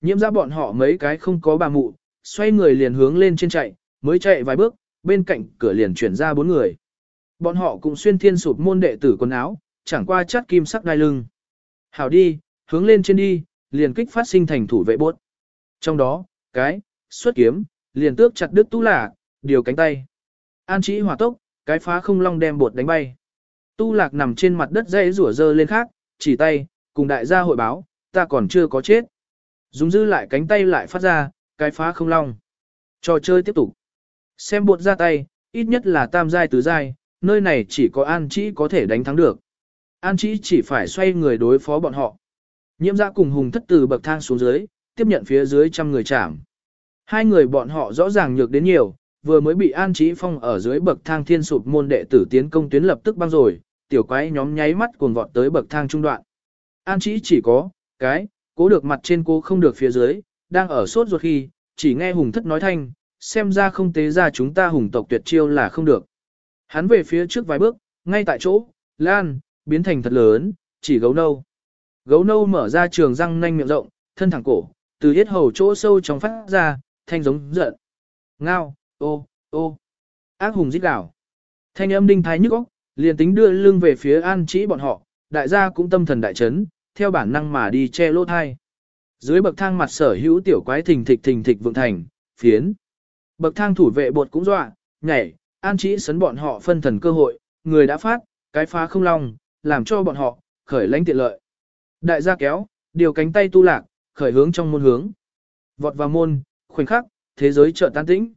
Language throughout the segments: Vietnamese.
Nhiễm ra bọn họ mấy cái không có bà mụ, xoay người liền hướng lên trên chạy, mới chạy vài bước, bên cạnh cửa liền chuyển ra bốn người. Bọn họ cũng xuyên thiên sụp môn đệ tử quần áo, chẳng qua chắt kim sắc đai lưng. Hảo đi, hướng lên trên đi, liền kích phát sinh thành thủ vệ bốt. Trong đó, cái, xuất kiếm, liền tước chặt đứt tu lạc, điều cánh tay. An chỉ hỏa tốc, cái phá không long đem bột đánh bay. Tu lạc nằm trên mặt đất dây rủa dơ lên khác, chỉ tay, cùng đại gia hội báo, ta còn chưa có chết. Dùng dư lại cánh tay lại phát ra, cái phá không long. Trò chơi tiếp tục. Xem bột ra tay, ít nhất là tam giai tứ giai, nơi này chỉ có An Chí có thể đánh thắng được. An Chí chỉ phải xoay người đối phó bọn họ. Nhiễm giã cùng hùng thất từ bậc thang xuống dưới, tiếp nhận phía dưới trăm người chạm. Hai người bọn họ rõ ràng nhược đến nhiều, vừa mới bị An Chí Phong ở dưới bậc thang thiên sụp môn đệ tử tiến công tuyến lập tức băng rồi, tiểu quái nhóm nháy mắt cuồng vọt tới bậc thang trung đoạn. An Chí chỉ có, cái, cố được mặt trên cô không được phía dưới, đang ở sốt ruột khi, chỉ nghe hùng thất nói thanh, xem ra không tế ra chúng ta hùng tộc tuyệt chiêu là không được. Hắn về phía trước vài bước, ngay tại chỗ, lan, biến thành thật lớn, chỉ gấu nâu. Gấu nâu mở ra trường răng nanh miệng rộng, thân thẳng cổ, từ hết hầu chỗ sâu trong phát ra, thanh giống giận. Ngao, ô, ô. Ác hùng rít đảo. Thanh âm đinh thái nhức óc, liền tính đưa lưng về phía an chỉ bọn họ, đại gia cũng tâm thần đại chấn, theo bản năng mà đi che lỗ thai. Dưới bậc thang mặt sở hữu tiểu quái thình thịch thình thịch vượng thành, phiến. Bậc thang thủ vệ bột cũng dọa, nhảy, an chỉ sấn bọn họ phân thần cơ hội, người đã phát, cái phá không long, làm cho bọn họ, khởi lãnh tiện lợi. Đại gia kéo, điều cánh tay tu lạc, khởi hướng trong môn hướng. Vọt vào môn, khoảnh khắc, thế giới chợt tan tĩnh.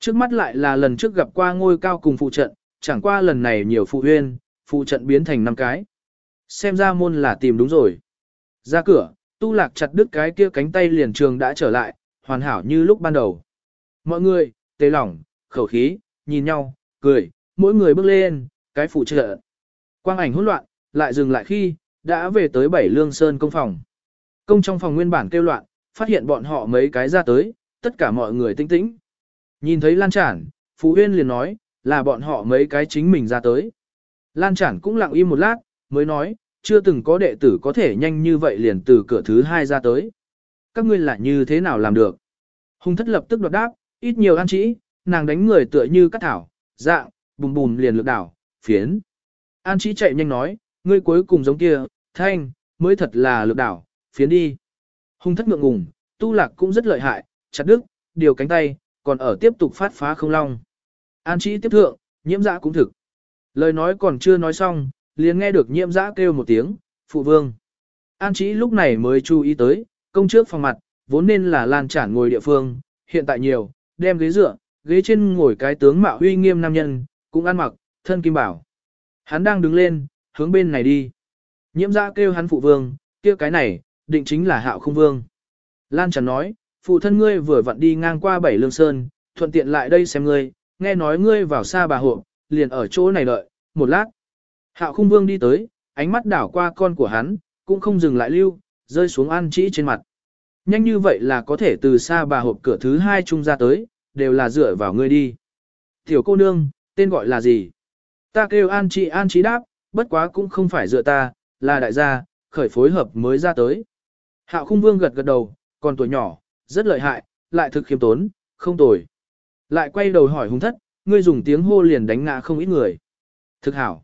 Trước mắt lại là lần trước gặp qua ngôi cao cùng phụ trận, chẳng qua lần này nhiều phụ huyên, phụ trận biến thành năm cái. Xem ra môn là tìm đúng rồi. Ra cửa, tu lạc chặt đứt cái kia cánh tay liền trường đã trở lại, hoàn hảo như lúc ban đầu. Mọi người, tê lỏng, khẩu khí, nhìn nhau, cười, mỗi người bước lên, cái phụ trợ. Quang ảnh hỗn loạn, lại dừng lại khi, đã về tới bảy lương sơn công phòng. Công trong phòng nguyên bản kêu loạn, phát hiện bọn họ mấy cái ra tới, tất cả mọi người tinh tĩnh. Nhìn thấy Lan Trản, Phú Huyên liền nói, là bọn họ mấy cái chính mình ra tới. Lan Trản cũng lặng im một lát, mới nói, chưa từng có đệ tử có thể nhanh như vậy liền từ cửa thứ hai ra tới. Các ngươi lại như thế nào làm được? Hùng thất lập tức đoạt đáp, ít nhiều an trĩ, nàng đánh người tựa như cắt thảo, dạng, bùm bùm liền lược đảo, phiến. An trĩ chạy nhanh nói, ngươi cuối cùng giống kia, thanh, mới thật là lược đảo, phiến đi. Hùng thất ngượng ngùng, tu lạc cũng rất lợi hại, chặt đứt, điều cánh tay, còn ở tiếp tục phát phá không long. An trí tiếp thượng, nhiễm dạ cũng thực. Lời nói còn chưa nói xong, liền nghe được nhiễm dã kêu một tiếng, phụ vương. An trí lúc này mới chú ý tới, công trước phòng mặt, vốn nên là lan trản ngồi địa phương, hiện tại nhiều, đem ghế dựa, ghế trên ngồi cái tướng mạo huy nghiêm nam nhân, cũng ăn mặc, thân kim bảo. Hắn đang đứng lên, hướng bên này đi. Nhiễm dã kêu hắn phụ vương, kia cái này, định chính là hạo không vương. Lan tràn nói, phụ thân ngươi vừa vặn đi ngang qua bảy lương sơn, thuận tiện lại đây xem ngươi, nghe nói ngươi vào xa bà hộ, liền ở chỗ này đợi, một lát. Hạo khung vương đi tới, ánh mắt đảo qua con của hắn, cũng không dừng lại lưu, rơi xuống an trĩ trên mặt. Nhanh như vậy là có thể từ xa bà hộp cửa thứ hai trung ra tới, đều là dựa vào ngươi đi. Tiểu cô nương, tên gọi là gì? Ta kêu an trĩ an trĩ đáp, bất quá cũng không phải dựa ta, là đại gia, khởi phối hợp mới ra tới. Hạo khung vương gật gật đầu, còn tuổi nhỏ, rất lợi hại, lại thực khiêm tốn, không tồi. Lại quay đầu hỏi hung thất, ngươi dùng tiếng hô liền đánh ngã không ít người. Thực hảo.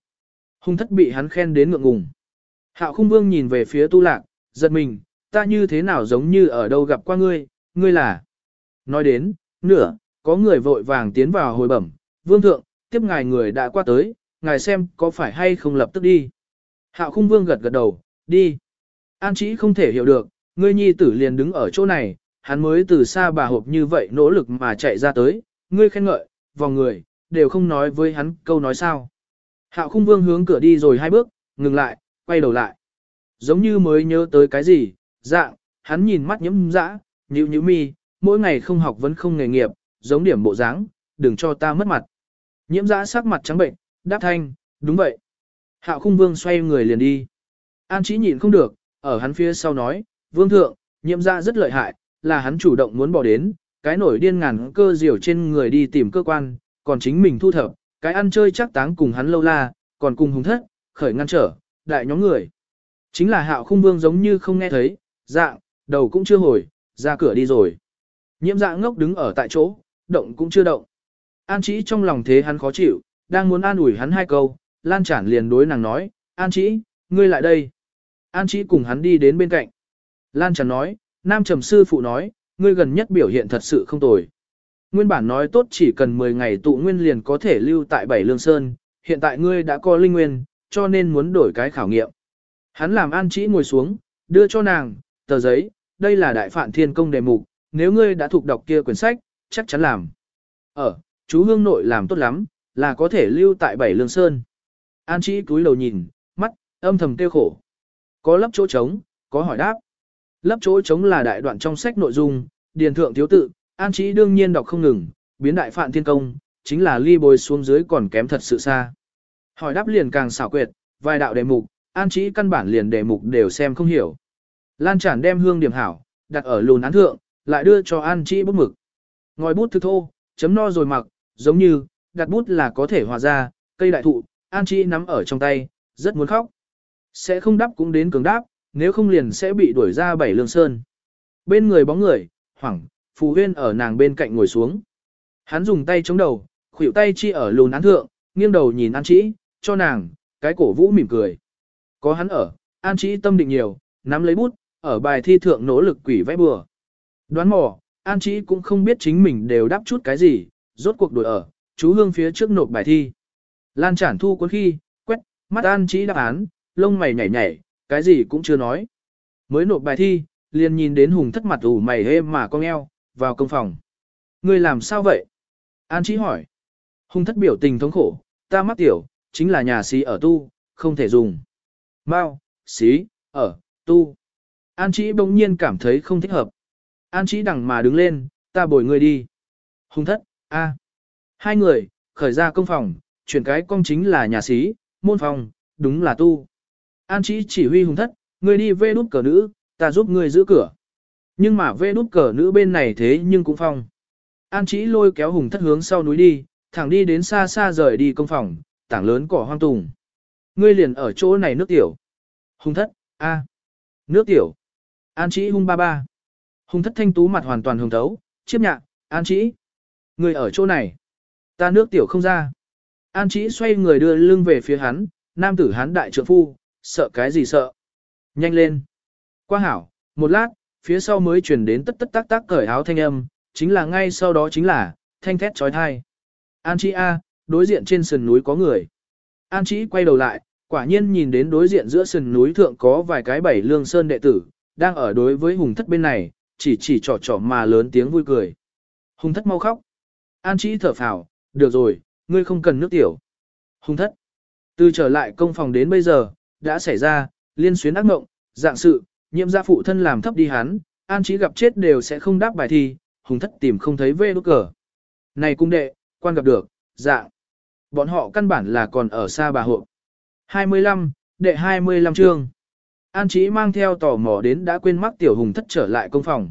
Hung thất bị hắn khen đến ngượng ngùng. Hạo khung vương nhìn về phía tu lạc, giật mình, ta như thế nào giống như ở đâu gặp qua ngươi, ngươi là. Nói đến, nửa, có người vội vàng tiến vào hồi bẩm, vương thượng, tiếp ngài người đã qua tới, ngài xem có phải hay không lập tức đi. Hạo khung vương gật gật đầu, đi. An chỉ không thể hiểu được, ngươi nhi tử liền đứng ở chỗ này, hắn mới từ xa bà hộp như vậy nỗ lực mà chạy ra tới, ngươi khen ngợi, vòng người, đều không nói với hắn câu nói sao. Hạo khung vương hướng cửa đi rồi hai bước, ngừng lại, quay đầu lại. Giống như mới nhớ tới cái gì, dạng, hắn nhìn mắt nhẫm dã, nhíu nhíu mi, mỗi ngày không học vẫn không nghề nghiệp, giống điểm bộ dáng, đừng cho ta mất mặt. Nhiễm dã sắc mặt trắng bệnh, đáp thanh, đúng vậy. Hạo khung vương xoay người liền đi. An chỉ nhìn không được, ở hắn phía sau nói, vương thượng, nhiễm dã rất lợi hại, là hắn chủ động muốn bỏ đến, cái nổi điên ngàn cơ diều trên người đi tìm cơ quan, còn chính mình thu thập, cái ăn chơi chắc táng cùng hắn lâu la, còn cùng hùng thất, khởi ngăn trở, đại nhóm người. Chính là hạo khung vương giống như không nghe thấy, dạng, đầu cũng chưa hồi, ra cửa đi rồi. Nhiễm dạ ngốc đứng ở tại chỗ, động cũng chưa động. An chỉ trong lòng thế hắn khó chịu, đang muốn an ủi hắn hai câu, Lan Chản liền đối nàng nói, An chỉ, ngươi lại đây. An chỉ cùng hắn đi đến bên cạnh. Lan Chản nói, Nam Trầm Sư Phụ nói, ngươi gần nhất biểu hiện thật sự không tồi. Nguyên bản nói tốt chỉ cần 10 ngày tụ nguyên liền có thể lưu tại Bảy Lương Sơn, hiện tại ngươi đã có linh nguyên, cho nên muốn đổi cái khảo nghiệm. Hắn làm An chỉ ngồi xuống, đưa cho nàng, tờ giấy, đây là đại phạn thiên công đề mục, nếu ngươi đã thuộc đọc kia quyển sách, chắc chắn làm. Ở, chú hương nội làm tốt lắm, là có thể lưu tại Bảy Lương Sơn. An chỉ cúi đầu nhìn, mắt, âm thầm tiêu khổ. Có lấp chỗ trống, có hỏi đáp. Lấp chỗ trống là đại đoạn trong sách nội dung, điền thượng thiếu tự, An Chí đương nhiên đọc không ngừng, biến đại phạn thiên công, chính là ly bồi xuống dưới còn kém thật sự xa. Hỏi đáp liền càng xảo quyệt, vài đạo đề mục, An Chí căn bản liền đề mục đều xem không hiểu. Lan Trản đem hương điểm hảo, đặt ở lùn án thượng, lại đưa cho An Chí bút mực. Ngòi bút thư thô, chấm no rồi mặc, giống như, đặt bút là có thể hòa ra, cây đại thụ, An Chí nắm ở trong tay, rất muốn khóc. Sẽ không đáp cũng đến cường đáp, nếu không liền sẽ bị đuổi ra bảy lương sơn. Bên người bóng người, hoảng, Phù Huyên ở nàng bên cạnh ngồi xuống. Hắn dùng tay chống đầu, khuỷu tay chi ở lùn án thượng, nghiêng đầu nhìn An Chí, cho nàng, cái cổ vũ mỉm cười. Có hắn ở, An Chí tâm định nhiều, nắm lấy bút, ở bài thi thượng nỗ lực quỷ vẽ bừa. Đoán mò, An Chí cũng không biết chính mình đều đáp chút cái gì, rốt cuộc đổi ở, chú hương phía trước nộp bài thi. Lan chản thu cuốn khi, quét, mắt An Chí đáp án, lông mày nhảy nhảy, cái gì cũng chưa nói. Mới nộp bài thi, liền nhìn đến hùng thất mặt ủ mày êm mà con eo, vào công phòng. Người làm sao vậy? An Chí hỏi. Hùng thất biểu tình thống khổ, ta mắc tiểu, chính là nhà xí ở tu, không thể dùng. Mao, xí, ở, tu. An Chí bỗng nhiên cảm thấy không thích hợp. An Chí đằng mà đứng lên, ta bồi người đi. Hùng thất, a. Hai người, khởi ra công phòng, chuyển cái công chính là nhà xí, môn phòng, đúng là tu. An Chí chỉ huy hùng thất, người đi vê đút cờ nữ, ta giúp người giữ cửa. Nhưng mà vê đút cờ nữ bên này thế nhưng cũng phong. An Chí lôi kéo hùng thất hướng sau núi đi, thẳng đi đến xa xa rời đi công phòng, tảng lớn cỏ hoang tùng. Ngươi liền ở chỗ này nước tiểu. Hùng thất, a, Nước tiểu. An Chí hung ba ba. Hùng thất thanh tú mặt hoàn toàn hồng thấu, chiếp nhạc, An Chí. Ngươi ở chỗ này. Ta nước tiểu không ra. An Chí xoay người đưa lưng về phía hắn, nam tử hắn đại trượng phu, sợ cái gì sợ. Nhanh lên. Qua hảo, một lát, phía sau mới chuyển đến tất tất tác tác cởi áo thanh âm, chính là ngay sau đó chính là, thanh thét trói thai. An Chi A, đối diện trên sườn núi có người. An Chi quay đầu lại, quả nhiên nhìn đến đối diện giữa sườn núi thượng có vài cái bảy lương sơn đệ tử, đang ở đối với hùng thất bên này, chỉ chỉ trò trò mà lớn tiếng vui cười. Hùng thất mau khóc. An Chi thở phào, được rồi, ngươi không cần nước tiểu. Hùng thất. Từ trở lại công phòng đến bây giờ, đã xảy ra, liên xuyến ác mộng, dạng sự, nhiệm gia phụ thân làm thấp đi hắn, An trí gặp chết đều sẽ không đáp bài thi, hùng thất tìm không thấy vê đốt cờ. Này cung đệ, quan gặp được, dạ. Bọn họ căn bản là còn ở xa bà hộ. 25, đệ 25 chương. An trí mang theo tò mò đến đã quên mắc tiểu hùng thất trở lại công phòng.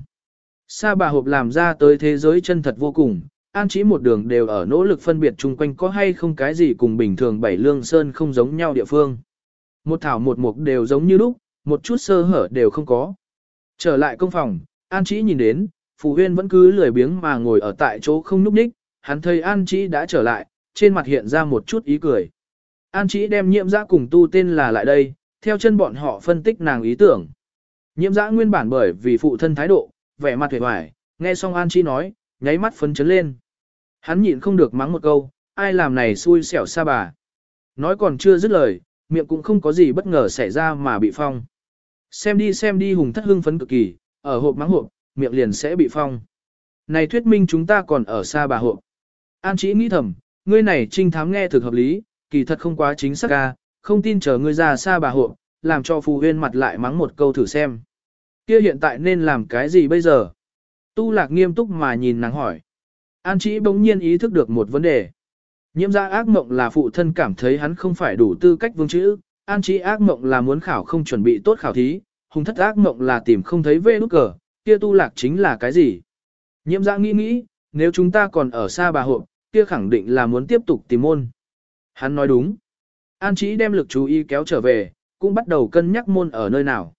Sa bà hộp làm ra tới thế giới chân thật vô cùng, An trí một đường đều ở nỗ lực phân biệt chung quanh có hay không cái gì cùng bình thường bảy lương sơn không giống nhau địa phương. Một thảo một mục đều giống như lúc, một chút sơ hở đều không có. Trở lại công phòng, An Chí nhìn đến, Phù Huyên vẫn cứ lười biếng mà ngồi ở tại chỗ không núp đích, hắn thấy An Chí đã trở lại, trên mặt hiện ra một chút ý cười. An Chí đem nhiệm giã cùng tu tên là lại đây, theo chân bọn họ phân tích nàng ý tưởng. Nhiệm giã nguyên bản bởi vì phụ thân thái độ, vẻ mặt vẻ vải, nghe xong An Chí nói, nháy mắt phấn chấn lên. Hắn nhịn không được mắng một câu, ai làm này xui xẻo xa bà. Nói còn chưa dứt lời, miệng cũng không có gì bất ngờ xảy ra mà bị phong. Xem đi xem đi hùng thất hưng phấn cực kỳ, ở hộp mắng hộp, miệng liền sẽ bị phong. Này thuyết minh chúng ta còn ở xa bà hộp. An chỉ nghĩ thầm, ngươi này trinh thám nghe thực hợp lý, kỳ thật không quá chính xác ca, không tin chờ ngươi ra xa bà hộp, làm cho phù huyên mặt lại mắng một câu thử xem. Kia hiện tại nên làm cái gì bây giờ? Tu lạc nghiêm túc mà nhìn nàng hỏi. An chỉ bỗng nhiên ý thức được một vấn đề. Nhiễm ra ác mộng là phụ thân cảm thấy hắn không phải đủ tư cách vương chữ, an Trí ác mộng là muốn khảo không chuẩn bị tốt khảo thí, hùng thất ác mộng là tìm không thấy vê nút cờ, kia tu lạc chính là cái gì? Nhiễm ra nghĩ nghĩ, nếu chúng ta còn ở xa bà hộp, kia khẳng định là muốn tiếp tục tìm môn. Hắn nói đúng. An Trí đem lực chú ý kéo trở về, cũng bắt đầu cân nhắc môn ở nơi nào.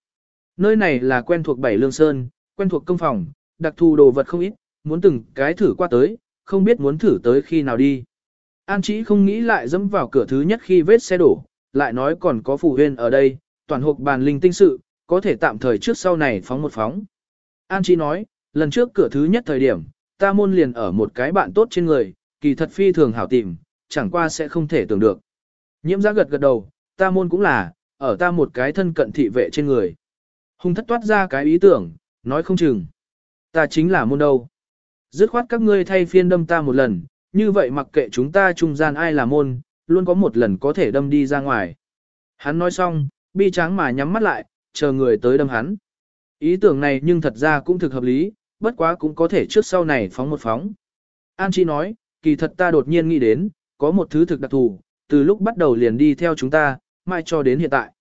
Nơi này là quen thuộc Bảy Lương Sơn, quen thuộc công phòng, đặc thù đồ vật không ít, muốn từng cái thử qua tới, không biết muốn thử tới khi nào đi. An Chí không nghĩ lại dẫm vào cửa thứ nhất khi vết xe đổ, lại nói còn có phù huyên ở đây, toàn hộp bàn linh tinh sự, có thể tạm thời trước sau này phóng một phóng. An Chi nói, lần trước cửa thứ nhất thời điểm, ta môn liền ở một cái bạn tốt trên người, kỳ thật phi thường hảo tìm, chẳng qua sẽ không thể tưởng được. Nhiễm giá gật gật đầu, ta môn cũng là, ở ta một cái thân cận thị vệ trên người. Hùng thất toát ra cái ý tưởng, nói không chừng. Ta chính là môn đâu. Dứt khoát các ngươi thay phiên đâm ta một lần, như vậy mặc kệ chúng ta trung gian ai là môn, luôn có một lần có thể đâm đi ra ngoài. Hắn nói xong, bi tráng mà nhắm mắt lại, chờ người tới đâm hắn. Ý tưởng này nhưng thật ra cũng thực hợp lý, bất quá cũng có thể trước sau này phóng một phóng. An Chi nói, kỳ thật ta đột nhiên nghĩ đến, có một thứ thực đặc thù, từ lúc bắt đầu liền đi theo chúng ta, mai cho đến hiện tại.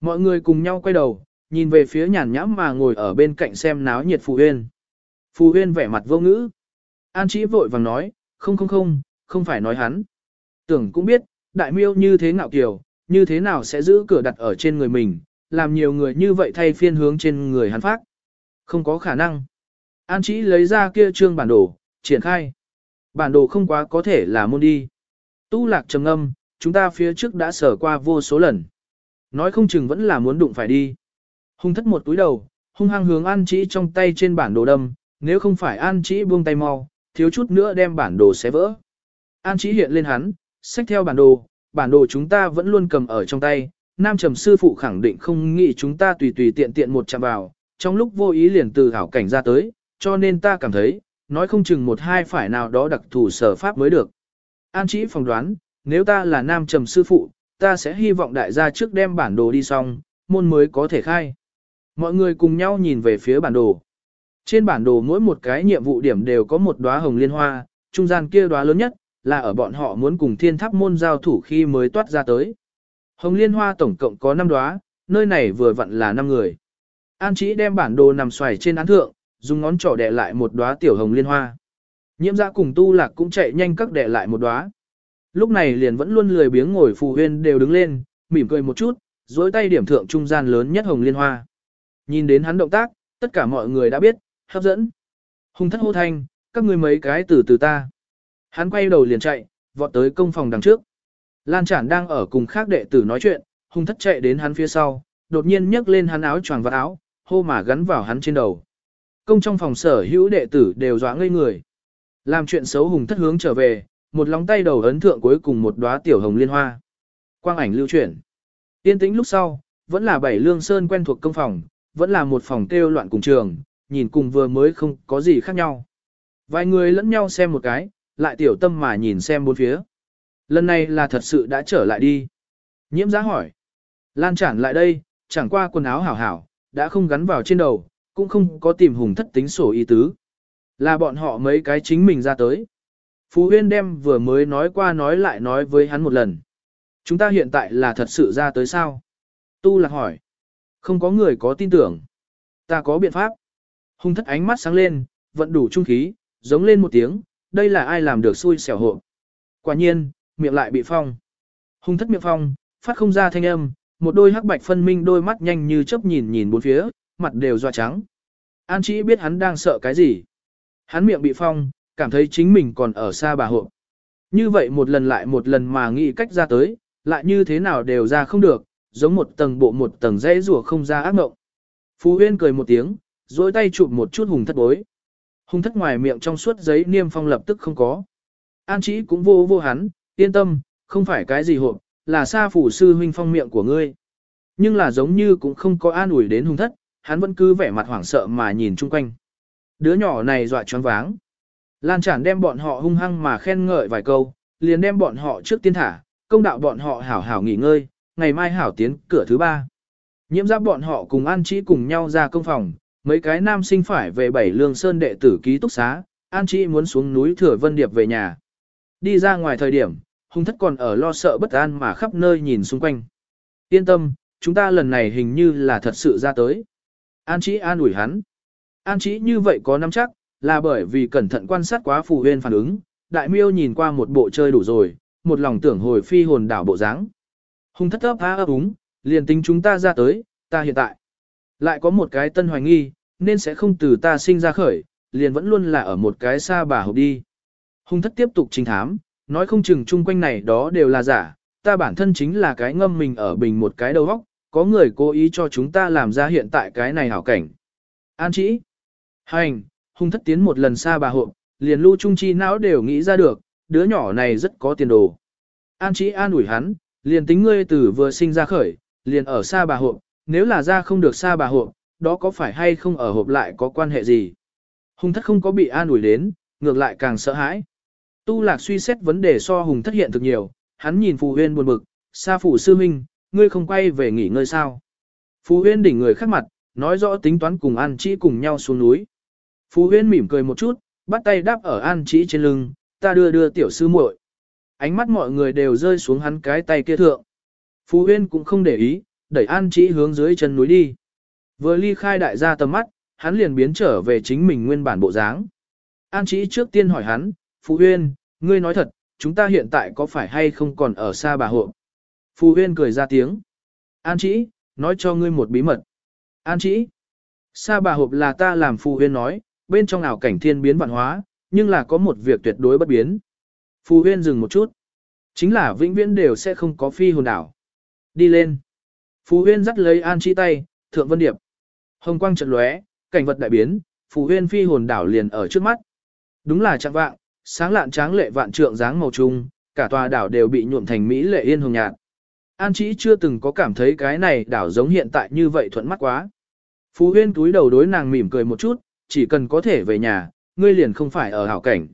Mọi người cùng nhau quay đầu, nhìn về phía nhàn nhãm mà ngồi ở bên cạnh xem náo nhiệt Phù Huyên. Phù Huyên vẻ mặt vô ngữ. An Chi vội vàng nói, không không không, không phải nói hắn. Tưởng cũng biết, đại miêu như thế ngạo kiều, như thế nào sẽ giữ cửa đặt ở trên người mình, làm nhiều người như vậy thay phiên hướng trên người hắn phát. Không có khả năng. An Chí lấy ra kia trương bản đồ, triển khai. Bản đồ không quá có thể là môn đi. Tu lạc trầm âm, chúng ta phía trước đã sở qua vô số lần. Nói không chừng vẫn là muốn đụng phải đi. Hung thất một túi đầu, hung hăng hướng An Chí trong tay trên bản đồ đâm, nếu không phải An Chí buông tay mau, thiếu chút nữa đem bản đồ xé vỡ. An Chí hiện lên hắn, xách theo bản đồ, bản đồ chúng ta vẫn luôn cầm ở trong tay, Nam Trầm sư phụ khẳng định không nghĩ chúng ta tùy tùy tiện tiện một chạm vào, trong lúc vô ý liền từ hảo cảnh ra tới, cho nên ta cảm thấy, nói không chừng một hai phải nào đó đặc thù sở pháp mới được. An chỉ phỏng đoán, nếu ta là Nam Trầm sư phụ, ta sẽ hy vọng đại gia trước đem bản đồ đi xong, môn mới có thể khai. Mọi người cùng nhau nhìn về phía bản đồ. Trên bản đồ mỗi một cái nhiệm vụ điểm đều có một đóa hồng liên hoa, trung gian kia đóa lớn nhất, là ở bọn họ muốn cùng thiên tháp môn giao thủ khi mới toát ra tới. Hồng liên hoa tổng cộng có 5 đóa, nơi này vừa vặn là 5 người. An chỉ đem bản đồ nằm xoài trên án thượng, dùng ngón trỏ đè lại một đóa tiểu hồng liên hoa. Nhiễm dạ cùng tu lạc cũng chạy nhanh các đè lại một đóa. Lúc này liền vẫn luôn lười biếng ngồi phù huyên đều đứng lên, mỉm cười một chút, dối tay điểm thượng trung gian lớn nhất hồng liên hoa. Nhìn đến hắn động tác, tất cả mọi người đã biết, hấp dẫn. Hùng thất hô thanh, các ngươi mấy cái từ từ ta. Hắn quay đầu liền chạy, vọt tới công phòng đằng trước. Lan Trản đang ở cùng khác đệ tử nói chuyện, hung thất chạy đến hắn phía sau, đột nhiên nhấc lên hắn áo choàng và áo, hô mà gắn vào hắn trên đầu. Công trong phòng sở hữu đệ tử đều dọa ngây người. Làm chuyện xấu hùng thất hướng trở về, một lóng tay đầu ấn thượng cuối cùng một đóa tiểu hồng liên hoa. Quang ảnh lưu chuyển. Yên tĩnh lúc sau, vẫn là bảy lương sơn quen thuộc công phòng, vẫn là một phòng kêu loạn cùng trường, nhìn cùng vừa mới không có gì khác nhau. Vài người lẫn nhau xem một cái, lại tiểu tâm mà nhìn xem bốn phía. Lần này là thật sự đã trở lại đi. Nhiễm giá hỏi. Lan chản lại đây, chẳng qua quần áo hảo hảo, đã không gắn vào trên đầu, cũng không có tìm hùng thất tính sổ y tứ. Là bọn họ mấy cái chính mình ra tới. Phú Huyên đem vừa mới nói qua nói lại nói với hắn một lần. Chúng ta hiện tại là thật sự ra tới sao? Tu lạc hỏi. Không có người có tin tưởng. Ta có biện pháp. Hùng thất ánh mắt sáng lên, vận đủ trung khí, giống lên một tiếng, đây là ai làm được xui xẻo hộ. Quả nhiên, miệng lại bị phong. Hung thất miệng phong, phát không ra thanh âm, một đôi hắc bạch phân minh đôi mắt nhanh như chớp nhìn nhìn bốn phía, mặt đều doa trắng. An chỉ biết hắn đang sợ cái gì. Hắn miệng bị phong, cảm thấy chính mình còn ở xa bà hộ. Như vậy một lần lại một lần mà nghĩ cách ra tới, lại như thế nào đều ra không được, giống một tầng bộ một tầng dây rùa không ra ác mộng. Phú Huyên cười một tiếng, dối tay chụp một chút hùng thất bối. Hùng thất ngoài miệng trong suốt giấy niêm phong lập tức không có. An chỉ cũng vô vô hắn, yên tâm, không phải cái gì hộp, là xa phủ sư huynh phong miệng của ngươi. Nhưng là giống như cũng không có an ủi đến hùng thất, hắn vẫn cứ vẻ mặt hoảng sợ mà nhìn chung quanh. Đứa nhỏ này dọa choáng váng. Lan Trản đem bọn họ hung hăng mà khen ngợi vài câu, liền đem bọn họ trước tiên thả, công đạo bọn họ hảo hảo nghỉ ngơi, ngày mai hảo tiến cửa thứ ba. Nhiễm giáp bọn họ cùng An Chí cùng nhau ra công phòng, mấy cái nam sinh phải về bảy lương sơn đệ tử ký túc xá, An Chi muốn xuống núi Thừa Vân Điệp về nhà. Đi ra ngoài thời điểm, hung thất còn ở lo sợ bất an mà khắp nơi nhìn xung quanh. Yên tâm, chúng ta lần này hình như là thật sự ra tới. An Chi an ủi hắn. An Chi như vậy có nắm chắc, là bởi vì cẩn thận quan sát quá phù huyên phản ứng, đại miêu nhìn qua một bộ chơi đủ rồi, một lòng tưởng hồi phi hồn đảo bộ dáng. Hung thất ấp há ấp úng, liền tính chúng ta ra tới, ta hiện tại. Lại có một cái tân hoài nghi, nên sẽ không từ ta sinh ra khởi, liền vẫn luôn là ở một cái xa bà hộp đi. Hung thất tiếp tục trình thám, nói không chừng chung quanh này đó đều là giả, ta bản thân chính là cái ngâm mình ở bình một cái đầu góc, có người cố ý cho chúng ta làm ra hiện tại cái này hảo cảnh. An chỉ. Hành, hung thất tiến một lần xa bà hộp, liền lưu trung chi não đều nghĩ ra được, đứa nhỏ này rất có tiền đồ. An chỉ an ủi hắn, liền tính ngươi từ vừa sinh ra khởi, liền ở xa bà hộp, nếu là ra không được xa bà hộp, đó có phải hay không ở hộp lại có quan hệ gì? Hùng thất không có bị an ủi đến, ngược lại càng sợ hãi. Tu lạc suy xét vấn đề so hùng thất hiện thực nhiều, hắn nhìn phù huyên buồn bực, xa phủ sư minh, ngươi không quay về nghỉ ngơi sao? Phù huyên đỉnh người khác mặt, nói rõ tính toán cùng an chỉ cùng nhau xuống núi. Phù huyên mỉm cười một chút, bắt tay đáp ở an chỉ trên lưng, ta đưa đưa tiểu sư muội. Ánh mắt mọi người đều rơi xuống hắn cái tay kia thượng. phú huyên cũng không để ý, đẩy an chỉ hướng dưới chân núi đi. Vừa ly khai đại gia tầm mắt, hắn liền biến trở về chính mình nguyên bản bộ dáng. An chỉ trước tiên hỏi hắn, Phú huyên, ngươi nói thật, chúng ta hiện tại có phải hay không còn ở xa bà hộ? Phú huyên cười ra tiếng. An chỉ, nói cho ngươi một bí mật. An chỉ, xa bà hộp là ta làm Phú huyên nói, bên trong ảo cảnh thiên biến vạn hóa, nhưng là có một việc tuyệt đối bất biến. Phú huyên dừng một chút. Chính là vĩnh viễn đều sẽ không có phi hồn đảo. Đi lên. Phù huyên dắt lấy An Chi tay, thượng vân điệp. Hồng quang trận lóe, cảnh vật đại biến, phù huyên phi hồn đảo liền ở trước mắt. Đúng là trạng vạng, sáng lạn tráng lệ vạn trượng dáng màu trung, cả tòa đảo đều bị nhuộm thành mỹ lệ yên hồng nhạt. An Chí chưa từng có cảm thấy cái này đảo giống hiện tại như vậy thuận mắt quá. Phú Huyên túi đầu đối nàng mỉm cười một chút, chỉ cần có thể về nhà, ngươi liền không phải ở hảo cảnh.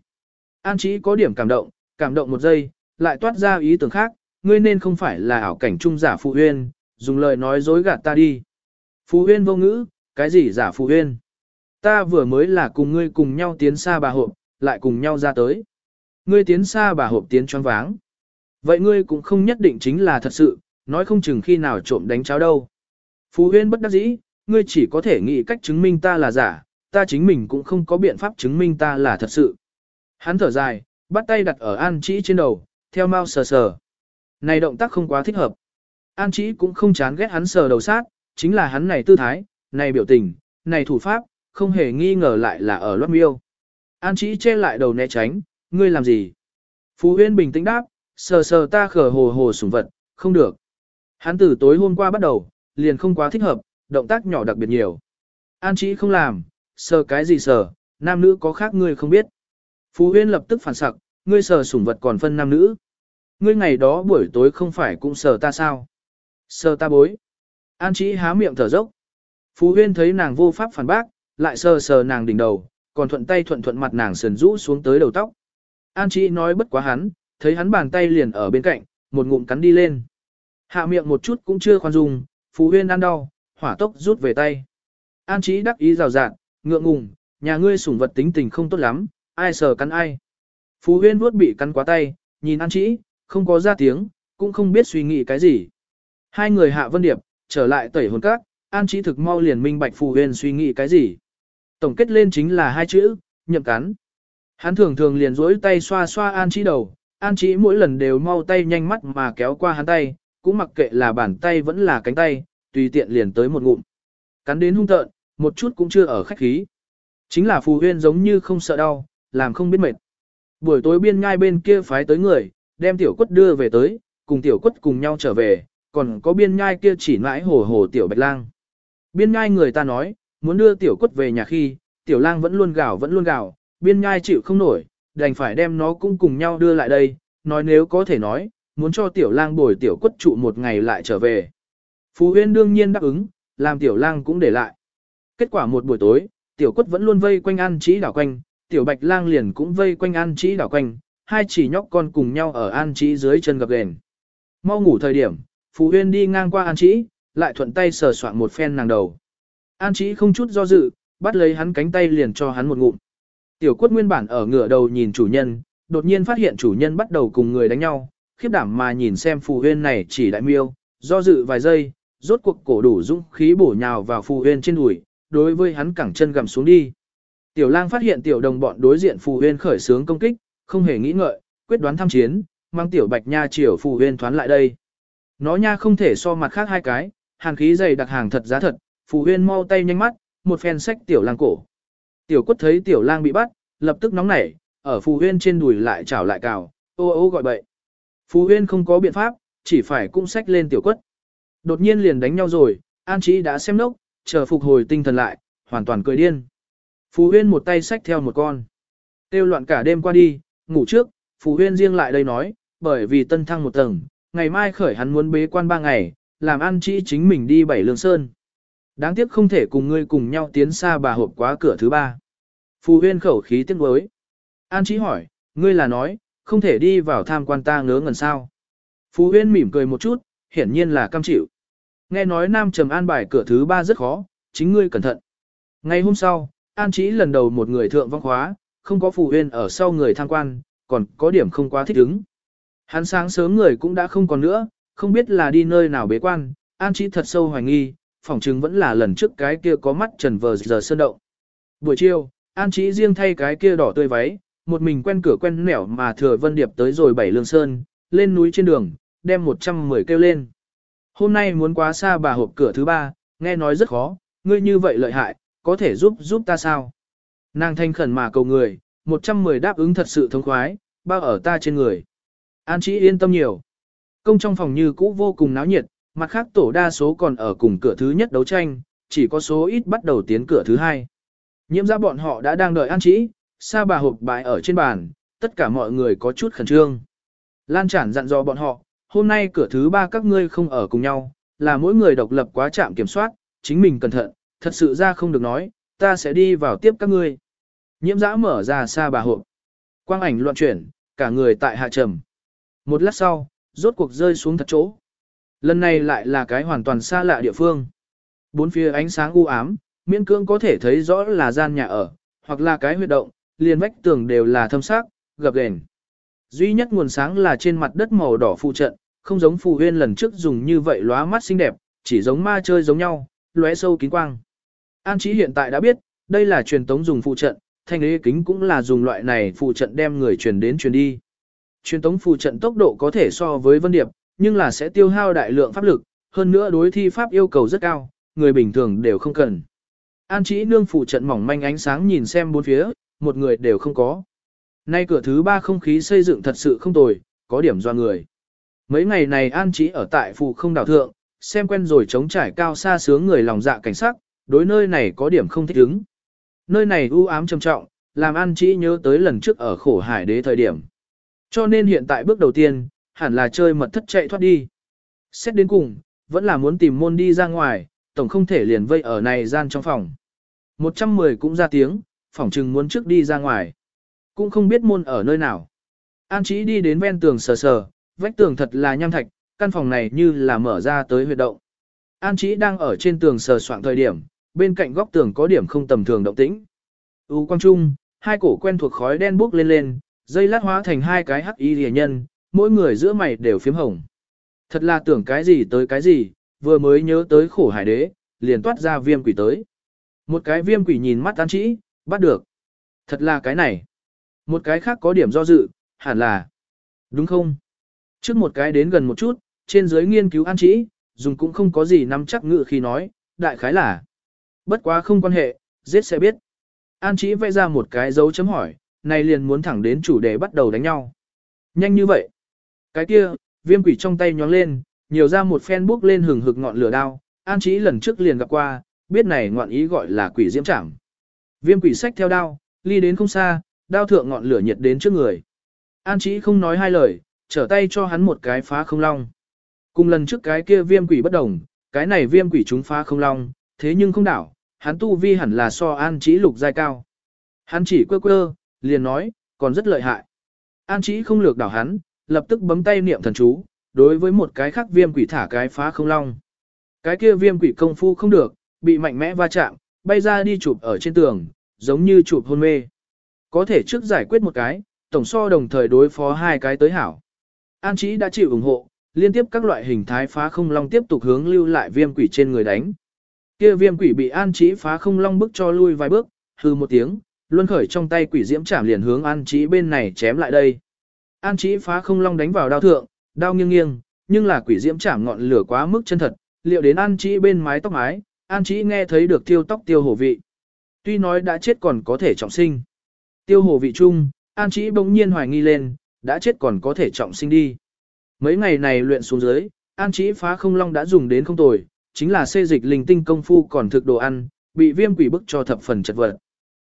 An Chí có điểm cảm động, cảm động một giây, lại toát ra ý tưởng khác, ngươi nên không phải là ảo cảnh trung giả Phú Huyên, dùng lời nói dối gạt ta đi. Phú Huyên vô ngữ, cái gì giả Phú Huyên? Ta vừa mới là cùng ngươi cùng nhau tiến xa bà hộp, lại cùng nhau ra tới. Ngươi tiến xa bà hộp tiến choáng váng. Vậy ngươi cũng không nhất định chính là thật sự, nói không chừng khi nào trộm đánh cháo đâu. Phú huyên bất đắc dĩ, ngươi chỉ có thể nghĩ cách chứng minh ta là giả, ta chính mình cũng không có biện pháp chứng minh ta là thật sự. Hắn thở dài, bắt tay đặt ở An Chỉ trên đầu, theo mau sờ sờ. Này động tác không quá thích hợp. An Chỉ cũng không chán ghét hắn sờ đầu sát, chính là hắn này tư thái, này biểu tình, này thủ pháp, không hề nghi ngờ lại là ở loát miêu. An Chỉ che lại đầu né tránh, ngươi làm gì? Phú Huyên bình tĩnh đáp, sờ sờ ta khờ hồ hồ sủng vật, không được. Hắn từ tối hôm qua bắt đầu, liền không quá thích hợp, động tác nhỏ đặc biệt nhiều. An Chỉ không làm, sờ cái gì sờ, nam nữ có khác ngươi không biết. Phú Huyên lập tức phản sặc, ngươi sờ sủng vật còn phân nam nữ. Ngươi ngày đó buổi tối không phải cũng sờ ta sao? Sờ ta bối. An Chỉ há miệng thở dốc. Phú Huyên thấy nàng vô pháp phản bác, lại sờ sờ nàng đỉnh đầu, còn thuận tay thuận thuận mặt nàng sườn rũ xuống tới đầu tóc. An Chỉ nói bất quá hắn, thấy hắn bàn tay liền ở bên cạnh, một ngụm cắn đi lên. Hạ miệng một chút cũng chưa khoan dung, Phú Huyên ăn đau, hỏa tốc rút về tay. An Chí đắc ý rào rạt, ngượng ngùng, nhà ngươi sủng vật tính tình không tốt lắm, ai sờ cắn ai. Phú Huyên vuốt bị cắn quá tay, nhìn An Chí, không có ra tiếng, cũng không biết suy nghĩ cái gì. Hai người hạ vân điệp, trở lại tẩy hồn các, An trí thực mau liền minh bạch phù huyền suy nghĩ cái gì. Tổng kết lên chính là hai chữ, nhậm cắn. Hắn thường thường liền duỗi tay xoa xoa An trí đầu, An trí mỗi lần đều mau tay nhanh mắt mà kéo qua hắn tay, cũng mặc kệ là bàn tay vẫn là cánh tay, tùy tiện liền tới một ngụm. Cắn đến hung tợn, một chút cũng chưa ở khách khí. Chính là phù huyên giống như không sợ đau, làm không biết mệt. Buổi tối biên ngai bên kia phái tới người, đem tiểu quất đưa về tới, cùng tiểu quất cùng nhau trở về, còn có biên nhai kia chỉ mãi hồ hồ tiểu bạch lang. Biên nhai người ta nói, muốn đưa tiểu quất về nhà khi, tiểu lang vẫn luôn gào vẫn luôn gào, biên nhai chịu không nổi, đành phải đem nó cũng cùng nhau đưa lại đây, nói nếu có thể nói, muốn cho tiểu lang bồi tiểu quất trụ một ngày lại trở về. Phú Huyên đương nhiên đáp ứng, làm tiểu lang cũng để lại. Kết quả một buổi tối, tiểu quất vẫn luôn vây quanh an trí đảo quanh, tiểu bạch lang liền cũng vây quanh an trí đảo quanh, hai chỉ nhóc con cùng nhau ở an trí dưới chân gập gền Mau ngủ thời điểm, Phú Huyên đi ngang qua an Chí, lại thuận tay sờ soạn một phen nàng đầu. An Chí không chút do dự, bắt lấy hắn cánh tay liền cho hắn một ngụm. Tiểu quất nguyên bản ở ngựa đầu nhìn chủ nhân, đột nhiên phát hiện chủ nhân bắt đầu cùng người đánh nhau, khiếp đảm mà nhìn xem phù huyên này chỉ đại miêu, do dự vài giây, rốt cuộc cổ đủ dũng khí bổ nhào vào phù huyên trên đùi, đối với hắn cẳng chân gầm xuống đi. Tiểu lang phát hiện tiểu đồng bọn đối diện phù huyên khởi sướng công kích, không hề nghĩ ngợi, quyết đoán tham chiến, mang tiểu bạch nha chiều phù huyên thoán lại đây. Nó nha không thể so mặt khác hai cái, hàng khí dày đặc hàng thật giá thật, phù huyên mau tay nhanh mắt, một phen sách tiểu lang cổ. Tiểu quất thấy tiểu lang bị bắt, lập tức nóng nảy, ở Phù Huyên trên đùi lại chảo lại cào, ô ô gọi bậy. Phù Huyên không có biện pháp, chỉ phải cung sách lên tiểu quất. Đột nhiên liền đánh nhau rồi, An trí đã xem nốc, chờ phục hồi tinh thần lại, hoàn toàn cười điên. Phù Huyên một tay sách theo một con. Tiêu loạn cả đêm qua đi, ngủ trước, Phù Huyên riêng lại đây nói, bởi vì tân thăng một tầng, ngày mai khởi hắn muốn bế quan ba ngày, làm An chỉ chính mình đi bảy lương sơn. Đáng tiếc không thể cùng ngươi cùng nhau tiến xa bà hộp quá cửa thứ ba. Phù Huyên khẩu khí tiếc nuối. An chỉ hỏi, ngươi là nói, không thể đi vào tham quan ta ngớ ngẩn sao. Phú Huyên mỉm cười một chút, hiển nhiên là cam chịu. Nghe nói Nam Trầm an bài cửa thứ ba rất khó, chính ngươi cẩn thận. Ngày hôm sau, An Chí lần đầu một người thượng vong khóa, không có Phù Huyên ở sau người tham quan, còn có điểm không quá thích ứng. Hắn sáng sớm người cũng đã không còn nữa, không biết là đi nơi nào bế quan, An Chí thật sâu hoài nghi, phỏng chứng vẫn là lần trước cái kia có mắt trần vờ giờ sơn động. Buổi chiều, An Chí riêng thay cái kia đỏ tươi váy, một mình quen cửa quen nẻo mà thừa Vân Điệp tới rồi bảy lương sơn, lên núi trên đường, đem 110 kêu lên. Hôm nay muốn quá xa bà hộp cửa thứ ba, nghe nói rất khó, ngươi như vậy lợi hại, có thể giúp giúp ta sao? Nàng thanh khẩn mà cầu người, 110 đáp ứng thật sự thông khoái, bao ở ta trên người. An Chí yên tâm nhiều. Công trong phòng như cũ vô cùng náo nhiệt, mặt khác tổ đa số còn ở cùng cửa thứ nhất đấu tranh, chỉ có số ít bắt đầu tiến cửa thứ hai. Nhiễm ra bọn họ đã đang đợi An Chí, sa bà hộp bài ở trên bàn, tất cả mọi người có chút khẩn trương. Lan Trản dặn dò bọn họ, hôm nay cửa thứ ba các ngươi không ở cùng nhau, là mỗi người độc lập quá trạm kiểm soát, chính mình cẩn thận, thật sự ra không được nói, ta sẽ đi vào tiếp các ngươi. Nhiễm giã mở ra xa bà hộp. Quang ảnh loạn chuyển, cả người tại hạ trầm. Một lát sau, rốt cuộc rơi xuống thật chỗ. Lần này lại là cái hoàn toàn xa lạ địa phương. Bốn phía ánh sáng u ám, miễn cưỡng có thể thấy rõ là gian nhà ở, hoặc là cái huyệt động, liền vách tường đều là thâm sắc, gập ghềnh. Duy nhất nguồn sáng là trên mặt đất màu đỏ phụ trận, không giống phù huyên lần trước dùng như vậy lóa mắt xinh đẹp, chỉ giống ma chơi giống nhau, lóe sâu kín quang. An Chí hiện tại đã biết, đây là truyền tống dùng phụ trận, thanh đế kính cũng là dùng loại này phụ trận đem người truyền đến truyền đi. Truyền tống phụ trận tốc độ có thể so với vân điệp, nhưng là sẽ tiêu hao đại lượng pháp lực, hơn nữa đối thi pháp yêu cầu rất cao, người bình thường đều không cần. An Chí nương phụ trận mỏng manh ánh sáng nhìn xem bốn phía, một người đều không có. Nay cửa thứ ba không khí xây dựng thật sự không tồi, có điểm do người. Mấy ngày này an trí ở tại phù không đảo thượng, xem quen rồi chống trải cao xa sướng người lòng dạ cảnh sắc, đối nơi này có điểm không thích ứng. Nơi này u ám trầm trọng, làm an trí nhớ tới lần trước ở khổ hải đế thời điểm. Cho nên hiện tại bước đầu tiên, hẳn là chơi mật thất chạy thoát đi. Xét đến cùng, vẫn là muốn tìm môn đi ra ngoài, tổng không thể liền vây ở này gian trong phòng. 110 cũng ra tiếng, phỏng chừng muốn trước đi ra ngoài. Cũng không biết môn ở nơi nào. An Trí đi đến ven tường sờ sờ, vách tường thật là nham thạch, căn phòng này như là mở ra tới huyệt động. An Trí đang ở trên tường sờ soạn thời điểm, bên cạnh góc tường có điểm không tầm thường động tĩnh. U quang trung, hai cổ quen thuộc khói đen bốc lên lên, dây lát hóa thành hai cái hắc y rìa nhân, mỗi người giữa mày đều phiếm hồng. Thật là tưởng cái gì tới cái gì, vừa mới nhớ tới khổ hải đế, liền toát ra viêm quỷ tới. Một cái viêm quỷ nhìn mắt An trĩ, bắt được. Thật là cái này. Một cái khác có điểm do dự, hẳn là. Đúng không? Trước một cái đến gần một chút, trên dưới nghiên cứu an trĩ, dùng cũng không có gì nắm chắc ngự khi nói, đại khái là. Bất quá không quan hệ, giết sẽ biết. An trĩ vẽ ra một cái dấu chấm hỏi, này liền muốn thẳng đến chủ đề bắt đầu đánh nhau. Nhanh như vậy. Cái kia, viêm quỷ trong tay nhóng lên, nhiều ra một phen bước lên hừng hực ngọn lửa đao. An trí lần trước liền gặp qua, biết này ngọn ý gọi là quỷ diễm trảm. Viêm quỷ sách theo đao, ly đến không xa, đao thượng ngọn lửa nhiệt đến trước người. An Chí không nói hai lời, trở tay cho hắn một cái phá không long. Cùng lần trước cái kia viêm quỷ bất đồng, cái này viêm quỷ chúng phá không long, thế nhưng không đảo, hắn tu vi hẳn là so An Chí lục giai cao. Hắn chỉ quơ quơ, liền nói, còn rất lợi hại. An Chí không lược đảo hắn, lập tức bấm tay niệm thần chú, đối với một cái khác viêm quỷ thả cái phá không long. Cái kia viêm quỷ công phu không được, bị mạnh mẽ va chạm, bay ra đi chụp ở trên tường, giống như chụp hôn mê. Có thể trước giải quyết một cái, tổng so đồng thời đối phó hai cái tới hảo. An Chí đã chịu ủng hộ, liên tiếp các loại hình thái phá không long tiếp tục hướng lưu lại viêm quỷ trên người đánh. Kia viêm quỷ bị An Chí phá không long bức cho lui vài bước, hư một tiếng, luân khởi trong tay quỷ diễm chạm liền hướng An Chí bên này chém lại đây. An Chí phá không long đánh vào đao thượng, đao nghiêng nghiêng, nhưng là quỷ diễm chạm ngọn lửa quá mức chân thật, liệu đến An Chí bên mái tóc mái, An Chí nghe thấy được tiêu tóc tiêu hổ vị. Tuy nói đã chết còn có thể trọng sinh. Tiêu hồ vị trung, An Chí bỗng nhiên hoài nghi lên, đã chết còn có thể trọng sinh đi. Mấy ngày này luyện xuống dưới, An Chí phá không long đã dùng đến không tồi, chính là xê dịch linh tinh công phu còn thực đồ ăn, bị viêm quỷ bức cho thập phần chật vật.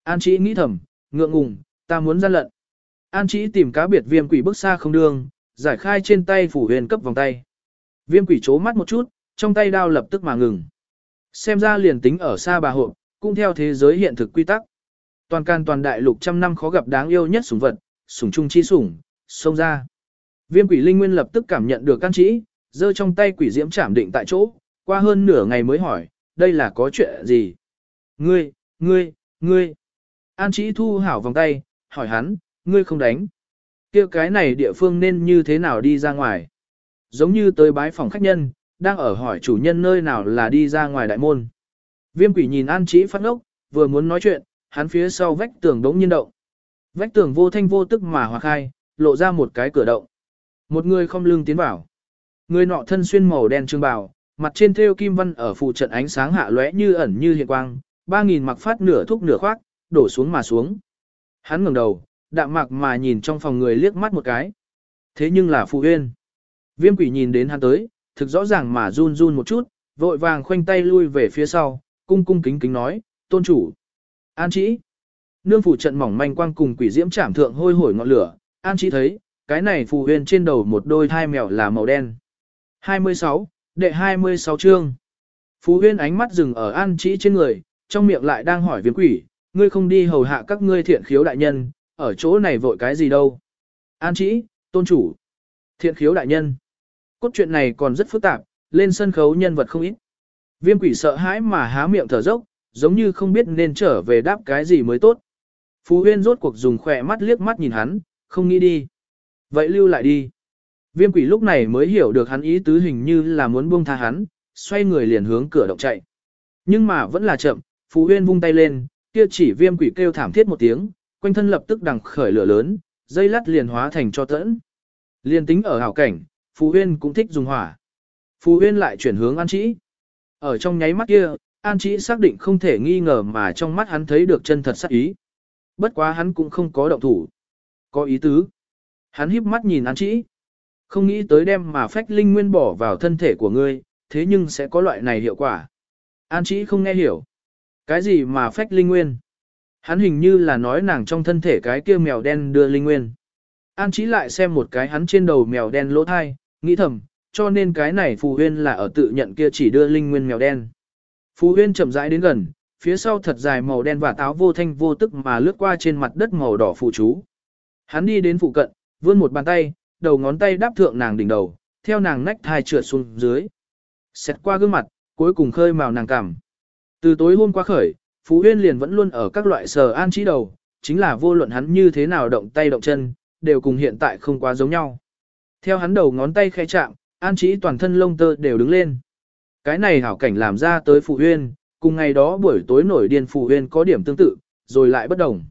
An Chí nghĩ thầm, ngượng ngùng, ta muốn gian lận. An Chí tìm cá biệt viêm quỷ bước xa không đường, giải khai trên tay phủ huyền cấp vòng tay. Viêm quỷ chố mắt một chút, trong tay đao lập tức mà ngừng. Xem ra liền tính ở xa bà hộ, cũng theo thế giới hiện thực quy tắc. Toàn can toàn đại lục trăm năm khó gặp đáng yêu nhất sủng vật, sủng trung chi sủng, xông ra. Viêm quỷ linh nguyên lập tức cảm nhận được can trĩ, giơ trong tay quỷ diễm chạm định tại chỗ, qua hơn nửa ngày mới hỏi, đây là có chuyện gì? Ngươi, ngươi, ngươi. An Chí thu hảo vòng tay, hỏi hắn, ngươi không đánh. kia cái này địa phương nên như thế nào đi ra ngoài? Giống như tới bái phòng khách nhân, đang ở hỏi chủ nhân nơi nào là đi ra ngoài đại môn. Viêm quỷ nhìn An Chí phát ngốc, vừa muốn nói chuyện, hắn phía sau vách tường đống nhiên động. Vách tường vô thanh vô tức mà hòa khai, lộ ra một cái cửa động. Một người không lưng tiến vào. Người nọ thân xuyên màu đen trương bào, mặt trên thêu kim văn ở phụ trận ánh sáng hạ lóe như ẩn như hiện quang, ba nghìn mặc phát nửa thúc nửa khoác, đổ xuống mà xuống. Hắn ngẩng đầu, đạm mạc mà nhìn trong phòng người liếc mắt một cái. Thế nhưng là phụ huyên. Viêm quỷ nhìn đến hắn tới, thực rõ ràng mà run run một chút, vội vàng khoanh tay lui về phía sau, cung cung kính kính nói, tôn chủ. An chỉ. Nương phủ trận mỏng manh quang cùng quỷ diễm chạm thượng hôi hổi ngọn lửa, An chỉ thấy, cái này phù huyên trên đầu một đôi thai mèo là màu đen. 26, đệ 26 chương. Phù huyên ánh mắt dừng ở An chỉ trên người, trong miệng lại đang hỏi viêm quỷ, ngươi không đi hầu hạ các ngươi thiện khiếu đại nhân, ở chỗ này vội cái gì đâu. An chỉ, tôn chủ. Thiện khiếu đại nhân. Cốt truyện này còn rất phức tạp, lên sân khấu nhân vật không ít. Viêm quỷ sợ hãi mà há miệng thở dốc, giống như không biết nên trở về đáp cái gì mới tốt. Phú Huyên rốt cuộc dùng khỏe mắt liếc mắt nhìn hắn, không nghĩ đi. Vậy lưu lại đi. Viêm quỷ lúc này mới hiểu được hắn ý tứ hình như là muốn buông tha hắn, xoay người liền hướng cửa động chạy. Nhưng mà vẫn là chậm, Phú Huyên vung tay lên, kia chỉ viêm quỷ kêu thảm thiết một tiếng, quanh thân lập tức đằng khởi lửa lớn, dây lát liền hóa thành cho tẫn. Liên tính ở hảo cảnh, Phú Huyên cũng thích dùng hỏa. Phú Huyên lại chuyển hướng An Trĩ. Ở trong nháy mắt kia, An Trĩ xác định không thể nghi ngờ mà trong mắt hắn thấy được chân thật sắc ý. Bất quá hắn cũng không có động thủ. Có ý tứ. Hắn híp mắt nhìn An Trĩ. Không nghĩ tới đem mà phách linh nguyên bỏ vào thân thể của ngươi, thế nhưng sẽ có loại này hiệu quả. An Trĩ không nghe hiểu. Cái gì mà phách linh nguyên? Hắn hình như là nói nàng trong thân thể cái kia mèo đen đưa linh nguyên. An Chí lại xem một cái hắn trên đầu mèo đen lỗ thai, nghĩ thầm, cho nên cái này Phù Huyên là ở tự nhận kia chỉ đưa linh nguyên mèo đen. Phù Huyên chậm rãi đến gần, phía sau thật dài màu đen và táo vô thanh vô tức mà lướt qua trên mặt đất màu đỏ phụ chú. Hắn đi đến phụ cận, vươn một bàn tay, đầu ngón tay đáp thượng nàng đỉnh đầu, theo nàng nách thai trượt xuống dưới. Xét qua gương mặt, cuối cùng khơi màu nàng cảm. Từ tối hôm qua khởi, Phú Huyên liền vẫn luôn ở các loại sờ an trí đầu, chính là vô luận hắn như thế nào động tay động chân, đều cùng hiện tại không quá giống nhau. Theo hắn đầu ngón tay khẽ chạm, an trí toàn thân lông tơ đều đứng lên. Cái này hảo cảnh làm ra tới Phú Huyên, cùng ngày đó buổi tối nổi điên Phú Huyên có điểm tương tự, rồi lại bất đồng.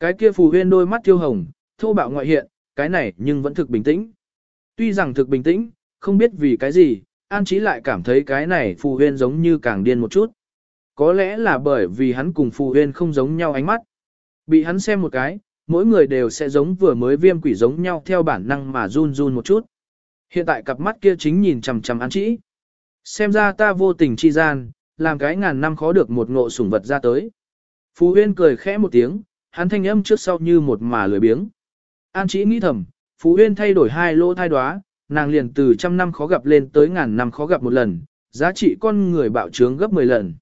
Cái kia Phú Huyên đôi mắt thiêu hồng, thô bạo ngoại hiện, cái này nhưng vẫn thực bình tĩnh. Tuy rằng thực bình tĩnh, không biết vì cái gì, An Chí lại cảm thấy cái này Phù Huyên giống như càng điên một chút. Có lẽ là bởi vì hắn cùng Phù Huyên không giống nhau ánh mắt. Bị hắn xem một cái, mỗi người đều sẽ giống vừa mới viêm quỷ giống nhau theo bản năng mà run run một chút. Hiện tại cặp mắt kia chính nhìn chằm chằm An chỉ Xem ra ta vô tình chi gian, làm cái ngàn năm khó được một ngộ sủng vật ra tới. Phú Huyên cười khẽ một tiếng, hắn thanh âm trước sau như một mà lười biếng. An chỉ nghĩ thầm, Phú Huyên thay đổi hai lô thai đoá, nàng liền từ trăm năm khó gặp lên tới ngàn năm khó gặp một lần, giá trị con người bạo trướng gấp 10 lần.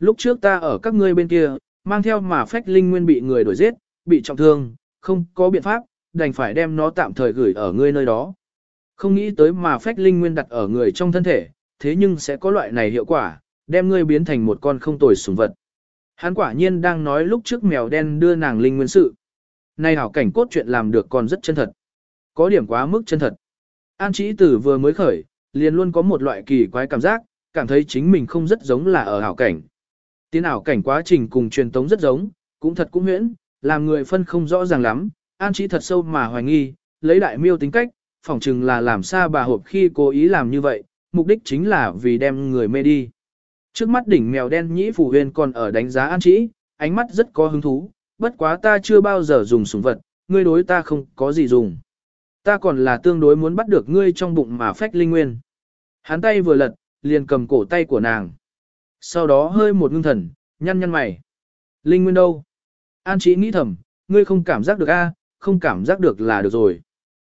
Lúc trước ta ở các ngươi bên kia, mang theo mà phách linh nguyên bị người đuổi giết, bị trọng thương, không có biện pháp, đành phải đem nó tạm thời gửi ở ngươi nơi đó. Không nghĩ tới mà phách linh nguyên đặt ở người trong thân thể, thế nhưng sẽ có loại này hiệu quả, đem ngươi biến thành một con không tồi sủng vật. Hắn quả nhiên đang nói lúc trước mèo đen đưa nàng linh nguyên sự. Này hảo cảnh cốt chuyện làm được còn rất chân thật. Có điểm quá mức chân thật. An Chí Tử vừa mới khởi, liền luôn có một loại kỳ quái cảm giác, cảm thấy chính mình không rất giống là ở hảo cảnh. Tiến ảo cảnh quá trình cùng truyền tống rất giống, cũng thật cũng huyễn, làm người phân không rõ ràng lắm, An trí thật sâu mà hoài nghi, lấy đại miêu tính cách, phỏng chừng là làm sao bà hộp khi cố ý làm như vậy, mục đích chính là vì đem người mê đi. Trước mắt đỉnh mèo đen nhĩ phủ huyền còn ở đánh giá An trí, ánh mắt rất có hứng thú, bất quá ta chưa bao giờ dùng súng vật, ngươi đối ta không có gì dùng. Ta còn là tương đối muốn bắt được ngươi trong bụng mà phách linh nguyên. Hắn tay vừa lật, liền cầm cổ tay của nàng. Sau đó hơi một ngưng thần, nhăn nhăn mày. Linh nguyên đâu? An Chí nghĩ thầm, ngươi không cảm giác được a, không cảm giác được là được rồi.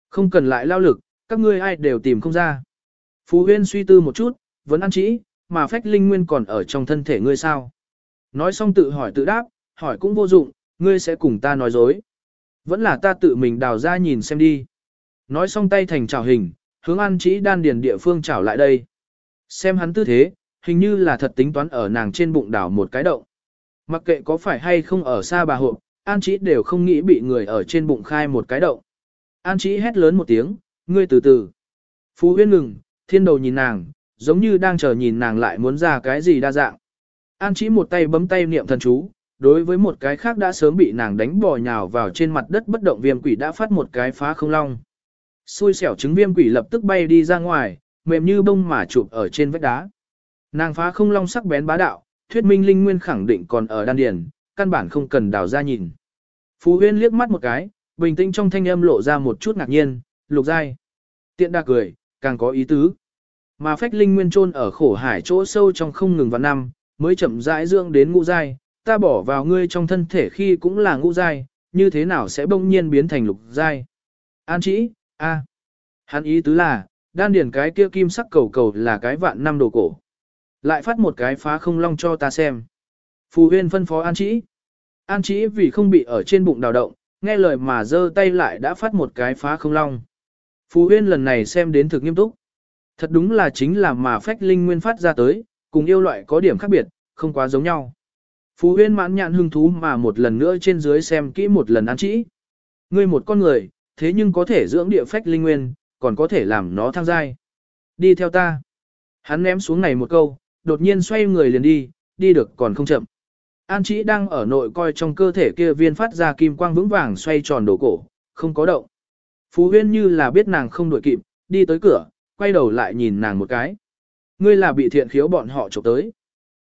Không cần lại lao lực, các ngươi ai đều tìm không ra. Phú Huyên suy tư một chút, vẫn an Chí, mà phách linh nguyên còn ở trong thân thể ngươi sao? Nói xong tự hỏi tự đáp, hỏi cũng vô dụng, ngươi sẽ cùng ta nói dối. Vẫn là ta tự mình đào ra nhìn xem đi. Nói xong tay thành trào hình, hướng an Chí đan điền địa phương trào lại đây. Xem hắn tư thế, hình như là thật tính toán ở nàng trên bụng đảo một cái động. Mặc kệ có phải hay không ở xa bà hộ, an Chí đều không nghĩ bị người ở trên bụng khai một cái động. An Chí hét lớn một tiếng, ngươi từ từ. Phú huyên ngừng, thiên đầu nhìn nàng, giống như đang chờ nhìn nàng lại muốn ra cái gì đa dạng. An Chí một tay bấm tay niệm thần chú, đối với một cái khác đã sớm bị nàng đánh bò nhào vào trên mặt đất bất động viêm quỷ đã phát một cái phá không long. Xui xẻo trứng viêm quỷ lập tức bay đi ra ngoài, mềm như bông mà chụp ở trên vách đá. Nàng phá không long sắc bén bá đạo, thuyết minh linh nguyên khẳng định còn ở đan điền, căn bản không cần đào ra nhìn. Phú Huyên liếc mắt một cái, bình tĩnh trong thanh âm lộ ra một chút ngạc nhiên, lục giai. Tiện đa cười, càng có ý tứ. Mà phách linh nguyên trôn ở khổ hải chỗ sâu trong không ngừng vào năm, mới chậm rãi dưỡng đến ngũ giai, ta bỏ vào ngươi trong thân thể khi cũng là ngũ giai, như thế nào sẽ bỗng nhiên biến thành lục giai. An chỉ, a, Hắn ý tứ là, đan điền cái kia kim sắc cầu cầu là cái vạn năm đồ cổ. Lại phát một cái phá không long cho ta xem. Phù huyên phân phó An Trĩ, An Trĩ vì không bị ở trên bụng đào động, nghe lời mà giơ tay lại đã phát một cái phá không long. Phù huyên lần này xem đến thực nghiêm túc. Thật đúng là chính là mà phách linh nguyên phát ra tới, cùng yêu loại có điểm khác biệt, không quá giống nhau. Phù huyên mãn nhạn hưng thú mà một lần nữa trên dưới xem kỹ một lần An Trĩ. Ngươi một con người, thế nhưng có thể dưỡng địa phách linh nguyên, còn có thể làm nó thăng giai. Đi theo ta. Hắn ném xuống này một câu, đột nhiên xoay người liền đi, đi được còn không chậm. An Chí đang ở nội coi trong cơ thể kia viên phát ra kim quang vững vàng xoay tròn đổ cổ, không có động. Phú Huyên như là biết nàng không đuổi kịp, đi tới cửa, quay đầu lại nhìn nàng một cái. Ngươi là bị thiện khiếu bọn họ chụp tới.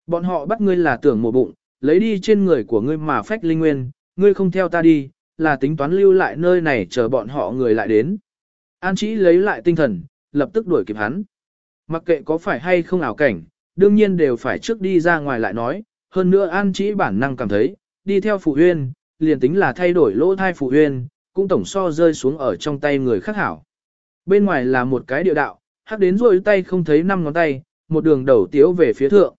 Bọn họ bắt ngươi là tưởng mổ bụng, lấy đi trên người của ngươi mà phách linh nguyên, ngươi không theo ta đi, là tính toán lưu lại nơi này chờ bọn họ người lại đến. An Chí lấy lại tinh thần, lập tức đuổi kịp hắn. Mặc kệ có phải hay không ảo cảnh, đương nhiên đều phải trước đi ra ngoài lại nói, hơn nữa An Chí bản năng cảm thấy, đi theo phụ huyên, liền tính là thay đổi lỗ thai phụ huyên, cũng tổng so rơi xuống ở trong tay người khác hảo. Bên ngoài là một cái địa đạo, hắc đến rồi tay không thấy năm ngón tay, một đường đầu tiếu về phía thượng.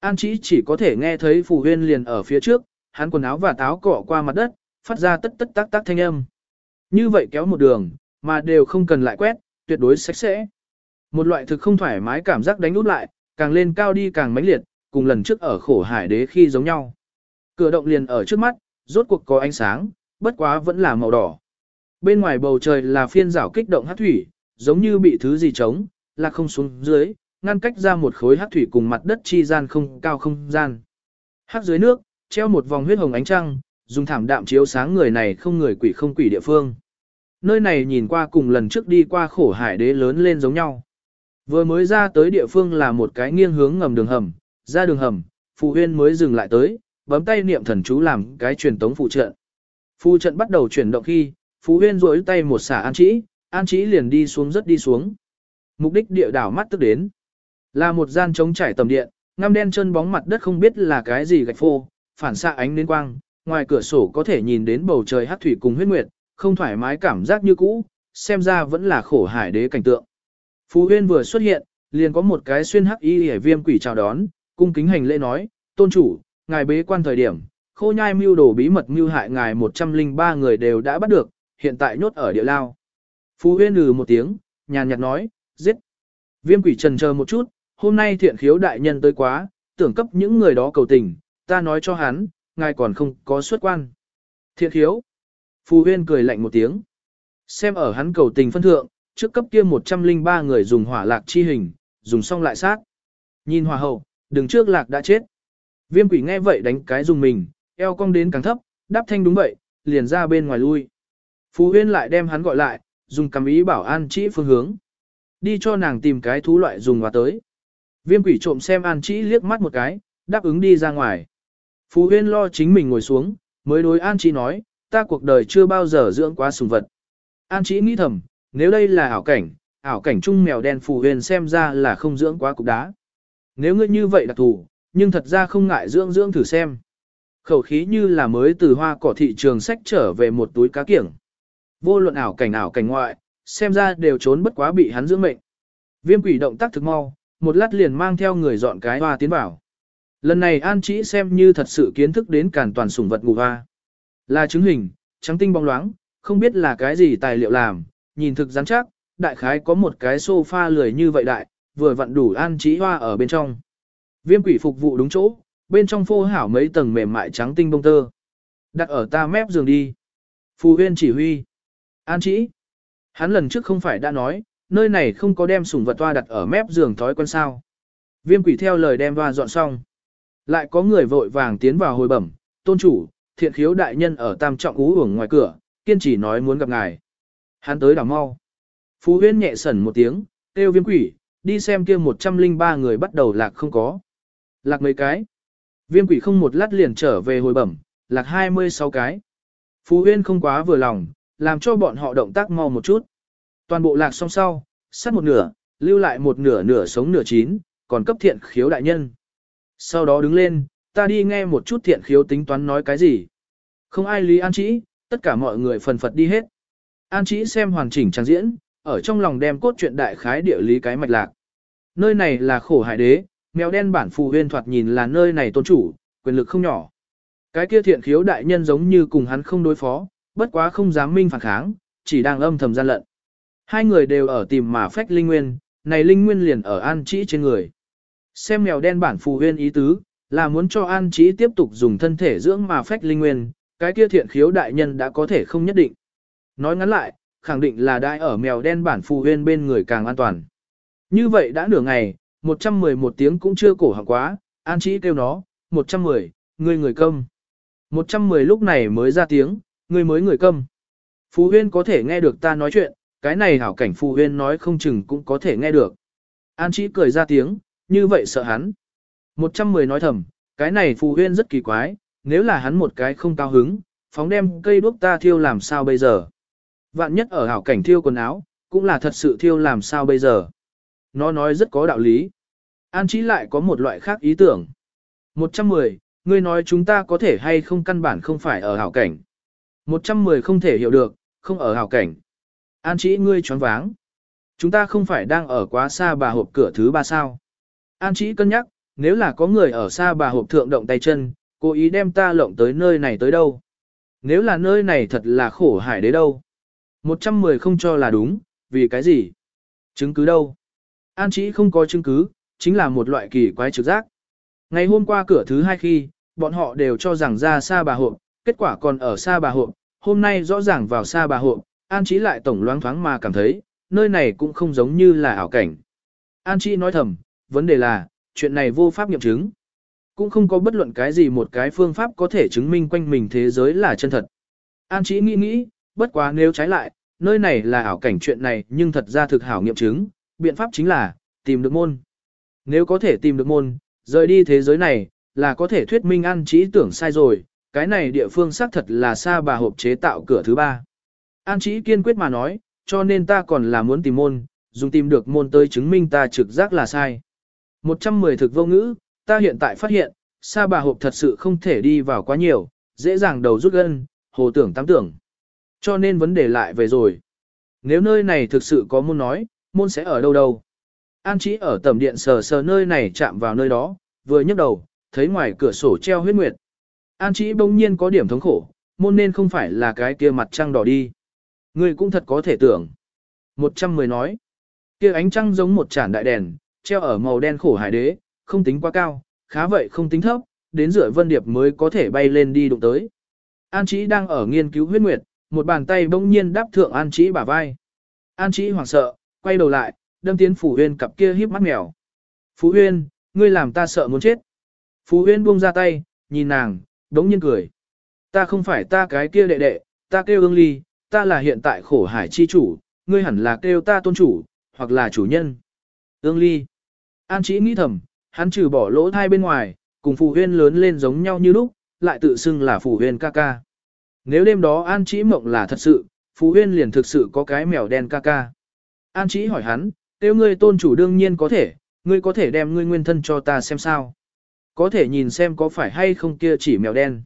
An Chí chỉ có thể nghe thấy phụ huyên liền ở phía trước, hắn quần áo và táo cỏ qua mặt đất, phát ra tất tất tác tác thanh âm. Như vậy kéo một đường, mà đều không cần lại quét, tuyệt đối sạch sẽ. Một loại thực không thoải mái cảm giác đánh út lại, càng lên cao đi càng mãnh liệt, cùng lần trước ở khổ hải đế khi giống nhau. Cửa động liền ở trước mắt, rốt cuộc có ánh sáng, bất quá vẫn là màu đỏ. Bên ngoài bầu trời là phiên rảo kích động hát thủy, giống như bị thứ gì trống, là không xuống dưới, ngăn cách ra một khối hát thủy cùng mặt đất chi gian không cao không gian. Hát dưới nước, treo một vòng huyết hồng ánh trăng, dùng thảm đạm chiếu sáng người này không người quỷ không quỷ địa phương. Nơi này nhìn qua cùng lần trước đi qua khổ hải đế lớn lên giống nhau. Vừa mới ra tới địa phương là một cái nghiêng hướng ngầm đường hầm, ra đường hầm, phụ huyên mới dừng lại tới, bấm tay niệm thần chú làm cái truyền tống phụ trận. Phụ trận bắt đầu chuyển động khi, phụ huyên rỗi tay một xả an trĩ, an trĩ liền đi xuống rất đi xuống. Mục đích địa đảo mắt tức đến. Là một gian trống trải tầm điện, ngăm đen chân bóng mặt đất không biết là cái gì gạch phô, phản xạ ánh đến quang, ngoài cửa sổ có thể nhìn đến bầu trời hát thủy cùng huyết nguyệt, không thoải mái cảm giác như cũ, xem ra vẫn là khổ hải đế cảnh tượng. Phú Huyên vừa xuất hiện, liền có một cái xuyên hắc y hề viêm quỷ chào đón, cung kính hành lễ nói, tôn chủ, ngài bế quan thời điểm, khô nhai mưu đồ bí mật mưu hại ngài 103 người đều đã bắt được, hiện tại nhốt ở địa lao. Phú Huyên lừ một tiếng, nhàn nhạt nói, giết. Viêm quỷ trần chờ một chút, hôm nay thiện khiếu đại nhân tới quá, tưởng cấp những người đó cầu tình, ta nói cho hắn, ngài còn không có xuất quan. Thiện khiếu. Phú Huyên cười lạnh một tiếng. Xem ở hắn cầu tình phân thượng, trước cấp kia 103 người dùng hỏa lạc chi hình, dùng xong lại sát. Nhìn hỏa hậu, đừng trước lạc đã chết. Viêm quỷ nghe vậy đánh cái dùng mình, eo cong đến càng thấp, đáp thanh đúng vậy, liền ra bên ngoài lui. Phú Huyên lại đem hắn gọi lại, dùng cầm ý bảo an chỉ phương hướng. Đi cho nàng tìm cái thú loại dùng hòa tới. Viêm quỷ trộm xem an chỉ liếc mắt một cái, đáp ứng đi ra ngoài. Phú Huyên lo chính mình ngồi xuống, mới đối An Chí nói, ta cuộc đời chưa bao giờ dưỡng quá sùng vật. An Chí nghĩ thầm, nếu đây là ảo cảnh, ảo cảnh trung mèo đen Phù huyền xem ra là không dưỡng quá cục đá. Nếu ngươi như vậy đặc thù, nhưng thật ra không ngại dưỡng dưỡng thử xem. Khẩu khí như là mới từ hoa cỏ thị trường sách trở về một túi cá kiểng. Vô luận ảo cảnh ảo cảnh ngoại, xem ra đều trốn bất quá bị hắn dưỡng mệnh. Viêm quỷ động tác thực mau, một lát liền mang theo người dọn cái hoa tiến vào. Lần này An Chỉ xem như thật sự kiến thức đến cản toàn sủng vật ngủ hoa. Là chứng hình, trắng tinh bóng loáng, không biết là cái gì tài liệu làm, nhìn thực rắn chắc, đại khái có một cái sofa lười như vậy đại, vừa vặn đủ An Chỉ hoa ở bên trong. Viêm quỷ phục vụ đúng chỗ, bên trong phô hảo mấy tầng mềm mại trắng tinh bông tơ. Đặt ở ta mép giường đi. Phù huyên chỉ huy. An Chỉ. Hắn lần trước không phải đã nói, nơi này không có đem sủng vật toa đặt ở mép giường thói quen sao. Viêm quỷ theo lời đem toa dọn xong. Lại có người vội vàng tiến vào hồi bẩm, tôn chủ, thiện khiếu đại nhân ở tam trọng ú uổng ngoài cửa, kiên trì nói muốn gặp ngài. Hắn tới đảo mau. Phú huyên nhẹ sẩn một tiếng, kêu viêm quỷ, đi xem kia 103 người bắt đầu lạc không có. Lạc mấy cái. Viêm quỷ không một lát liền trở về hồi bẩm, lạc 26 cái. Phú huyên không quá vừa lòng, làm cho bọn họ động tác mau một chút. Toàn bộ lạc xong sau, sát một nửa, lưu lại một nửa nửa sống nửa chín, còn cấp thiện khiếu đại nhân. Sau đó đứng lên, ta đi nghe một chút thiện khiếu tính toán nói cái gì. Không ai lý an trĩ, tất cả mọi người phần phật đi hết. An trĩ xem hoàn chỉnh trang diễn, ở trong lòng đem cốt truyện đại khái địa lý cái mạch lạc. Nơi này là khổ hải đế, mèo đen bản phù huyên thoạt nhìn là nơi này tôn chủ, quyền lực không nhỏ. Cái kia thiện khiếu đại nhân giống như cùng hắn không đối phó, bất quá không dám minh phản kháng, chỉ đang âm thầm gian lận. Hai người đều ở tìm mà phách linh nguyên, này linh nguyên liền ở an trĩ trên người. Xem mèo đen bản phù huyên ý tứ, là muốn cho an trĩ tiếp tục dùng thân thể dưỡng mà phách linh nguyên, cái kia thiện khiếu đại nhân đã có thể không nhất định. Nói ngắn lại, khẳng định là đại ở mèo đen bản phù huyên bên người càng an toàn. Như vậy đã nửa ngày, 111 tiếng cũng chưa cổ họng quá, an chỉ kêu nó, 110, người người câm. 110 lúc này mới ra tiếng, người mới người câm. Phù huyên có thể nghe được ta nói chuyện, cái này hảo cảnh phù huyên nói không chừng cũng có thể nghe được. An chỉ cười ra tiếng, như vậy sợ hắn. 110 nói thầm, cái này phù huyên rất kỳ quái, nếu là hắn một cái không cao hứng, phóng đem cây đuốc ta thiêu làm sao bây giờ. Vạn nhất ở hảo cảnh thiêu quần áo, cũng là thật sự thiêu làm sao bây giờ. Nó nói rất có đạo lý. An chỉ lại có một loại khác ý tưởng. 110, ngươi nói chúng ta có thể hay không căn bản không phải ở hảo cảnh. 110 không thể hiểu được, không ở hảo cảnh. An chỉ ngươi choáng váng. Chúng ta không phải đang ở quá xa bà hộp cửa thứ ba sao. An chỉ cân nhắc, nếu là có người ở xa bà hộp thượng động tay chân, cố ý đem ta lộng tới nơi này tới đâu. Nếu là nơi này thật là khổ hải đấy đâu. 110 không cho là đúng, vì cái gì? Chứng cứ đâu? An chỉ không có chứng cứ, chính là một loại kỳ quái trực giác. Ngày hôm qua cửa thứ hai khi, bọn họ đều cho rằng ra xa bà hộp, kết quả còn ở xa bà hộp, hôm nay rõ ràng vào xa bà hộp, An Chí lại tổng loáng thoáng mà cảm thấy, nơi này cũng không giống như là ảo cảnh. An Chí nói thầm, vấn đề là, chuyện này vô pháp nghiệm chứng. Cũng không có bất luận cái gì một cái phương pháp có thể chứng minh quanh mình thế giới là chân thật. An Chí nghĩ nghĩ, bất quá nếu trái lại, nơi này là ảo cảnh chuyện này nhưng thật ra thực hảo nghiệm chứng, biện pháp chính là, tìm được môn. Nếu có thể tìm được môn, rời đi thế giới này, là có thể thuyết minh An Chí tưởng sai rồi, cái này địa phương xác thật là xa bà hộp chế tạo cửa thứ ba. An Chí kiên quyết mà nói, cho nên ta còn là muốn tìm môn, dùng tìm được môn tới chứng minh ta trực giác là sai. 110 thực vô ngữ, ta hiện tại phát hiện, xa bà hộp thật sự không thể đi vào quá nhiều, dễ dàng đầu rút gân, hồ tưởng tám tưởng. Cho nên vấn đề lại về rồi. Nếu nơi này thực sự có môn nói, môn sẽ ở đâu đâu. An chỉ ở tầm điện sờ sờ nơi này chạm vào nơi đó, vừa nhấc đầu, thấy ngoài cửa sổ treo huyết nguyệt. An chỉ bỗng nhiên có điểm thống khổ, môn nên không phải là cái kia mặt trăng đỏ đi. người cũng thật có thể tưởng. 110 nói, kia ánh trăng giống một chản đại đèn, treo ở màu đen khổ hải đế, không tính quá cao, khá vậy không tính thấp, đến rưỡi vân điệp mới có thể bay lên đi đụng tới. An Chí đang ở nghiên cứu huyết nguyệt, một bàn tay bỗng nhiên đáp thượng An Chí bả vai. An Chí hoảng sợ, quay đầu lại, đâm tiến Phủ Huyên cặp kia híp mắt mèo. Phú Huyên, ngươi làm ta sợ muốn chết. Phú Huyên buông ra tay, nhìn nàng, đống nhiên cười. Ta không phải ta cái kia đệ đệ, ta kêu ương ly, ta là hiện tại khổ hải chi chủ, ngươi hẳn là kêu ta tôn chủ, hoặc là chủ nhân. Ương ly. An chỉ nghĩ thầm, hắn trừ bỏ lỗ thai bên ngoài, cùng phù huyên lớn lên giống nhau như lúc, lại tự xưng là Phù Huyên ca ca. Nếu đêm đó An Chí mộng là thật sự, phú Huyên liền thực sự có cái mèo đen ca ca. An Chí hỏi hắn, tiêu ngươi tôn chủ đương nhiên có thể, ngươi có thể đem ngươi nguyên thân cho ta xem sao. Có thể nhìn xem có phải hay không kia chỉ mèo đen.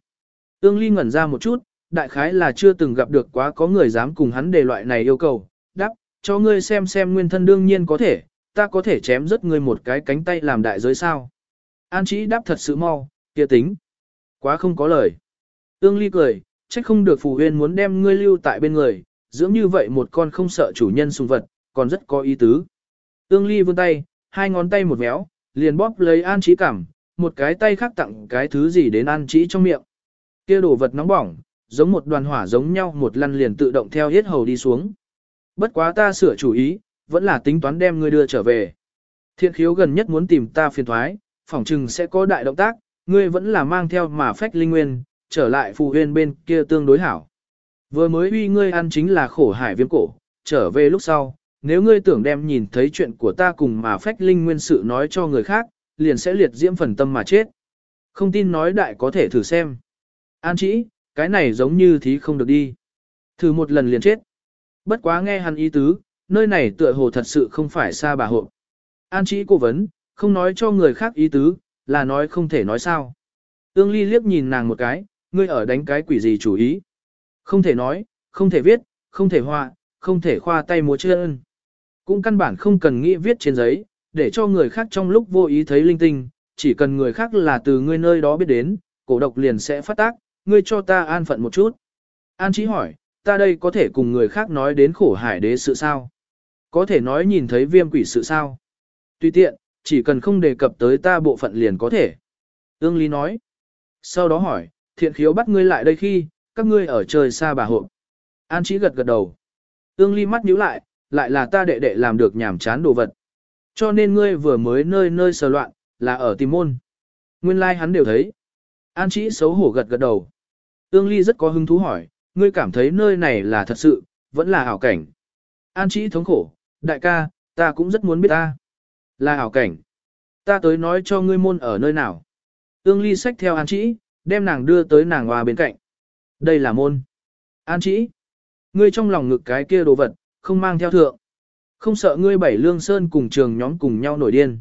Ương Ly ngẩn ra một chút, đại khái là chưa từng gặp được quá có người dám cùng hắn đề loại này yêu cầu. Đáp, cho ngươi xem xem nguyên thân đương nhiên có thể, ta có thể chém rất ngươi một cái cánh tay làm đại giới sao. An Chí đáp thật sự mau, kia tính. Quá không có lời. Ương Ly cười, trách không được Phù Huyên muốn đem ngươi lưu tại bên người, dưỡng như vậy một con không sợ chủ nhân sùng vật, còn rất có ý tứ. Tương Ly vươn tay, hai ngón tay một méo, liền bóp lấy An Chí cảm, một cái tay khác tặng cái thứ gì đến An Chí trong miệng. Kia đồ vật nóng bỏng, giống một đoàn hỏa giống nhau một lăn liền tự động theo hết hầu đi xuống. Bất quá ta sửa chủ ý, vẫn là tính toán đem ngươi đưa trở về. Thiện khiếu gần nhất muốn tìm ta phiền thoái, phỏng chừng sẽ có đại động tác, ngươi vẫn là mang theo mà phách linh nguyên, trở lại phù huyên bên kia tương đối hảo. Vừa mới uy ngươi ăn chính là khổ hải viêm cổ, trở về lúc sau, nếu ngươi tưởng đem nhìn thấy chuyện của ta cùng mà phách linh nguyên sự nói cho người khác, liền sẽ liệt diễm phần tâm mà chết. Không tin nói đại có thể thử xem. An chỉ, cái này giống như thí không được đi. Thử một lần liền chết. Bất quá nghe hắn ý tứ, nơi này tựa hồ thật sự không phải xa bà hộ. An chỉ cố vấn, không nói cho người khác ý tứ, là nói không thể nói sao. Ương ly liếc nhìn nàng một cái, ngươi ở đánh cái quỷ gì chủ ý. Không thể nói, không thể viết, không thể họa, không thể khoa tay múa chân. Cũng căn bản không cần nghĩ viết trên giấy, để cho người khác trong lúc vô ý thấy linh tinh, chỉ cần người khác là từ ngươi nơi đó biết đến, cổ độc liền sẽ phát tác, ngươi cho ta an phận một chút. An chí hỏi, ta đây có thể cùng người khác nói đến khổ hải đế sự sao? Có thể nói nhìn thấy viêm quỷ sự sao? Tuy tiện, chỉ cần không đề cập tới ta bộ phận liền có thể. Ương Lý nói. Sau đó hỏi, thiện khiếu bắt ngươi lại đây khi, các ngươi ở trời xa bà hộ. An chỉ gật gật đầu. Ương Ly mắt nhíu lại, lại là ta đệ đệ làm được nhảm chán đồ vật. Cho nên ngươi vừa mới nơi nơi sờ loạn, là ở tìm môn. Nguyên lai like hắn đều thấy. An chỉ xấu hổ gật gật đầu. Ương Ly rất có hứng thú hỏi, ngươi cảm thấy nơi này là thật sự, vẫn là ảo cảnh. An chỉ thống khổ, đại ca, ta cũng rất muốn biết ta. Là ảo cảnh. Ta tới nói cho ngươi môn ở nơi nào. Ương Ly xách theo An chỉ, đem nàng đưa tới nàng hoa bên cạnh. Đây là môn. An chỉ. Ngươi trong lòng ngực cái kia đồ vật, không mang theo thượng. Không sợ ngươi bảy lương sơn cùng trường nhóm cùng nhau nổi điên.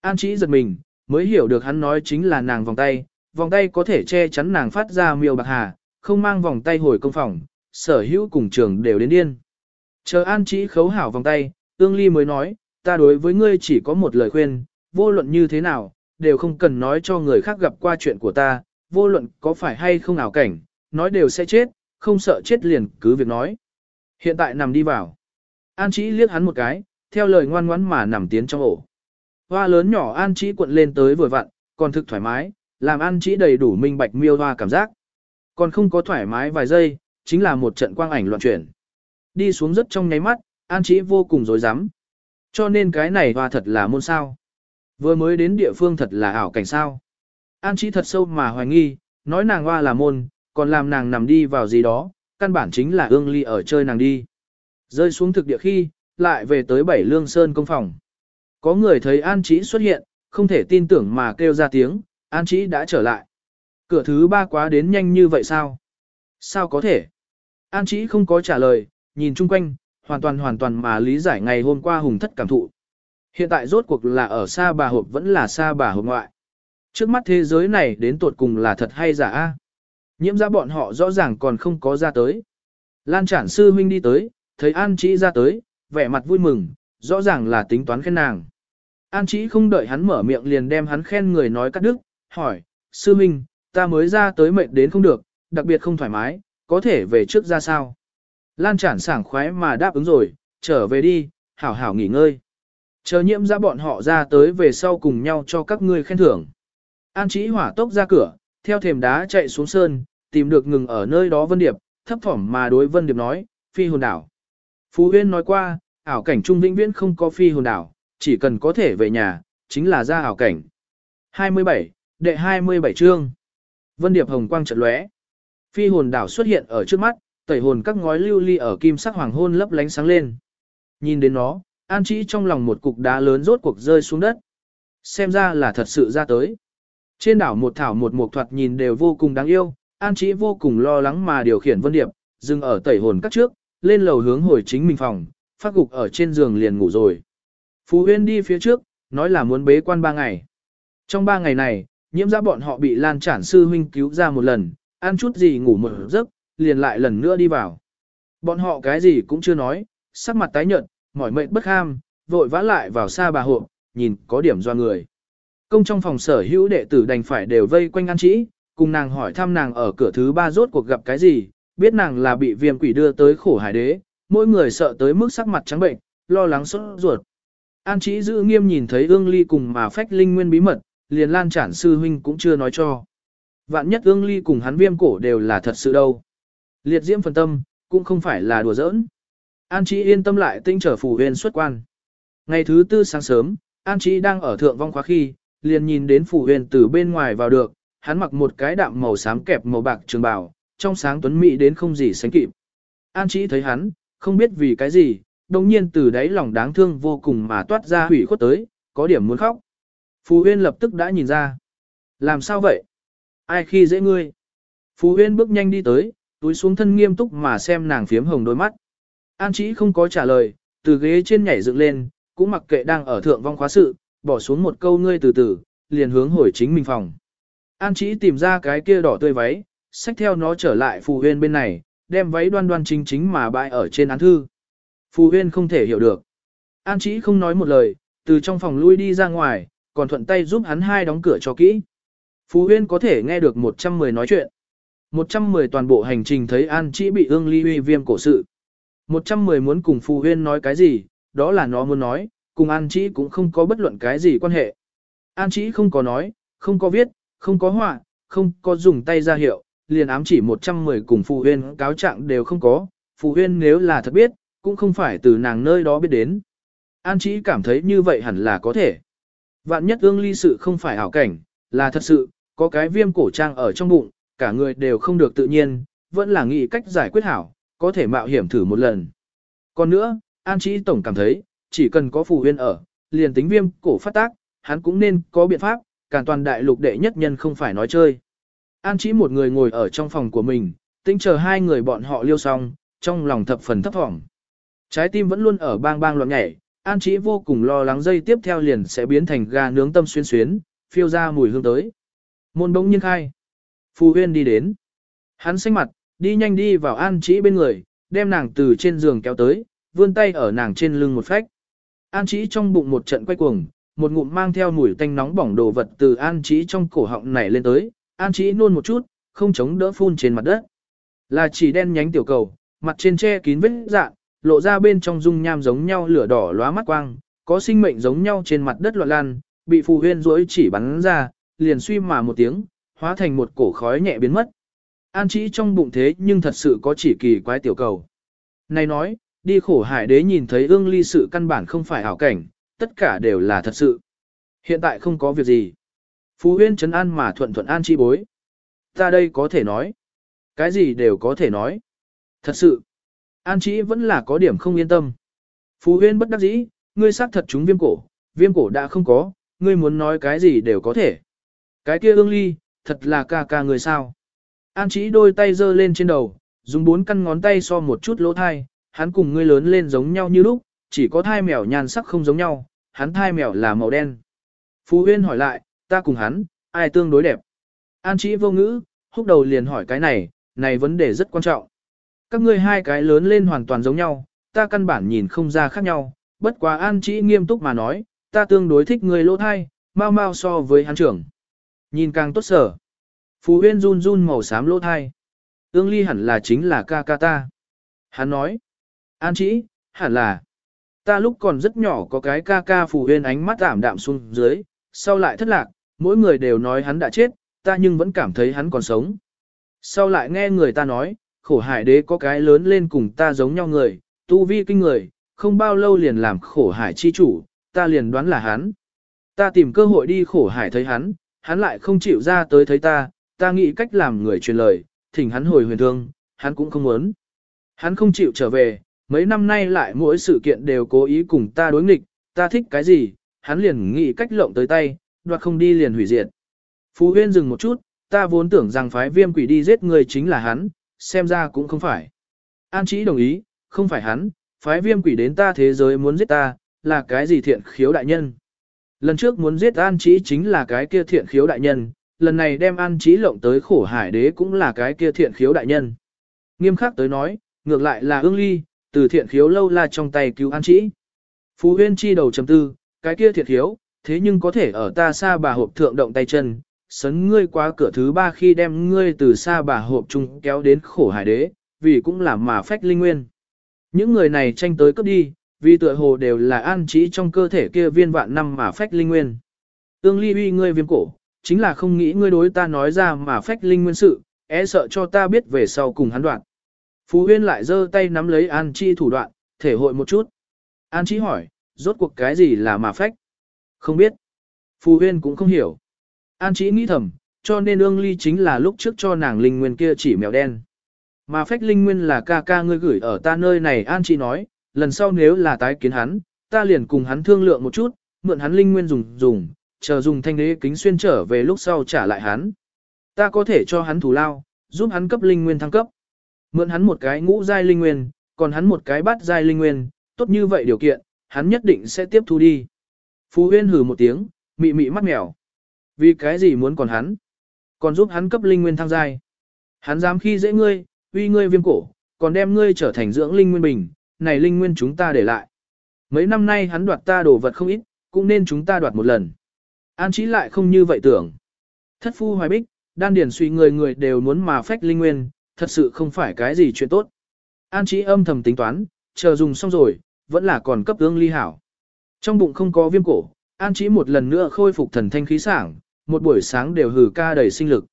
An chỉ giật mình, mới hiểu được hắn nói chính là nàng vòng tay, vòng tay có thể che chắn nàng phát ra miêu bạc hà, không mang vòng tay hồi công phòng, sở hữu cùng trường đều đến điên. Chờ an chỉ khấu hảo vòng tay, ương ly mới nói, ta đối với ngươi chỉ có một lời khuyên, vô luận như thế nào, đều không cần nói cho người khác gặp qua chuyện của ta, vô luận có phải hay không ảo cảnh, nói đều sẽ chết, không sợ chết liền cứ việc nói. Hiện tại nằm đi vào. An Chí liếc hắn một cái, theo lời ngoan ngoãn mà nằm tiến trong ổ. Hoa lớn nhỏ An Chí cuộn lên tới vừa vặn, còn thực thoải mái, làm An Chí đầy đủ minh bạch miêu hoa cảm giác. Còn không có thoải mái vài giây, chính là một trận quang ảnh loạn chuyển. Đi xuống rất trong nháy mắt, An Chí vô cùng rối rắm. Cho nên cái này hoa thật là môn sao. Vừa mới đến địa phương thật là ảo cảnh sao. An Chí thật sâu mà hoài nghi, nói nàng hoa là môn, còn làm nàng nằm đi vào gì đó, căn bản chính là ương ly ở chơi nàng đi. Rơi xuống thực địa khi, lại về tới bảy lương sơn công phòng. Có người thấy An Chí xuất hiện, không thể tin tưởng mà kêu ra tiếng, An Chí đã trở lại. Cửa thứ ba quá đến nhanh như vậy sao? Sao có thể? An Chí không có trả lời, nhìn chung quanh, hoàn toàn hoàn toàn mà lý giải ngày hôm qua hùng thất cảm thụ. Hiện tại rốt cuộc là ở xa bà hộp vẫn là xa bà hộp ngoại. Trước mắt thế giới này đến tuột cùng là thật hay giả a? Nhiễm ra bọn họ rõ ràng còn không có ra tới. Lan trản sư huynh đi tới, thấy An Chí ra tới, vẻ mặt vui mừng, rõ ràng là tính toán khen nàng. An Chí không đợi hắn mở miệng liền đem hắn khen người nói cắt đứt, hỏi, sư huynh, ta mới ra tới mệt đến không được, đặc biệt không thoải mái, có thể về trước ra sao. Lan trản sảng khoái mà đáp ứng rồi, trở về đi, hảo hảo nghỉ ngơi. Chờ nhiễm ra bọn họ ra tới về sau cùng nhau cho các ngươi khen thưởng. An Chí hỏa tốc ra cửa, theo thềm đá chạy xuống sơn, tìm được ngừng ở nơi đó Vân Điệp, thấp thỏm mà đối Vân Điệp nói, phi hồn đảo. Phú Huyên nói qua, ảo cảnh trung vĩnh viễn không có phi hồn đảo, chỉ cần có thể về nhà, chính là ra ảo cảnh. 27, đệ 27 chương. Vân Điệp hồng quang trận lóe. Phi hồn đảo xuất hiện ở trước mắt, tẩy hồn các ngói lưu ly ở kim sắc hoàng hôn lấp lánh sáng lên. Nhìn đến nó, An Chí trong lòng một cục đá lớn rốt cuộc rơi xuống đất. Xem ra là thật sự ra tới. Trên đảo một thảo một mục thoạt nhìn đều vô cùng đáng yêu, An Chí vô cùng lo lắng mà điều khiển Vân Điệp, dừng ở tẩy hồn các trước, lên lầu hướng hồi chính mình phòng, phát gục ở trên giường liền ngủ rồi. Phú Huyên đi phía trước, nói là muốn bế quan ba ngày. Trong ba ngày này, nhiễm ra bọn họ bị Lan Trản sư huynh cứu ra một lần, ăn chút gì ngủ một giấc, liền lại lần nữa đi vào. Bọn họ cái gì cũng chưa nói, sắc mặt tái nhợt, mỏi mệt bất ham, vội vã lại vào xa bà hộ, nhìn có điểm do người. Công trong phòng sở hữu đệ tử đành phải đều vây quanh An Chỉ, cùng nàng hỏi thăm nàng ở cửa thứ ba rốt cuộc gặp cái gì, biết nàng là bị viêm quỷ đưa tới khổ hải đế, mỗi người sợ tới mức sắc mặt trắng bệnh, lo lắng sốt ruột. An Chí giữ nghiêm nhìn thấy ương ly cùng mà phách linh nguyên bí mật, liền lan trản sư huynh cũng chưa nói cho. Vạn nhất ương ly cùng hắn viêm cổ đều là thật sự đâu. Liệt diễm phần tâm, cũng không phải là đùa giỡn. An Chí yên tâm lại tinh trở phù huyền xuất quan. Ngày thứ tư sáng sớm, An Chí đang ở thượng vong khóa khi, liền nhìn đến phù huyền từ bên ngoài vào được, hắn mặc một cái đạm màu xám kẹp màu bạc trường bào, trong sáng tuấn mỹ đến không gì sánh kịp. An Chí thấy hắn, không biết vì cái gì, đồng nhiên từ đáy lòng đáng thương vô cùng mà toát ra hủy khuất tới, có điểm muốn khóc. Phù Huyên lập tức đã nhìn ra. Làm sao vậy? Ai khi dễ ngươi? Phù Huyên bước nhanh đi tới, túi xuống thân nghiêm túc mà xem nàng phiếm hồng đôi mắt. An Chí không có trả lời, từ ghế trên nhảy dựng lên, cũng mặc kệ đang ở thượng vong khóa sự, bỏ xuống một câu ngươi từ từ, liền hướng hồi chính mình phòng. An Chí tìm ra cái kia đỏ tươi váy, xách theo nó trở lại Phù Huyên bên này, đem váy đoan đoan chính chính mà bãi ở trên án thư. Phù Huyên không thể hiểu được. An Chí không nói một lời, từ trong phòng lui đi ra ngoài, còn thuận tay giúp hắn hai đóng cửa cho kỹ. Phù Huyên có thể nghe được 110 nói chuyện. 110 toàn bộ hành trình thấy An Chí bị ương ly uy viêm cổ sự. 110 muốn cùng Phù Huyên nói cái gì, đó là nó muốn nói, cùng An Chí cũng không có bất luận cái gì quan hệ. An Chí không có nói, không có viết, không có họa, không có dùng tay ra hiệu, liền ám chỉ 110 cùng Phù Huyên cáo trạng đều không có. Phù Huyên nếu là thật biết, cũng không phải từ nàng nơi đó biết đến. An Chí cảm thấy như vậy hẳn là có thể. Vạn nhất ương ly sự không phải ảo cảnh, là thật sự, có cái viêm cổ trang ở trong bụng, cả người đều không được tự nhiên, vẫn là nghĩ cách giải quyết hảo, có thể mạo hiểm thử một lần. Còn nữa, An Chí Tổng cảm thấy, chỉ cần có phù huyên ở, liền tính viêm cổ phát tác, hắn cũng nên có biện pháp, càn toàn đại lục đệ nhất nhân không phải nói chơi. An chỉ một người ngồi ở trong phòng của mình, tính chờ hai người bọn họ liêu xong, trong lòng thập phần thấp thỏm. Trái tim vẫn luôn ở bang bang loạn nhảy, An Chí vô cùng lo lắng dây tiếp theo liền sẽ biến thành gà nướng tâm xuyên xuyến, phiêu ra mùi hương tới. Môn bỗng nhiên khai. Phù Huyên đi đến. Hắn xanh mặt, đi nhanh đi vào An Chí bên người, đem nàng từ trên giường kéo tới, vươn tay ở nàng trên lưng một phách. An Chí trong bụng một trận quay cuồng, một ngụm mang theo mùi tanh nóng bỏng đồ vật từ An Chí trong cổ họng nảy lên tới, An Chí nôn một chút, không chống đỡ phun trên mặt đất. Là chỉ đen nhánh tiểu cầu, mặt trên che kín vết dạng, lộ ra bên trong dung nham giống nhau lửa đỏ lóa mắt quang, có sinh mệnh giống nhau trên mặt đất loạn lan, bị phù huyên rỗi chỉ bắn ra, liền suy mà một tiếng, hóa thành một cổ khói nhẹ biến mất. An Chí trong bụng thế nhưng thật sự có chỉ kỳ quái tiểu cầu. Này nói, đi khổ hải đế nhìn thấy ương ly sự căn bản không phải ảo cảnh, tất cả đều là thật sự. Hiện tại không có việc gì. Phú huyên chấn an mà thuận thuận an chi bối. Ta đây có thể nói. Cái gì đều có thể nói. Thật sự. An Chí vẫn là có điểm không yên tâm. Phú Huyên bất đắc dĩ, ngươi xác thật chúng viêm cổ, viêm cổ đã không có, ngươi muốn nói cái gì đều có thể. Cái kia ương ly, thật là ca ca người sao. An Chí đôi tay giơ lên trên đầu, dùng bốn căn ngón tay so một chút lỗ thai, hắn cùng ngươi lớn lên giống nhau như lúc, chỉ có thai mèo nhan sắc không giống nhau, hắn thai mèo là màu đen. Phú Huyên hỏi lại, ta cùng hắn, ai tương đối đẹp. An Chí vô ngữ, húc đầu liền hỏi cái này, này vấn đề rất quan trọng. Các ngươi hai cái lớn lên hoàn toàn giống nhau, ta căn bản nhìn không ra khác nhau, bất quá an Chí nghiêm túc mà nói, ta tương đối thích người lỗ thai, mau mau so với hắn trưởng. Nhìn càng tốt sở. Phú huyên run run màu xám lỗ thai. Ương ly hẳn là chính là ca ca ta. Hắn nói. An chỉ, hẳn là. Ta lúc còn rất nhỏ có cái ca ca phù huyên ánh mắt ảm đạm xuống dưới, sau lại thất lạc, mỗi người đều nói hắn đã chết, ta nhưng vẫn cảm thấy hắn còn sống. Sau lại nghe người ta nói, khổ hải đế có cái lớn lên cùng ta giống nhau người, tu vi kinh người, không bao lâu liền làm khổ hải chi chủ, ta liền đoán là hắn. Ta tìm cơ hội đi khổ hải thấy hắn, hắn lại không chịu ra tới thấy ta, ta nghĩ cách làm người truyền lời, thỉnh hắn hồi huyền thương, hắn cũng không muốn. Hắn không chịu trở về, mấy năm nay lại mỗi sự kiện đều cố ý cùng ta đối nghịch, ta thích cái gì, hắn liền nghĩ cách lộng tới tay, đoạt không đi liền hủy diệt. Phú Huyên dừng một chút, ta vốn tưởng rằng phái viêm quỷ đi giết người chính là hắn, xem ra cũng không phải. An Chí đồng ý, không phải hắn, phái viêm quỷ đến ta thế giới muốn giết ta, là cái gì thiện khiếu đại nhân. Lần trước muốn giết An Chí chính là cái kia thiện khiếu đại nhân, lần này đem An Chí lộng tới khổ hải đế cũng là cái kia thiện khiếu đại nhân. Nghiêm khắc tới nói, ngược lại là ương ly, từ thiện khiếu lâu la trong tay cứu An trĩ. Phú huyên chi đầu chấm tư, cái kia thiện khiếu, thế nhưng có thể ở ta xa bà hộp thượng động tay chân, sấn ngươi qua cửa thứ ba khi đem ngươi từ xa bà hộp chung kéo đến khổ hải đế, vì cũng là mà phách linh nguyên. Những người này tranh tới cấp đi, vì tựa hồ đều là an trí trong cơ thể kia viên vạn năm mà phách linh nguyên. Tương ly uy ngươi viêm cổ, chính là không nghĩ ngươi đối ta nói ra mà phách linh nguyên sự, e sợ cho ta biết về sau cùng hắn đoạn. Phú huyên lại giơ tay nắm lấy an chi thủ đoạn, thể hội một chút. An chi hỏi, rốt cuộc cái gì là mà phách? Không biết. Phú huyên cũng không hiểu. An Chi nghĩ thầm, cho nên ương ly chính là lúc trước cho nàng linh nguyên kia chỉ mèo đen. Mà phách linh nguyên là ca ca ngươi gửi ở ta nơi này An Chi nói, lần sau nếu là tái kiến hắn, ta liền cùng hắn thương lượng một chút, mượn hắn linh nguyên dùng dùng, chờ dùng thanh đế kính xuyên trở về lúc sau trả lại hắn. Ta có thể cho hắn thủ lao, giúp hắn cấp linh nguyên thăng cấp. Mượn hắn một cái ngũ giai linh nguyên, còn hắn một cái bát giai linh nguyên, tốt như vậy điều kiện, hắn nhất định sẽ tiếp thu đi. Phú Huyên hừ một tiếng, mị mị mắt mèo. Vì cái gì muốn còn hắn? Còn giúp hắn cấp linh nguyên thăng giai. Hắn dám khi dễ ngươi, uy ngươi viêm cổ, còn đem ngươi trở thành dưỡng linh nguyên bình, này linh nguyên chúng ta để lại. Mấy năm nay hắn đoạt ta đồ vật không ít, cũng nên chúng ta đoạt một lần. An trí lại không như vậy tưởng. Thất phu hoài bích, đan điển suy người người đều muốn mà phách linh nguyên, thật sự không phải cái gì chuyện tốt. An trí âm thầm tính toán, chờ dùng xong rồi, vẫn là còn cấp ương ly hảo. Trong bụng không có viêm cổ, An trí một lần nữa khôi phục thần thanh khí sảng, một buổi sáng đều hử ca đầy sinh lực.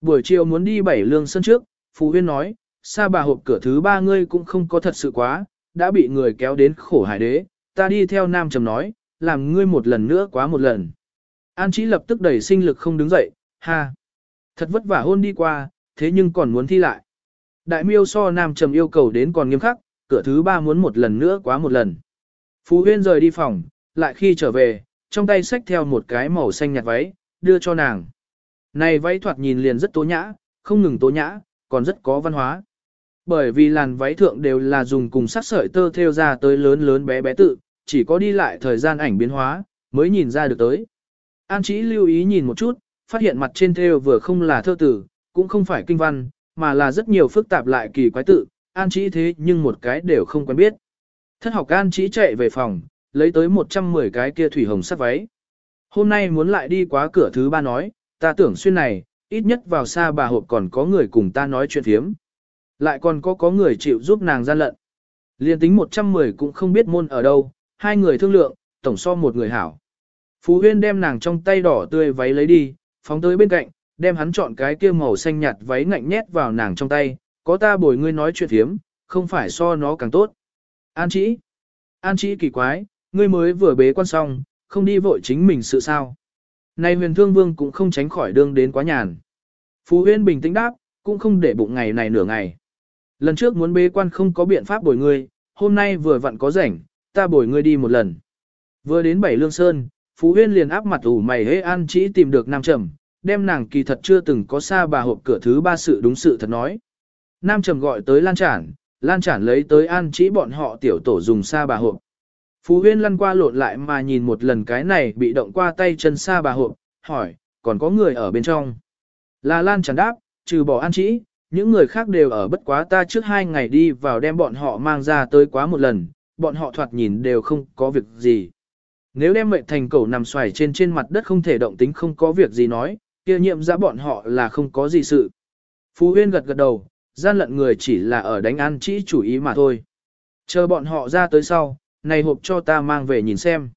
Buổi chiều muốn đi bảy lương sân trước, Phú Huyên nói, xa bà hộp cửa thứ ba ngươi cũng không có thật sự quá, đã bị người kéo đến khổ hải đế, ta đi theo nam trầm nói, làm ngươi một lần nữa quá một lần. An Trí lập tức đẩy sinh lực không đứng dậy, ha. Thật vất vả hôn đi qua, thế nhưng còn muốn thi lại. Đại miêu so nam trầm yêu cầu đến còn nghiêm khắc, cửa thứ ba muốn một lần nữa quá một lần. Phú Huyên rời đi phòng, lại khi trở về, trong tay xách theo một cái màu xanh nhạt váy, đưa cho nàng. Này váy thoạt nhìn liền rất tố nhã, không ngừng tố nhã, còn rất có văn hóa. Bởi vì làn váy thượng đều là dùng cùng sắc sợi tơ theo ra tới lớn lớn bé bé tự, chỉ có đi lại thời gian ảnh biến hóa, mới nhìn ra được tới. An chỉ lưu ý nhìn một chút, phát hiện mặt trên theo vừa không là thơ tử, cũng không phải kinh văn, mà là rất nhiều phức tạp lại kỳ quái tự, an trí thế nhưng một cái đều không quen biết. Thất học an trí chạy về phòng, lấy tới 110 cái kia thủy hồng sắc váy. Hôm nay muốn lại đi quá cửa thứ ba nói, ta tưởng xuyên này, ít nhất vào xa bà hộp còn có người cùng ta nói chuyện thiếm. Lại còn có có người chịu giúp nàng gian lận. Liên tính 110 cũng không biết môn ở đâu, hai người thương lượng, tổng so một người hảo. Phú Huyên đem nàng trong tay đỏ tươi váy lấy đi, phóng tới bên cạnh, đem hắn chọn cái kia màu xanh nhạt váy ngạnh nhét vào nàng trong tay, có ta bồi ngươi nói chuyện thiếm, không phải so nó càng tốt. An chỉ, An chỉ kỳ quái, ngươi mới vừa bế quan xong, không đi vội chính mình sự sao. Này huyền thương vương cũng không tránh khỏi đương đến quá nhàn. Phú huyên bình tĩnh đáp, cũng không để bụng ngày này nửa ngày. Lần trước muốn bế quan không có biện pháp bồi ngươi, hôm nay vừa vặn có rảnh, ta bồi ngươi đi một lần. Vừa đến bảy lương sơn, Phú huyên liền áp mặt ủ mày hế an chỉ tìm được Nam Trầm, đem nàng kỳ thật chưa từng có xa bà hộp cửa thứ ba sự đúng sự thật nói. Nam Trầm gọi tới Lan Trản, Lan Trản lấy tới an chỉ bọn họ tiểu tổ dùng xa bà hộp. Phú Huyên lăn qua lộn lại mà nhìn một lần cái này bị động qua tay chân xa bà hộp, hỏi, còn có người ở bên trong. Là Lan trản đáp, trừ bỏ an chỉ những người khác đều ở bất quá ta trước hai ngày đi vào đem bọn họ mang ra tới quá một lần, bọn họ thoạt nhìn đều không có việc gì. Nếu đem mệnh thành cầu nằm xoài trên trên mặt đất không thể động tính không có việc gì nói, kia nhiệm ra bọn họ là không có gì sự. Phú Huyên gật gật đầu, gian lận người chỉ là ở đánh ăn chỉ chủ ý mà thôi. Chờ bọn họ ra tới sau, này hộp cho ta mang về nhìn xem.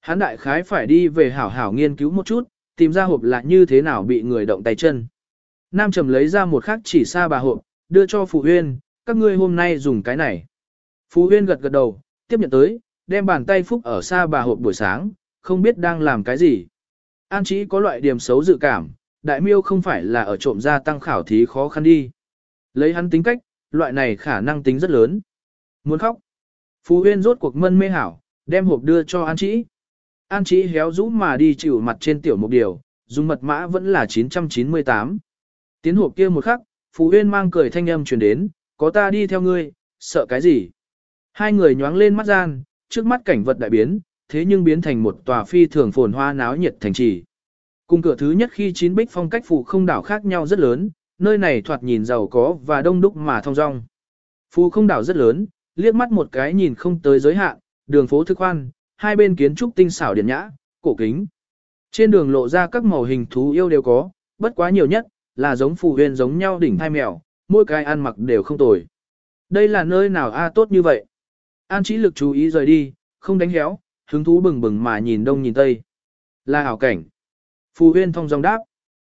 Hắn đại khái phải đi về hảo hảo nghiên cứu một chút, tìm ra hộp là như thế nào bị người động tay chân. Nam Trầm lấy ra một khắc chỉ xa bà hộp, đưa cho phú Huyên, các ngươi hôm nay dùng cái này. phú Huyên gật gật đầu, tiếp nhận tới, đem bàn tay phúc ở xa bà hộp buổi sáng, không biết đang làm cái gì. An Chí có loại điểm xấu dự cảm, đại miêu không phải là ở trộm gia tăng khảo thí khó khăn đi. Lấy hắn tính cách, loại này khả năng tính rất lớn. Muốn khóc. Phú Huyên rốt cuộc mân mê hảo, đem hộp đưa cho An Chí. An Chí héo rũ mà đi chịu mặt trên tiểu mục điều, dùng mật mã vẫn là 998. Tiến hộp kia một khắc, Phú Huyên mang cười thanh âm truyền đến, có ta đi theo ngươi, sợ cái gì? Hai người nhoáng lên mắt gian, trước mắt cảnh vật đại biến, thế nhưng biến thành một tòa phi thường phồn hoa náo nhiệt thành trì. Cùng cửa thứ nhất khi chín bích phong cách phù không đảo khác nhau rất lớn, nơi này thoạt nhìn giàu có và đông đúc mà thong dong. Phù không đảo rất lớn, liếc mắt một cái nhìn không tới giới hạn, đường phố thức khoan, hai bên kiến trúc tinh xảo điển nhã, cổ kính. Trên đường lộ ra các màu hình thú yêu đều có, bất quá nhiều nhất, là giống phù huyền giống nhau đỉnh hai mèo, mỗi cái ăn mặc đều không tồi. Đây là nơi nào a à, tốt như vậy? An chỉ lực chú ý rời đi, không đánh héo, hứng thú bừng bừng mà nhìn đông nhìn tây. Là ảo cảnh. Phù huyên thông dòng đáp.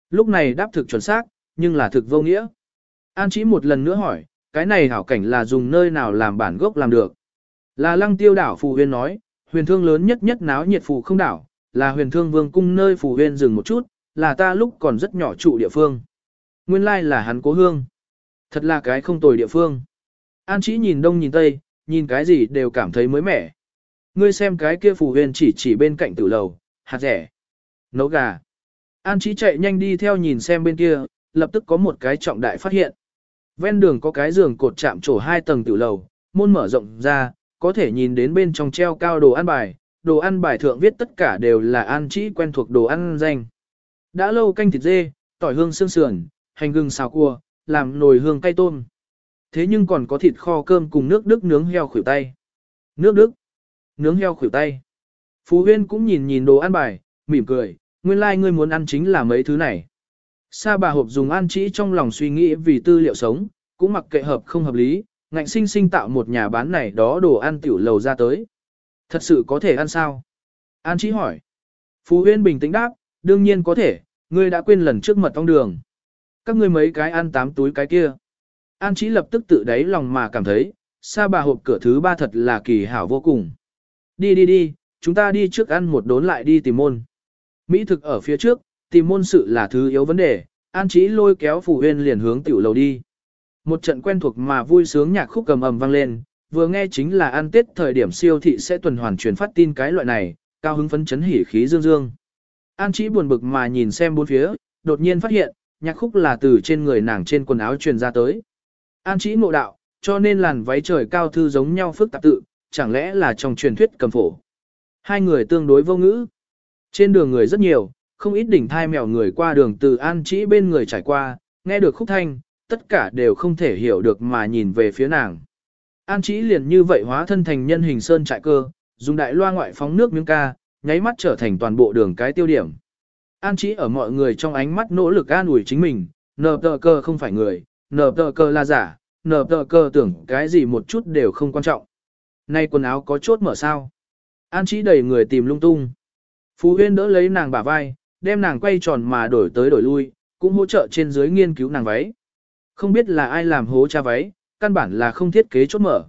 Lúc này đáp thực chuẩn xác, nhưng là thực vô nghĩa. An chỉ một lần nữa hỏi, cái này ảo cảnh là dùng nơi nào làm bản gốc làm được. Là lăng tiêu đảo phù huyên nói, huyền thương lớn nhất nhất náo nhiệt phù không đảo, là huyền thương vương cung nơi phù huyên dừng một chút, là ta lúc còn rất nhỏ trụ địa phương. Nguyên lai là hắn cố hương. Thật là cái không tồi địa phương. An chỉ nhìn đông nhìn tây, nhìn cái gì đều cảm thấy mới mẻ. Ngươi xem cái kia phù huyền chỉ chỉ bên cạnh tử lầu, hạt rẻ, nấu gà. An Chí chạy nhanh đi theo nhìn xem bên kia, lập tức có một cái trọng đại phát hiện. Ven đường có cái giường cột chạm trổ hai tầng tử lầu, môn mở rộng ra, có thể nhìn đến bên trong treo cao đồ ăn bài, đồ ăn bài thượng viết tất cả đều là an Chí quen thuộc đồ ăn danh. Đã lâu canh thịt dê, tỏi hương xương sườn, hành gừng xào cua, làm nồi hương cay tôm. Thế nhưng còn có thịt kho cơm cùng nước đức nướng heo khuỷu tay. Nước đức, nướng heo khuỷu tay. Phú Huyên cũng nhìn nhìn đồ ăn bài, mỉm cười, nguyên lai like ngươi muốn ăn chính là mấy thứ này. Sa bà hộp dùng an chỉ trong lòng suy nghĩ vì tư liệu sống, cũng mặc kệ hợp không hợp lý, ngạnh sinh sinh tạo một nhà bán này đó đồ ăn tiểu lầu ra tới. Thật sự có thể ăn sao? An chỉ hỏi. Phú Huyên bình tĩnh đáp, đương nhiên có thể, ngươi đã quên lần trước mật ong đường. Các ngươi mấy cái ăn tám túi cái kia. An trí lập tức tự đáy lòng mà cảm thấy, sa bà hộp cửa thứ ba thật là kỳ hảo vô cùng. Đi đi đi, chúng ta đi trước ăn một đốn lại đi tìm môn. Mỹ thực ở phía trước, tìm môn sự là thứ yếu vấn đề, An Chí lôi kéo phù Huyên liền hướng tiểu lầu đi. Một trận quen thuộc mà vui sướng nhạc khúc cầm ầm vang lên, vừa nghe chính là ăn tết thời điểm siêu thị sẽ tuần hoàn truyền phát tin cái loại này, cao hứng phấn chấn hỉ khí dương dương. An Chí buồn bực mà nhìn xem bốn phía, đột nhiên phát hiện, nhạc khúc là từ trên người nàng trên quần áo truyền ra tới. An Chí ngộ đạo, cho nên làn váy trời cao thư giống nhau phức tạp tự, chẳng lẽ là trong truyền thuyết cầm phổ. Hai người tương đối vô ngữ. Trên đường người rất nhiều, không ít đỉnh thai mèo người qua đường từ an Trĩ bên người trải qua, nghe được khúc thanh, tất cả đều không thể hiểu được mà nhìn về phía nàng. An Trĩ liền như vậy hóa thân thành nhân hình sơn trại cơ, dùng đại loa ngoại phóng nước miếng ca, nháy mắt trở thành toàn bộ đường cái tiêu điểm. An Trĩ ở mọi người trong ánh mắt nỗ lực an ủi chính mình, nờ tờ cơ không phải người, nờ tờ cơ là giả, nờ tờ cơ tưởng cái gì một chút đều không quan trọng. Nay quần áo có chốt mở sao? An chỉ đầy người tìm lung tung. Phú Huyên đỡ lấy nàng bả vai, đem nàng quay tròn mà đổi tới đổi lui, cũng hỗ trợ trên dưới nghiên cứu nàng váy. Không biết là ai làm hố cha váy, căn bản là không thiết kế chốt mở.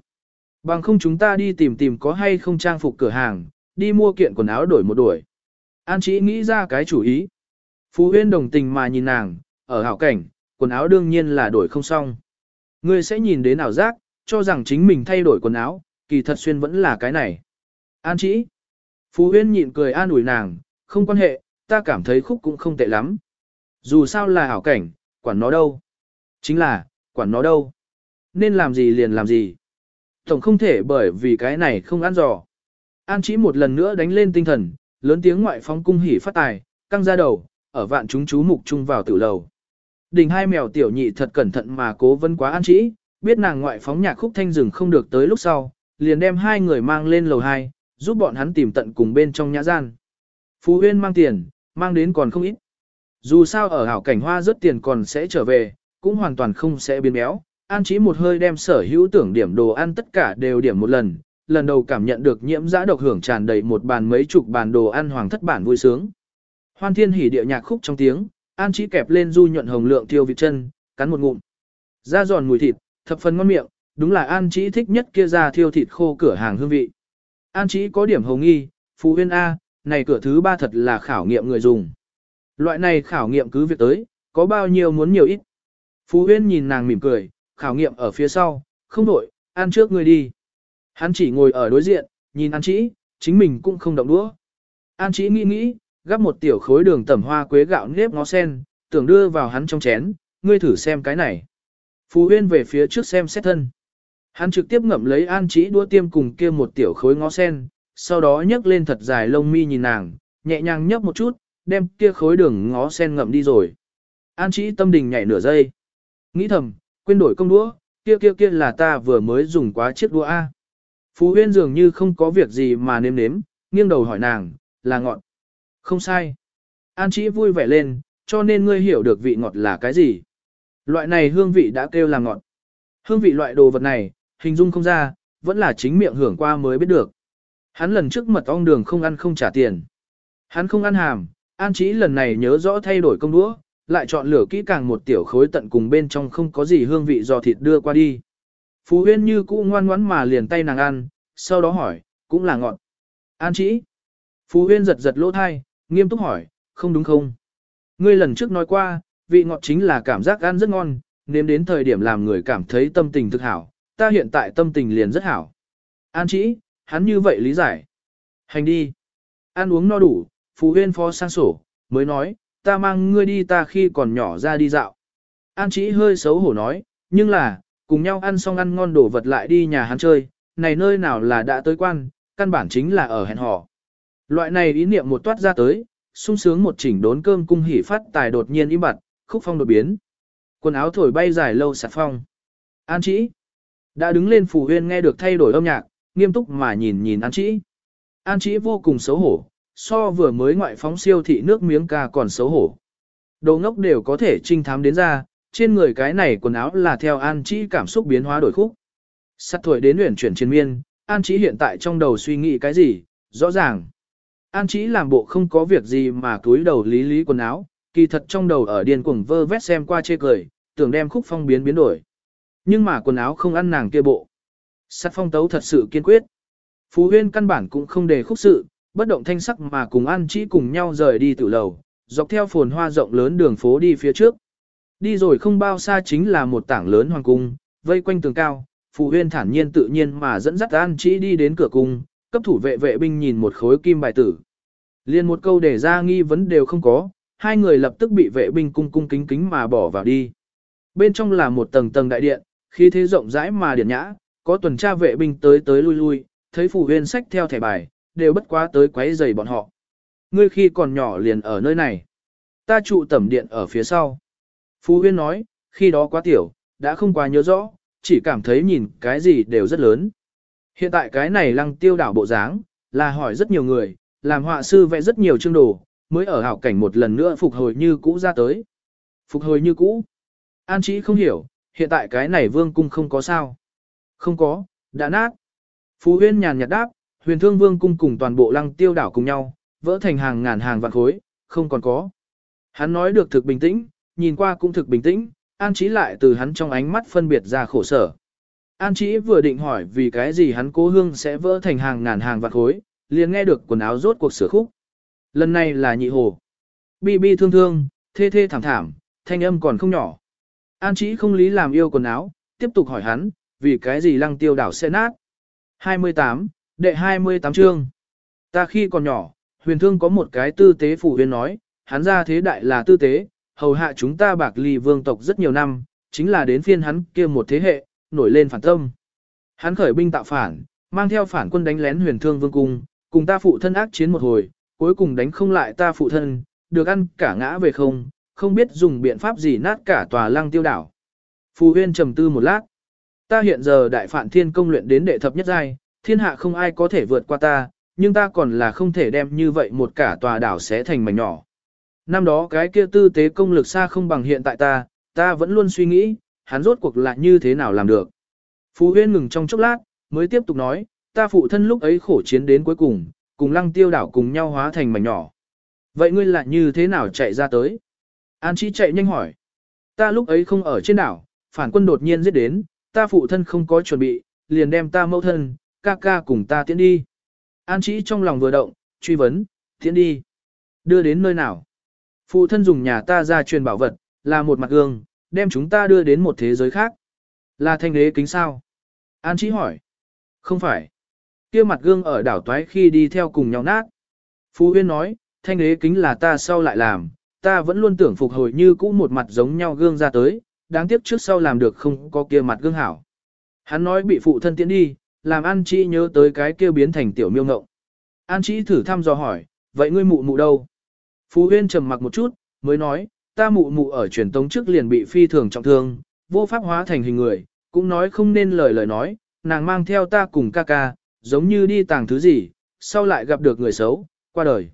Bằng không chúng ta đi tìm tìm có hay không trang phục cửa hàng, đi mua kiện quần áo đổi một đổi. An chỉ nghĩ ra cái chủ ý. Phú Huyên đồng tình mà nhìn nàng, ở hảo cảnh, quần áo đương nhiên là đổi không xong. Ngươi sẽ nhìn đến ảo giác, cho rằng chính mình thay đổi quần áo, kỳ thật xuyên vẫn là cái này. An chỉ. Phú Huyên nhịn cười an ủi nàng, không quan hệ, ta cảm thấy khúc cũng không tệ lắm. Dù sao là ảo cảnh, quản nó đâu. Chính là, quản nó đâu. Nên làm gì liền làm gì. Tổng không thể bởi vì cái này không ăn dò. An chỉ một lần nữa đánh lên tinh thần, lớn tiếng ngoại phóng cung hỉ phát tài, căng ra đầu, ở vạn chúng chú mục chung vào tử lầu. Đình hai mèo tiểu nhị thật cẩn thận mà cố vấn quá an chỉ, biết nàng ngoại phóng nhạc khúc thanh rừng không được tới lúc sau, liền đem hai người mang lên lầu hai, giúp bọn hắn tìm tận cùng bên trong nhã gian. Phú Huyên mang tiền, mang đến còn không ít. Dù sao ở hảo cảnh hoa rất tiền còn sẽ trở về, cũng hoàn toàn không sẽ biến béo. An Trí một hơi đem sở hữu tưởng điểm đồ ăn tất cả đều điểm một lần, lần đầu cảm nhận được nhiễm giã độc hưởng tràn đầy một bàn mấy chục bàn đồ ăn hoàng thất bản vui sướng. Hoan thiên hỉ địa nhạc khúc trong tiếng, An Chí kẹp lên du nhuận hồng lượng tiêu vịt chân, cắn một ngụm. Da giòn mùi thịt, thập phần ngon miệng, đúng là An Chí thích nhất kia ra thiêu thịt khô cửa hàng hương vị. An Chí có điểm hồng nghi, Phú Huyên A, này cửa thứ ba thật là khảo nghiệm người dùng. Loại này khảo nghiệm cứ việc tới, có bao nhiêu muốn nhiều ít. Phú Huyên nhìn nàng mỉm cười, khảo nghiệm ở phía sau, không đổi, ăn trước người đi. Hắn chỉ ngồi ở đối diện, nhìn An Chí, chính mình cũng không động đũa. An Chí nghĩ nghĩ, gắp một tiểu khối đường tẩm hoa quế gạo nếp ngó sen, tưởng đưa vào hắn trong chén, ngươi thử xem cái này. Phú Huyên về phía trước xem xét thân. Hắn trực tiếp ngậm lấy an chỉ đua tiêm cùng kia một tiểu khối ngó sen, sau đó nhấc lên thật dài lông mi nhìn nàng, nhẹ nhàng nhấp một chút, đem kia khối đường ngó sen ngậm đi rồi. An chỉ tâm đình nhảy nửa giây. Nghĩ thầm, quên đổi công đũa, kia kia kia là ta vừa mới dùng quá chiếc đũa A. Phú Huyên dường như không có việc gì mà nếm nếm, nghiêng đầu hỏi nàng, là ngọt. Không sai. An chỉ vui vẻ lên, cho nên ngươi hiểu được vị ngọt là cái gì. Loại này hương vị đã kêu là ngọt. Hương vị loại đồ vật này, hình dung không ra, vẫn là chính miệng hưởng qua mới biết được. Hắn lần trước mật ong đường không ăn không trả tiền. Hắn không ăn hàm, an Trí lần này nhớ rõ thay đổi công đũa, lại chọn lửa kỹ càng một tiểu khối tận cùng bên trong không có gì hương vị do thịt đưa qua đi. Phú Huyên như cũ ngoan ngoãn mà liền tay nàng ăn, sau đó hỏi, cũng là ngọt. An Trí, Phú Huyên giật giật lỗ thai, nghiêm túc hỏi, không đúng không? Ngươi lần trước nói qua, vị ngọt chính là cảm giác ăn rất ngon, nếm đến thời điểm làm người cảm thấy tâm tình thực hảo, ta hiện tại tâm tình liền rất hảo. An chỉ, hắn như vậy lý giải. Hành đi. Ăn uống no đủ, Phú Huyên phó sang sổ, mới nói, ta mang ngươi đi ta khi còn nhỏ ra đi dạo. An chỉ hơi xấu hổ nói, nhưng là, cùng nhau ăn xong ăn ngon đồ vật lại đi nhà hắn chơi, này nơi nào là đã tới quan, căn bản chính là ở hẹn hò. Loại này ý niệm một toát ra tới, sung sướng một chỉnh đốn cơm cung hỉ phát tài đột nhiên im bặt, khúc phong đột biến. Quần áo thổi bay dài lâu sạt phong. An chỉ. Đã đứng lên phù huyên nghe được thay đổi âm nhạc, nghiêm túc mà nhìn nhìn An chỉ. An chỉ vô cùng xấu hổ, so vừa mới ngoại phóng siêu thị nước miếng ca còn xấu hổ. Đồ ngốc đều có thể trinh thám đến ra, trên người cái này quần áo là theo An chỉ cảm xúc biến hóa đổi khúc. Sắt tuổi đến luyện chuyển chiến miên, An chỉ hiện tại trong đầu suy nghĩ cái gì, rõ ràng. An chỉ làm bộ không có việc gì mà túi đầu lý lý quần áo, kỳ thật trong đầu ở điên cuồng vơ vét xem qua chê cười, tưởng đem khúc phong biến biến đổi. Nhưng mà quần áo không ăn nàng kia bộ. Sát phong tấu thật sự kiên quyết. Phú huyên căn bản cũng không để khúc sự, bất động thanh sắc mà cùng An chỉ cùng nhau rời đi tự lầu, dọc theo phồn hoa rộng lớn đường phố đi phía trước. Đi rồi không bao xa chính là một tảng lớn hoàng cung, vây quanh tường cao, phú Huyên thản nhiên tự nhiên mà dẫn dắt An Chỉ đi đến cửa cung, cấp thủ vệ vệ binh nhìn một khối kim bài tử. Liên một câu để ra nghi vấn đều không có, hai người lập tức bị vệ binh cung cung kính kính mà bỏ vào đi. Bên trong là một tầng tầng đại điện, khí thế rộng rãi mà điển nhã, có tuần tra vệ binh tới tới lui lui, thấy Phù Huyên sách theo thẻ bài, đều bất quá tới quấy rầy bọn họ. Ngươi khi còn nhỏ liền ở nơi này. Ta trụ tẩm điện ở phía sau. Phú Huyên nói, khi đó quá tiểu, đã không quá nhớ rõ, chỉ cảm thấy nhìn cái gì đều rất lớn. Hiện tại cái này lăng tiêu đảo bộ dáng, là hỏi rất nhiều người, làm họa sư vẽ rất nhiều chương đồ, mới ở hảo cảnh một lần nữa phục hồi như cũ ra tới. Phục hồi như cũ. An Chí không hiểu, hiện tại cái này vương cung không có sao. Không có, đã nát. Phú huyên nhàn nhạt đáp, huyền thương vương cung cùng toàn bộ lăng tiêu đảo cùng nhau, vỡ thành hàng ngàn hàng vạn khối, không còn có. Hắn nói được thực bình tĩnh, nhìn qua cũng thực bình tĩnh, An trí lại từ hắn trong ánh mắt phân biệt ra khổ sở. An trí vừa định hỏi vì cái gì hắn cố hương sẽ vỡ thành hàng ngàn hàng vạn khối, liền nghe được quần áo rốt cuộc sửa khúc. Lần này là nhị hồ. Bi bi thương thương, thê thê thảm thảm, thanh âm còn không nhỏ. An Chí không lý làm yêu quần áo, tiếp tục hỏi hắn, vì cái gì lăng tiêu đảo sẽ nát. 28, đệ 28 chương. Ta khi còn nhỏ, huyền thương có một cái tư tế phủ huyền nói, hắn ra thế đại là tư tế, hầu hạ chúng ta bạc ly vương tộc rất nhiều năm, chính là đến phiên hắn kia một thế hệ, nổi lên phản tâm. Hắn khởi binh tạo phản, mang theo phản quân đánh lén huyền thương vương cung, cùng ta phụ thân ác chiến một hồi, cuối cùng đánh không lại ta phụ thân, được ăn cả ngã về không, không biết dùng biện pháp gì nát cả tòa lăng tiêu đảo. Phù huyên trầm tư một lát. Ta hiện giờ đại phản thiên công luyện đến đệ thập nhất giai, thiên hạ không ai có thể vượt qua ta, nhưng ta còn là không thể đem như vậy một cả tòa đảo sẽ thành mảnh nhỏ. Năm đó cái kia tư tế công lực xa không bằng hiện tại ta, ta vẫn luôn suy nghĩ, hắn rốt cuộc là như thế nào làm được. Phú Huyên ngừng trong chốc lát, mới tiếp tục nói, ta phụ thân lúc ấy khổ chiến đến cuối cùng, cùng lăng tiêu đảo cùng nhau hóa thành mảnh nhỏ. Vậy ngươi lại như thế nào chạy ra tới? An Chí chạy nhanh hỏi. Ta lúc ấy không ở trên đảo, phản quân đột nhiên giết đến, ta phụ thân không có chuẩn bị, liền đem ta mẫu thân, ca ca cùng ta tiến đi. An Chí trong lòng vừa động, truy vấn, tiến đi. Đưa đến nơi nào? Phụ thân dùng nhà ta ra truyền bảo vật, là một mặt gương, đem chúng ta đưa đến một thế giới khác. Là thanh đế kính sao? An Chí hỏi. Không phải. kia mặt gương ở đảo toái khi đi theo cùng nhau nát. Phú Huyên nói, thanh đế kính là ta sau lại làm, ta vẫn luôn tưởng phục hồi như cũ một mặt giống nhau gương ra tới, đáng tiếc trước sau làm được không có kia mặt gương hảo. Hắn nói bị phụ thân tiễn đi, làm An Chi nhớ tới cái kia biến thành tiểu miêu ngộng. An Chi thử thăm dò hỏi, vậy ngươi mụ mụ đâu? Phú Huyên trầm mặc một chút, mới nói, ta mụ mụ ở truyền tống trước liền bị phi thường trọng thương, vô pháp hóa thành hình người, cũng nói không nên lời lời nói, nàng mang theo ta cùng ca ca, giống như đi tàng thứ gì, sau lại gặp được người xấu, qua đời.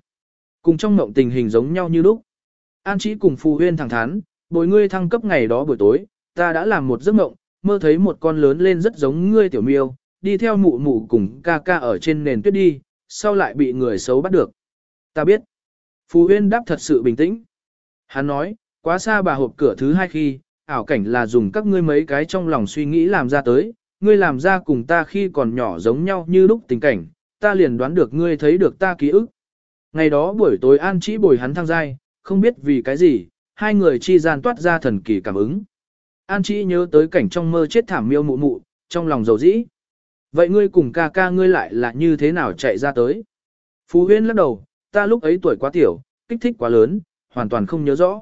Cùng trong mộng tình hình giống nhau như lúc. An Chí cùng Phù Huyên thẳng thắn, bồi ngươi thăng cấp ngày đó buổi tối, ta đã làm một giấc mộng, mơ thấy một con lớn lên rất giống ngươi tiểu miêu, đi theo mụ mụ cùng ca ca ở trên nền tuyết đi, sau lại bị người xấu bắt được. Ta biết. Phù Huyên đáp thật sự bình tĩnh. Hắn nói, quá xa bà hộp cửa thứ hai khi, ảo cảnh là dùng các ngươi mấy cái trong lòng suy nghĩ làm ra tới, ngươi làm ra cùng ta khi còn nhỏ giống nhau như lúc tình cảnh, ta liền đoán được ngươi thấy được ta ký ức. Ngày đó buổi tối an Chí bồi hắn thăng giai, không biết vì cái gì, hai người chi gian toát ra thần kỳ cảm ứng. An chỉ nhớ tới cảnh trong mơ chết thảm miêu mụ mụ, trong lòng dầu dĩ. Vậy ngươi cùng ca ca ngươi lại là như thế nào chạy ra tới? Phú huyên lắc đầu, ta lúc ấy tuổi quá tiểu, kích thích quá lớn, hoàn toàn không nhớ rõ.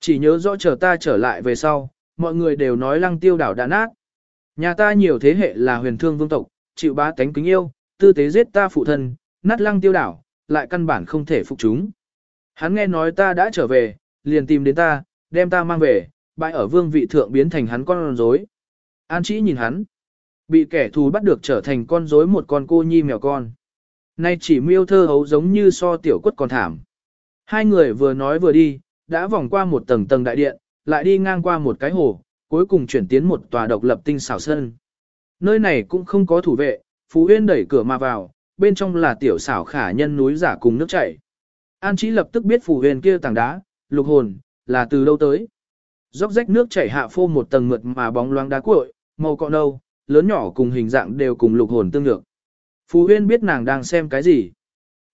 Chỉ nhớ rõ chờ ta trở lại về sau, mọi người đều nói lăng tiêu đảo đã nát. Nhà ta nhiều thế hệ là huyền thương vương tộc, chịu bá tánh kính yêu, tư tế giết ta phụ thân, nát lăng tiêu đảo, lại căn bản không thể phục chúng. Hắn nghe nói ta đã trở về, liền tìm đến ta, đem ta mang về, bãi ở vương vị thượng biến thành hắn con rối. An chỉ nhìn hắn, bị kẻ thù bắt được trở thành con rối một con cô nhi mèo con. Nay chỉ miêu thơ hấu giống như so tiểu quất còn thảm. Hai người vừa nói vừa đi, đã vòng qua một tầng tầng đại điện, lại đi ngang qua một cái hồ, cuối cùng chuyển tiến một tòa độc lập tinh xảo sơn. Nơi này cũng không có thủ vệ, Phú Huyên đẩy cửa mà vào, bên trong là tiểu xảo khả nhân núi giả cùng nước chảy. An Chí lập tức biết Phù Huyền kia tảng đá, lục hồn, là từ đâu tới. Róc rách nước chảy hạ phô một tầng mượt mà bóng loáng đá cuội, màu cọ nâu, lớn nhỏ cùng hình dạng đều cùng lục hồn tương được. Phù Huyên biết nàng đang xem cái gì.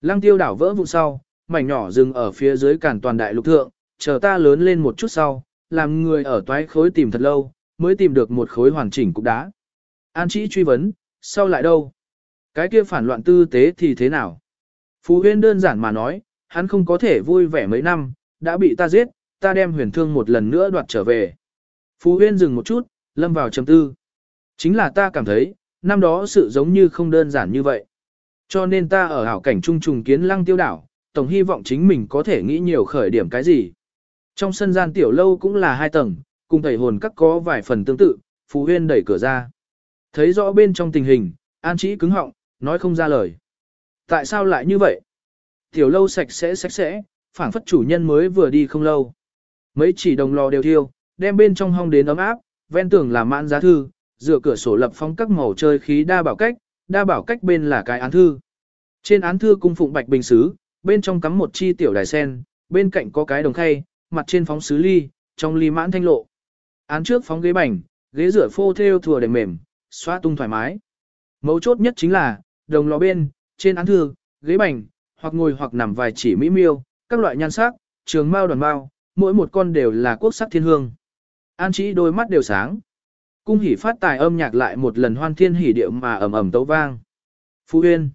Lăng tiêu đảo vỡ vụn sau, mảnh nhỏ dừng ở phía dưới cản toàn đại lục thượng, chờ ta lớn lên một chút sau, làm người ở toái khối tìm thật lâu, mới tìm được một khối hoàn chỉnh cục đá. An Chí truy vấn, sau lại đâu? Cái kia phản loạn tư tế thì thế nào? Phú Huyên đơn giản mà nói, hắn không có thể vui vẻ mấy năm, đã bị ta giết, ta đem huyền thương một lần nữa đoạt trở về. Phú Huyên dừng một chút, lâm vào trầm tư. Chính là ta cảm thấy, năm đó sự giống như không đơn giản như vậy. Cho nên ta ở hảo cảnh trung trùng kiến lăng tiêu đảo, tổng hy vọng chính mình có thể nghĩ nhiều khởi điểm cái gì. Trong sân gian tiểu lâu cũng là hai tầng, cùng thầy hồn các có vài phần tương tự, Phú Huyên đẩy cửa ra. Thấy rõ bên trong tình hình, An Chí cứng họng, nói không ra lời. Tại sao lại như vậy? Tiểu lâu sạch sẽ sạch sẽ, phảng phất chủ nhân mới vừa đi không lâu. Mấy chỉ đồng lò đều thiêu, đem bên trong hong đến ấm áp, ven tường là mãn giá thư, dựa cửa sổ lập phong các màu chơi khí đa bảo cách, đa bảo cách bên là cái án thư. Trên án thư cung phụng bạch bình xứ, bên trong cắm một chi tiểu đài sen, bên cạnh có cái đồng khay, mặt trên phóng sứ ly, trong ly mãn thanh lộ. Án trước phóng ghế bành, ghế rửa phô theo thừa đệm mềm, xóa tung thoải mái. Mấu chốt nhất chính là, đồng lò bên, trên án thư, ghế bành, hoặc ngồi hoặc nằm vài chỉ mỹ miêu, các loại nhan sắc, trường mao đoàn mao, mỗi một con đều là quốc sắc thiên hương. An chỉ đôi mắt đều sáng. Cung hỉ phát tài âm nhạc lại một lần hoan thiên hỉ điệu mà ầm ầm tấu vang. Phú Huyên.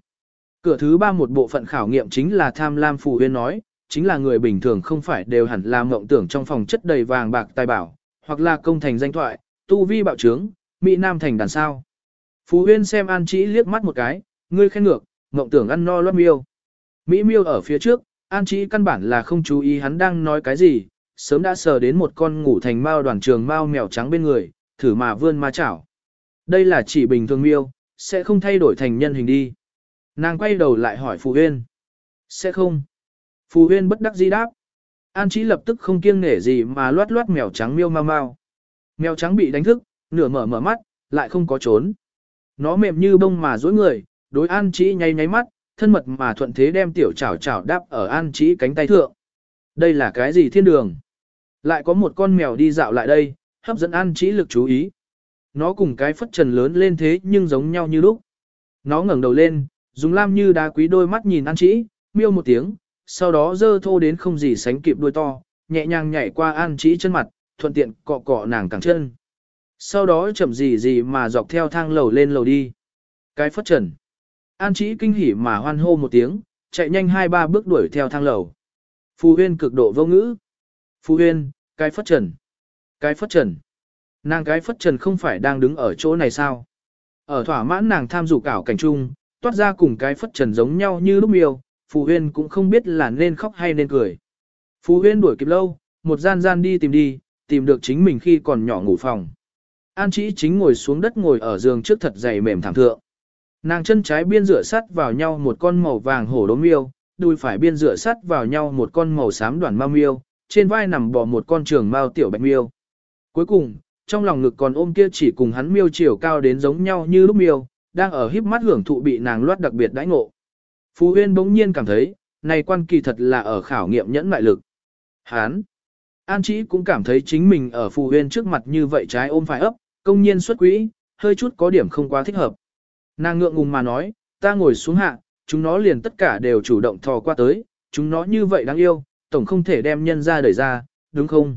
Cửa thứ ba một bộ phận khảo nghiệm chính là tham lam Phú Huyên nói, chính là người bình thường không phải đều hẳn là mộng tưởng trong phòng chất đầy vàng bạc tài bảo, hoặc là công thành danh thoại, tu vi bạo trướng, mỹ nam thành đàn sao. Phú Huyên xem An Chí liếc mắt một cái, ngươi khen ngược, mộng tưởng ăn no loát miêu. Mỹ miêu ở phía trước, An Chí căn bản là không chú ý hắn đang nói cái gì, sớm đã sờ đến một con ngủ thành mao đoàn trường mao mèo trắng bên người, thử mà vươn ma chảo. Đây là chỉ bình thường miêu, sẽ không thay đổi thành nhân hình đi. Nàng quay đầu lại hỏi Phù Huyên. Sẽ không. Phù Huyên bất đắc dĩ đáp. An Chí lập tức không kiêng nể gì mà loát loát mèo trắng miêu mau mau. Mèo trắng bị đánh thức, nửa mở mở mắt, lại không có trốn. Nó mềm như bông mà dối người, đối An Chí nháy nháy mắt, thân mật mà thuận thế đem tiểu chảo chảo đáp ở An trí cánh tay thượng. Đây là cái gì thiên đường? Lại có một con mèo đi dạo lại đây, hấp dẫn An trí lực chú ý. Nó cùng cái phất trần lớn lên thế nhưng giống nhau như lúc. Nó ngẩng đầu lên, dùng lam như đá quý đôi mắt nhìn An trí, miêu một tiếng, sau đó dơ thô đến không gì sánh kịp đuôi to, nhẹ nhàng nhảy qua An trí chân mặt, thuận tiện cọ cọ nàng cẳng chân. Sau đó chậm gì gì mà dọc theo thang lầu lên lầu đi. Cái phất trần. An Chí kinh hỉ mà hoan hô một tiếng, chạy nhanh hai ba bước đuổi theo thang lầu. Phù huyên cực độ vô ngữ. Phù huyên, cái phất trần. Cái phất trần. Nàng cái phất trần không phải đang đứng ở chỗ này sao? Ở thỏa mãn nàng tham dục ảo cảnh trung, toát ra cùng cái phất trần giống nhau như lúc miêu, Phù huyên cũng không biết là nên khóc hay nên cười. Phù huyên đuổi kịp lâu, một gian gian đi tìm đi, tìm được chính mình khi còn nhỏ ngủ phòng. An Chí chính ngồi xuống đất ngồi ở giường trước thật dày mềm thảm thượng. Nàng chân trái biên rửa sắt vào nhau một con màu vàng hổ đốm miêu, đùi phải biên rửa sắt vào nhau một con màu xám đoàn ma miêu, trên vai nằm bò một con trường mao tiểu bạch miêu. Cuối cùng, trong lòng ngực còn ôm kia chỉ cùng hắn miêu chiều cao đến giống nhau như lúc miêu, đang ở híp mắt hưởng thụ bị nàng loát đặc biệt đãi ngộ. Phú Huyên bỗng nhiên cảm thấy, này quan kỳ thật là ở khảo nghiệm nhẫn mại lực. Hán! An Chí cũng cảm thấy chính mình ở phú Huyên trước mặt như vậy trái ôm phải ấp, công nhiên xuất quỹ, hơi chút có điểm không quá thích hợp. Nàng ngượng ngùng mà nói, ta ngồi xuống hạ, chúng nó liền tất cả đều chủ động thò qua tới, chúng nó như vậy đáng yêu, tổng không thể đem nhân ra đẩy ra, đúng không?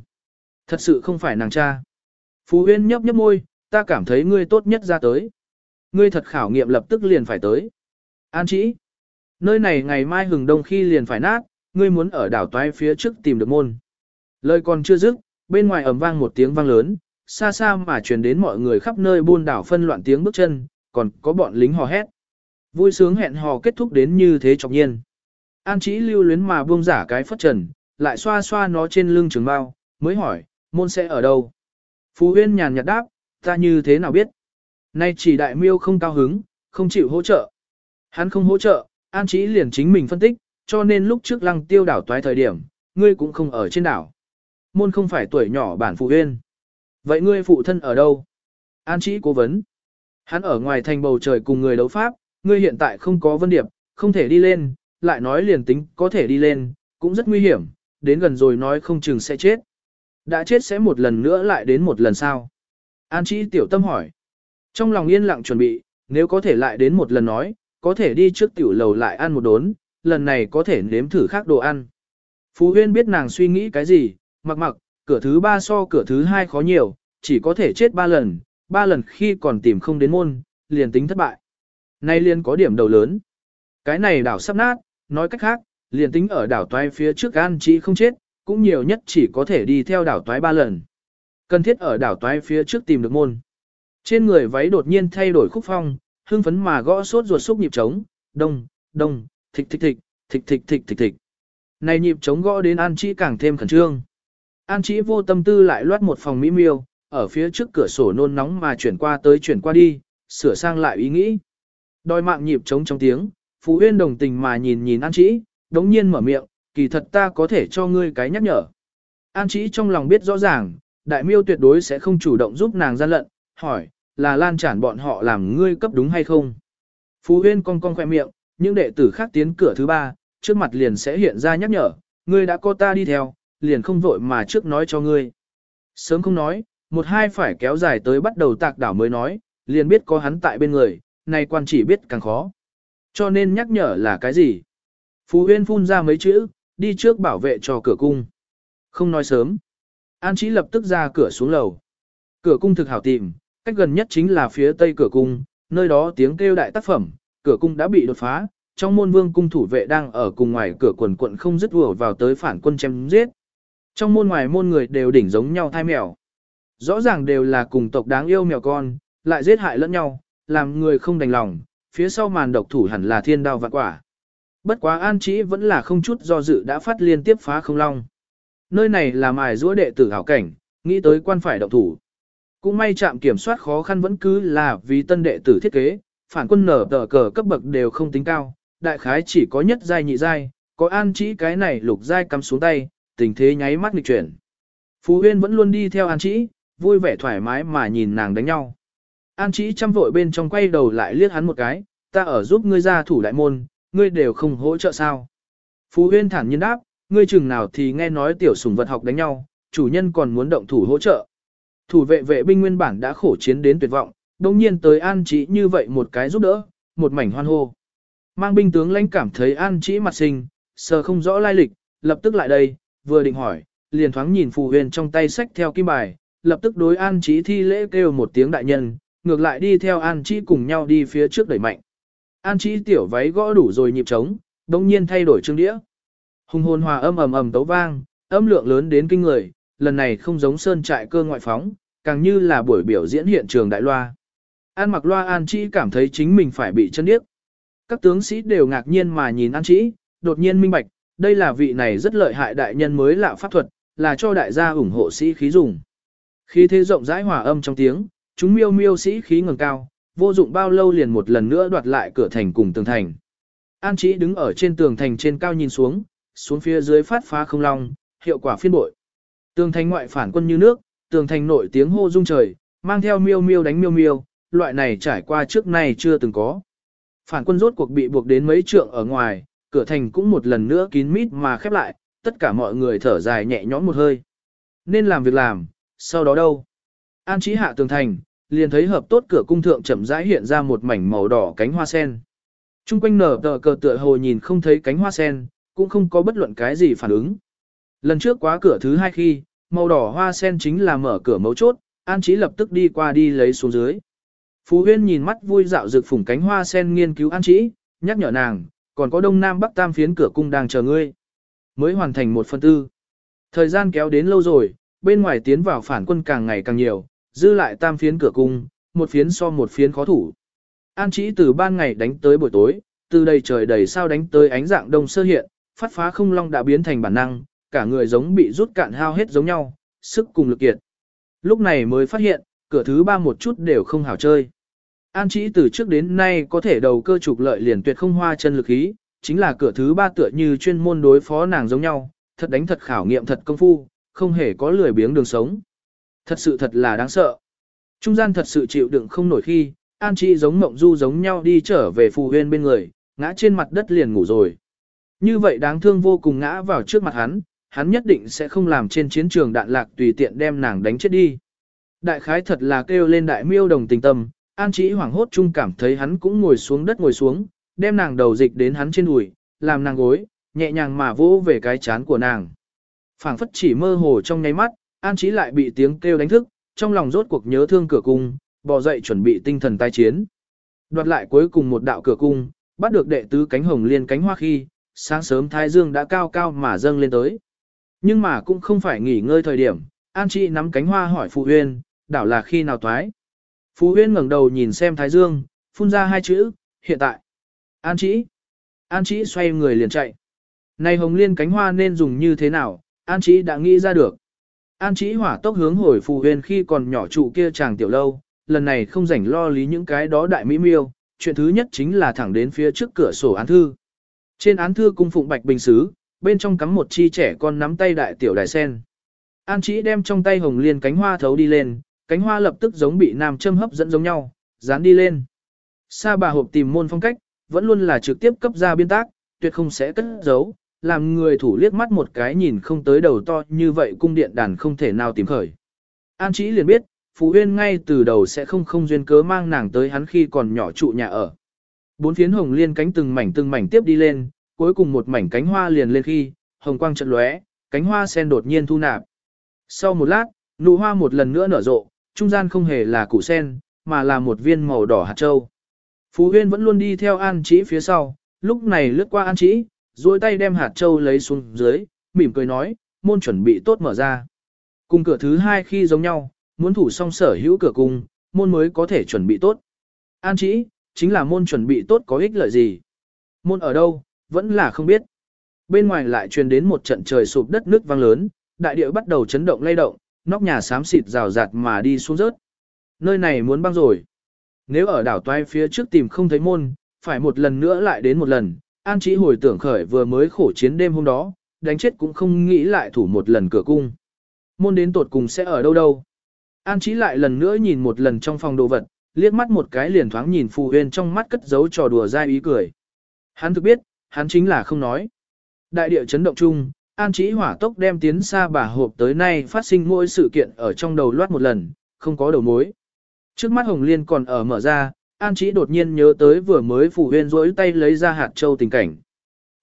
Thật sự không phải nàng cha. Phú Huyên nhấp nhấp môi, ta cảm thấy ngươi tốt nhất ra tới. Ngươi thật khảo nghiệm lập tức liền phải tới. An chỉ. Nơi này ngày mai hừng đông khi liền phải nát, ngươi muốn ở đảo toái phía trước tìm được môn. Lời còn chưa dứt, bên ngoài ầm vang một tiếng vang lớn, xa xa mà truyền đến mọi người khắp nơi buôn đảo phân loạn tiếng bước chân, còn có bọn lính hò hét. Vui sướng hẹn hò kết thúc đến như thế trọng nhiên. An chỉ lưu luyến mà buông giả cái phất trần, lại xoa xoa nó trên lưng trường bao, mới hỏi, môn sẽ ở đâu? Phú Huyên nhàn nhạt đáp, ta như thế nào biết? Nay chỉ đại miêu không cao hứng, không chịu hỗ trợ. Hắn không hỗ trợ, An chỉ liền chính mình phân tích, cho nên lúc trước lăng tiêu đảo toái thời điểm, ngươi cũng không ở trên đảo. Môn không phải tuổi nhỏ bản Phú Huyên. Vậy ngươi phụ thân ở đâu? An chỉ cố vấn. Hắn ở ngoài thành bầu trời cùng người đấu pháp, ngươi hiện tại không có vân điệp, không thể đi lên, lại nói liền tính có thể đi lên, cũng rất nguy hiểm, đến gần rồi nói không chừng sẽ chết. Đã chết sẽ một lần nữa lại đến một lần sau. An Chi tiểu tâm hỏi. Trong lòng yên lặng chuẩn bị, nếu có thể lại đến một lần nói, có thể đi trước tiểu lầu lại ăn một đốn, lần này có thể nếm thử khác đồ ăn. Phú Huyên biết nàng suy nghĩ cái gì, mặc mặc, cửa thứ ba so cửa thứ hai khó nhiều, chỉ có thể chết ba lần, ba lần khi còn tìm không đến môn, liền tính thất bại. Nay liền có điểm đầu lớn. Cái này đảo sắp nát, nói cách khác, liền tính ở đảo toái phía trước an chỉ không chết, cũng nhiều nhất chỉ có thể đi theo đảo toái ba lần. Cần thiết ở đảo toái phía trước tìm được môn. Trên người váy đột nhiên thay đổi khúc phong, hưng phấn mà gõ sốt ruột xúc nhịp trống, đông, đông, thịch thịch thịch, thịch thịch thịch thịch thịch. Này nhịp trống gõ đến An Chỉ càng thêm khẩn trương. An Chỉ vô tâm tư lại loát một phòng mỹ miêu, ở phía trước cửa sổ nôn nóng mà chuyển qua tới chuyển qua đi, sửa sang lại ý nghĩ. Đòi mạng nhịp trống trong tiếng, Phú Huyên đồng tình mà nhìn nhìn An Chỉ, đống nhiên mở miệng, kỳ thật ta có thể cho ngươi cái nhắc nhở. An Chỉ trong lòng biết rõ ràng, đại miêu tuyệt đối sẽ không chủ động giúp nàng gian lận, hỏi, là lan tràn bọn họ làm ngươi cấp đúng hay không? Phú Huyên cong cong khoe miệng, những đệ tử khác tiến cửa thứ ba, trước mặt liền sẽ hiện ra nhắc nhở, ngươi đã có ta đi theo, liền không vội mà trước nói cho ngươi. Sớm không nói, một hai phải kéo dài tới bắt đầu tạc đảo mới nói, liền biết có hắn tại bên người, nay quan chỉ biết càng khó. Cho nên nhắc nhở là cái gì? Phú Huyên phun ra mấy chữ, đi trước bảo vệ cho cửa cung. Không nói sớm. An Chí lập tức ra cửa xuống lầu. Cửa cung thực hảo tìm, cách gần nhất chính là phía tây cửa cung, nơi đó tiếng kêu đại tác phẩm, cửa cung đã bị đột phá, trong môn vương cung thủ vệ đang ở cùng ngoài cửa quần quận không dứt vừa vào tới phản quân chém giết. Trong môn ngoài môn người đều đỉnh giống nhau thai mèo. Rõ ràng đều là cùng tộc đáng yêu mèo con, lại giết hại lẫn nhau, làm người không đành lòng, phía sau màn độc thủ hẳn là thiên đao vạn quả. Bất quá an chỉ vẫn là không chút do dự đã phát liên tiếp phá không long. Nơi này là mài giữa đệ tử hảo cảnh, nghĩ tới quan phải độc thủ. Cũng may trạm kiểm soát khó khăn vẫn cứ là vì tân đệ tử thiết kế, phản quân nở tờ cờ cấp bậc đều không tính cao, đại khái chỉ có nhất giai nhị giai, có an chỉ cái này lục giai cắm xuống tay, tình thế nháy mắt nghịch chuyển. Phú Huyên vẫn luôn đi theo an chỉ, vui vẻ thoải mái mà nhìn nàng đánh nhau. An chỉ chăm vội bên trong quay đầu lại liếc hắn một cái, ta ở giúp ngươi ra thủ đại môn, ngươi đều không hỗ trợ sao. Phú Huyên thản nhiên đáp, ngươi chừng nào thì nghe nói tiểu sủng vật học đánh nhau, chủ nhân còn muốn động thủ hỗ trợ. Thủ vệ vệ binh nguyên bản đã khổ chiến đến tuyệt vọng, đồng nhiên tới an chỉ như vậy một cái giúp đỡ, một mảnh hoan hô. Mang binh tướng lãnh cảm thấy an chỉ mặt sinh, sờ không rõ lai lịch, lập tức lại đây, vừa định hỏi, liền thoáng nhìn phù huyền trong tay sách theo kim bài, lập tức đối an Chí thi lễ kêu một tiếng đại nhân, ngược lại đi theo an Chí cùng nhau đi phía trước đẩy mạnh. An Chí tiểu váy gõ đủ rồi nhịp trống, đồng nhiên thay đổi chương đĩa. Hùng hồn hòa âm ầm ầm tấu vang, âm lượng lớn đến kinh người, lần này không giống sơn trại cơ ngoại phóng, càng như là buổi biểu diễn hiện trường đại loa. An mặc loa an Chí cảm thấy chính mình phải bị chân điếc. Các tướng sĩ đều ngạc nhiên mà nhìn an Chí, đột nhiên minh bạch, đây là vị này rất lợi hại đại nhân mới lạ pháp thuật, là cho đại gia ủng hộ sĩ khí dùng. Khí thế rộng rãi hòa âm trong tiếng, chúng miêu miêu sĩ khí ngẩng cao, vô dụng bao lâu liền một lần nữa đoạt lại cửa thành cùng tường thành. An Chí đứng ở trên tường thành trên cao nhìn xuống, xuống phía dưới phát phá không long, hiệu quả phiên bội. Tường thành ngoại phản quân như nước, tường thành nội tiếng hô rung trời, mang theo miêu miêu đánh miêu miêu, loại này trải qua trước nay chưa từng có. Phản quân rốt cuộc bị buộc đến mấy trượng ở ngoài, cửa thành cũng một lần nữa kín mít mà khép lại, tất cả mọi người thở dài nhẹ nhõm một hơi. Nên làm việc làm, sau đó đâu? An trí hạ tường thành, liền thấy hợp tốt cửa cung thượng chậm rãi hiện ra một mảnh màu đỏ cánh hoa sen. Trung quanh nở tờ cờ tựa hồ nhìn không thấy cánh hoa sen, cũng không có bất luận cái gì phản ứng. Lần trước quá cửa thứ hai khi, màu đỏ hoa sen chính là mở cửa mấu chốt, An Chí lập tức đi qua đi lấy xuống dưới. Phú Huyên nhìn mắt vui dạo dược phủng cánh hoa sen nghiên cứu An Chí, nhắc nhở nàng, còn có đông nam bắc tam phiến cửa cung đang chờ ngươi. Mới hoàn thành một phần tư. Thời gian kéo đến lâu rồi, bên ngoài tiến vào phản quân càng ngày càng nhiều, dư lại tam phiến cửa cung, một phiến so một phiến khó thủ. An chỉ từ ban ngày đánh tới buổi tối, từ đầy trời đầy sao đánh tới ánh dạng đông sơ hiện, phát phá không long đã biến thành bản năng, cả người giống bị rút cạn hao hết giống nhau, sức cùng lực kiệt. Lúc này mới phát hiện, cửa thứ ba một chút đều không hảo chơi. An chỉ từ trước đến nay có thể đầu cơ trục lợi liền tuyệt không hoa chân lực ý, chính là cửa thứ ba tựa như chuyên môn đối phó nàng giống nhau, thật đánh thật khảo nghiệm thật công phu, không hề có lười biếng đường sống. Thật sự thật là đáng sợ. Trung gian thật sự chịu đựng không nổi khi, An Chi giống mộng du giống nhau đi trở về phù huyên bên người, ngã trên mặt đất liền ngủ rồi. Như vậy đáng thương vô cùng ngã vào trước mặt hắn, hắn nhất định sẽ không làm trên chiến trường đạn lạc tùy tiện đem nàng đánh chết đi. Đại khái thật là kêu lên đại miêu đồng tình tâm, An Chí hoảng hốt chung cảm thấy hắn cũng ngồi xuống đất ngồi xuống, đem nàng đầu dịch đến hắn trên đùi, làm nàng gối, nhẹ nhàng mà vỗ về cái chán của nàng phảng phất chỉ mơ hồ trong nháy mắt, An Chí lại bị tiếng kêu đánh thức, trong lòng rốt cuộc nhớ thương cửa cung, bò dậy chuẩn bị tinh thần tai chiến. Đoạt lại cuối cùng một đạo cửa cung, bắt được đệ tứ cánh hồng liên cánh hoa khi, sáng sớm thái dương đã cao cao mà dâng lên tới. Nhưng mà cũng không phải nghỉ ngơi thời điểm, An Chí nắm cánh hoa hỏi Phù Huyên, đảo là khi nào toái. Phù Huyên ngẩng đầu nhìn xem thái dương, phun ra hai chữ, hiện tại. An Chí. An Chí xoay người liền chạy. Này hồng liên cánh hoa nên dùng như thế nào, An Chí đã nghĩ ra được. An Chí hỏa tốc hướng hồi phù huyền khi còn nhỏ trụ kia chàng tiểu lâu, lần này không rảnh lo lý những cái đó đại mỹ miêu, chuyện thứ nhất chính là thẳng đến phía trước cửa sổ án thư. Trên án thư cung phụng bạch bình xứ, bên trong cắm một chi trẻ con nắm tay đại tiểu đại sen. An Chí đem trong tay hồng liên cánh hoa thấu đi lên, cánh hoa lập tức giống bị nam châm hấp dẫn giống nhau, dán đi lên. Sa bà hộp tìm môn phong cách, vẫn luôn là trực tiếp cấp ra biên tác, tuyệt không sẽ cất giấu, làm người thủ liếc mắt một cái nhìn không tới đầu to như vậy cung điện đàn không thể nào tìm khởi. An Chí liền biết, Phú Huyên ngay từ đầu sẽ không không duyên cớ mang nàng tới hắn khi còn nhỏ trụ nhà ở. Bốn phiến hồng liên cánh từng mảnh từng mảnh tiếp đi lên, cuối cùng một mảnh cánh hoa liền lên khi, hồng quang trận lóe, cánh hoa sen đột nhiên thu nạp. Sau một lát, nụ hoa một lần nữa nở rộ, trung gian không hề là củ sen, mà là một viên màu đỏ hạt châu. Phú Huyên vẫn luôn đi theo An Chí phía sau, lúc này lướt qua An Chí, duỗi tay đem hạt châu lấy xuống dưới, mỉm cười nói, môn chuẩn bị tốt mở ra. Cùng cửa thứ hai khi giống nhau, muốn thủ xong sở hữu cửa cung, môn mới có thể chuẩn bị tốt. An chỉ, chính là môn chuẩn bị tốt có ích lợi gì. Môn ở đâu, vẫn là không biết. Bên ngoài lại truyền đến một trận trời sụp đất nước vang lớn, đại địa bắt đầu chấn động lay động, nóc nhà xám xịt rào rạt mà đi xuống rớt. Nơi này muốn băng rồi. Nếu ở đảo toai phía trước tìm không thấy môn, phải một lần nữa lại đến một lần, An Chí hồi tưởng khởi vừa mới khổ chiến đêm hôm đó, đánh chết cũng không nghĩ lại thủ một lần cửa cung. Môn đến tột cùng sẽ ở đâu đâu. An Chí lại lần nữa nhìn một lần trong phòng đồ vật, liếc mắt một cái liền thoáng nhìn Phù Huyên trong mắt cất giấu trò đùa dai ý cười. Hắn thực biết, hắn chính là không nói. Đại địa chấn động chung, An Chí hỏa tốc đem tiến xa bà hộp tới nay phát sinh mỗi sự kiện ở trong đầu loát một lần, không có đầu mối. Trước mắt Hồng Liên còn ở mở ra, An Chí đột nhiên nhớ tới vừa mới phủ huyên rỗi tay lấy ra hạt châu tình cảnh.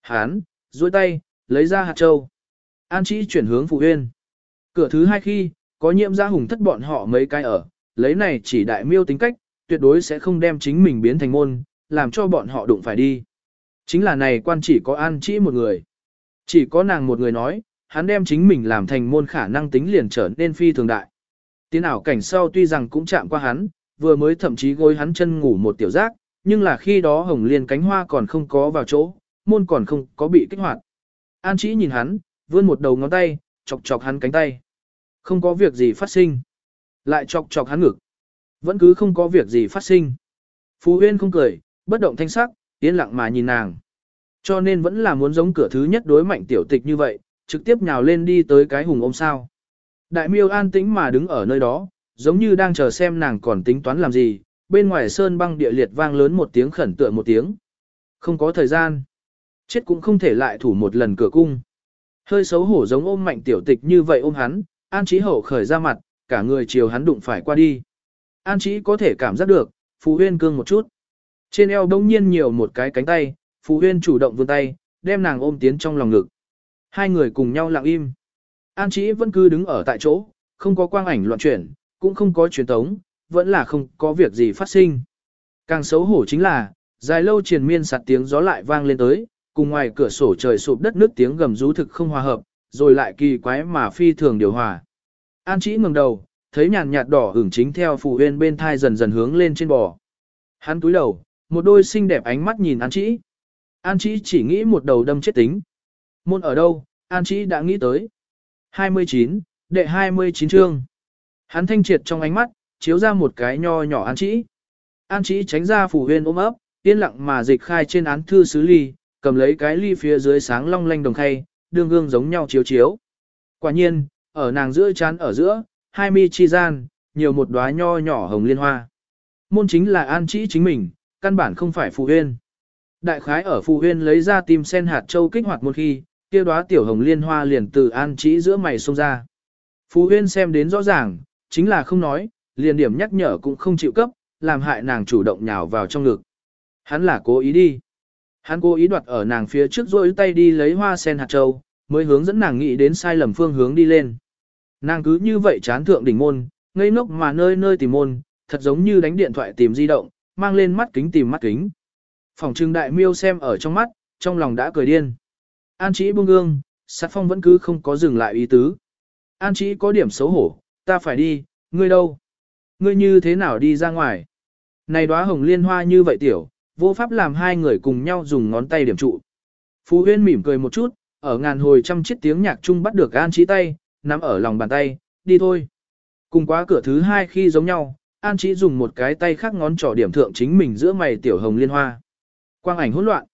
Hán, rỗi tay, lấy ra hạt châu. An Chí chuyển hướng phủ huyên. Cửa thứ hai khi, có nhiễm gia hùng thất bọn họ mấy cái ở, lấy này chỉ đại miêu tính cách, tuyệt đối sẽ không đem chính mình biến thành môn, làm cho bọn họ đụng phải đi. Chính là này quan chỉ có an Chí một người. Chỉ có nàng một người nói, hắn đem chính mình làm thành môn khả năng tính liền trở nên phi thường đại. Tiến ảo cảnh sau tuy rằng cũng chạm qua hắn, vừa mới thậm chí gối hắn chân ngủ một tiểu giác, nhưng là khi đó hồng liên cánh hoa còn không có vào chỗ, môn còn không có bị kích hoạt. An chỉ nhìn hắn, vươn một đầu ngón tay, chọc chọc hắn cánh tay. Không có việc gì phát sinh. Lại chọc chọc hắn ngực. Vẫn cứ không có việc gì phát sinh. Phú Huyên không cười, bất động thanh sắc, yên lặng mà nhìn nàng. Cho nên vẫn là muốn giống cửa thứ nhất đối mạnh tiểu tịch như vậy, trực tiếp nhào lên đi tới cái hùng ôm sao. Đại miêu an tĩnh mà đứng ở nơi đó, giống như đang chờ xem nàng còn tính toán làm gì, bên ngoài sơn băng địa liệt vang lớn một tiếng khẩn tựa một tiếng. Không có thời gian. Chết cũng không thể lại thủ một lần cửa cung. Hơi xấu hổ giống ôm mạnh tiểu tịch như vậy ôm hắn, an trí hậu khởi ra mặt, cả người chiều hắn đụng phải qua đi. An trí có thể cảm giác được, Phú Huyên cương một chút. Trên eo đông nhiên nhiều một cái cánh tay, Phú Huyên chủ động vươn tay, đem nàng ôm tiến trong lòng ngực. Hai người cùng nhau lặng im. An Chí vẫn cứ đứng ở tại chỗ, không có quang ảnh loạn chuyển, cũng không có truyền tống, vẫn là không có việc gì phát sinh. Càng xấu hổ chính là, dài lâu triền miên sạt tiếng gió lại vang lên tới, cùng ngoài cửa sổ trời sụp đất nước tiếng gầm rú thực không hòa hợp, rồi lại kỳ quái mà phi thường điều hòa. An chỉ ngẩng đầu, thấy nhàn nhạt đỏ hưởng chính theo phù huyên bên thai dần dần hướng lên trên bò. Hắn túi đầu, một đôi xinh đẹp ánh mắt nhìn An chỉ. An chỉ chỉ nghĩ một đầu đâm chết tính. Môn ở đâu, An chỉ đã nghĩ tới. 29, đệ 29 chương. Hắn thanh triệt trong ánh mắt, chiếu ra một cái nho nhỏ An Trĩ. An Trĩ tránh ra phủ huyên ôm ấp, yên lặng mà dịch khai trên án thư sứ ly, cầm lấy cái ly phía dưới sáng long lanh đồng khay, đương gương giống nhau chiếu chiếu. Quả nhiên, ở nàng giữa chán ở giữa, hai mi chi gian, nhiều một đóa nho nhỏ hồng liên hoa. Môn chính là An Trĩ chính mình, căn bản không phải phù huyên. Đại khái ở phù huyên lấy ra tim sen hạt châu kích hoạt một khi, kia đóa tiểu hồng liên hoa liền từ an Trĩ giữa mày xông ra. Phú Huyên xem đến rõ ràng, chính là không nói, liền điểm nhắc nhở cũng không chịu cấp, làm hại nàng chủ động nhào vào trong ngực. Hắn là cố ý đi. Hắn cố ý đoạt ở nàng phía trước rồi tay đi lấy hoa sen hạt châu, mới hướng dẫn nàng nghĩ đến sai lầm phương hướng đi lên. Nàng cứ như vậy chán thượng đỉnh môn, ngây ngốc mà nơi nơi tìm môn, thật giống như đánh điện thoại tìm di động, mang lên mắt kính tìm mắt kính. Phòng trưng đại miêu xem ở trong mắt, trong lòng đã cười điên. An chỉ buông gương, sát phong vẫn cứ không có dừng lại ý tứ. An chỉ có điểm xấu hổ, ta phải đi, ngươi đâu? Ngươi như thế nào đi ra ngoài? Này đóa hồng liên hoa như vậy tiểu, vô pháp làm hai người cùng nhau dùng ngón tay điểm trụ. Phú Huyên mỉm cười một chút, ở ngàn hồi trăm chiếc tiếng nhạc chung bắt được An Chí tay, nắm ở lòng bàn tay, đi thôi. Cùng quá cửa thứ hai khi giống nhau, An Chí dùng một cái tay khác ngón trỏ điểm thượng chính mình giữa mày tiểu hồng liên hoa. Quang ảnh hỗn loạn.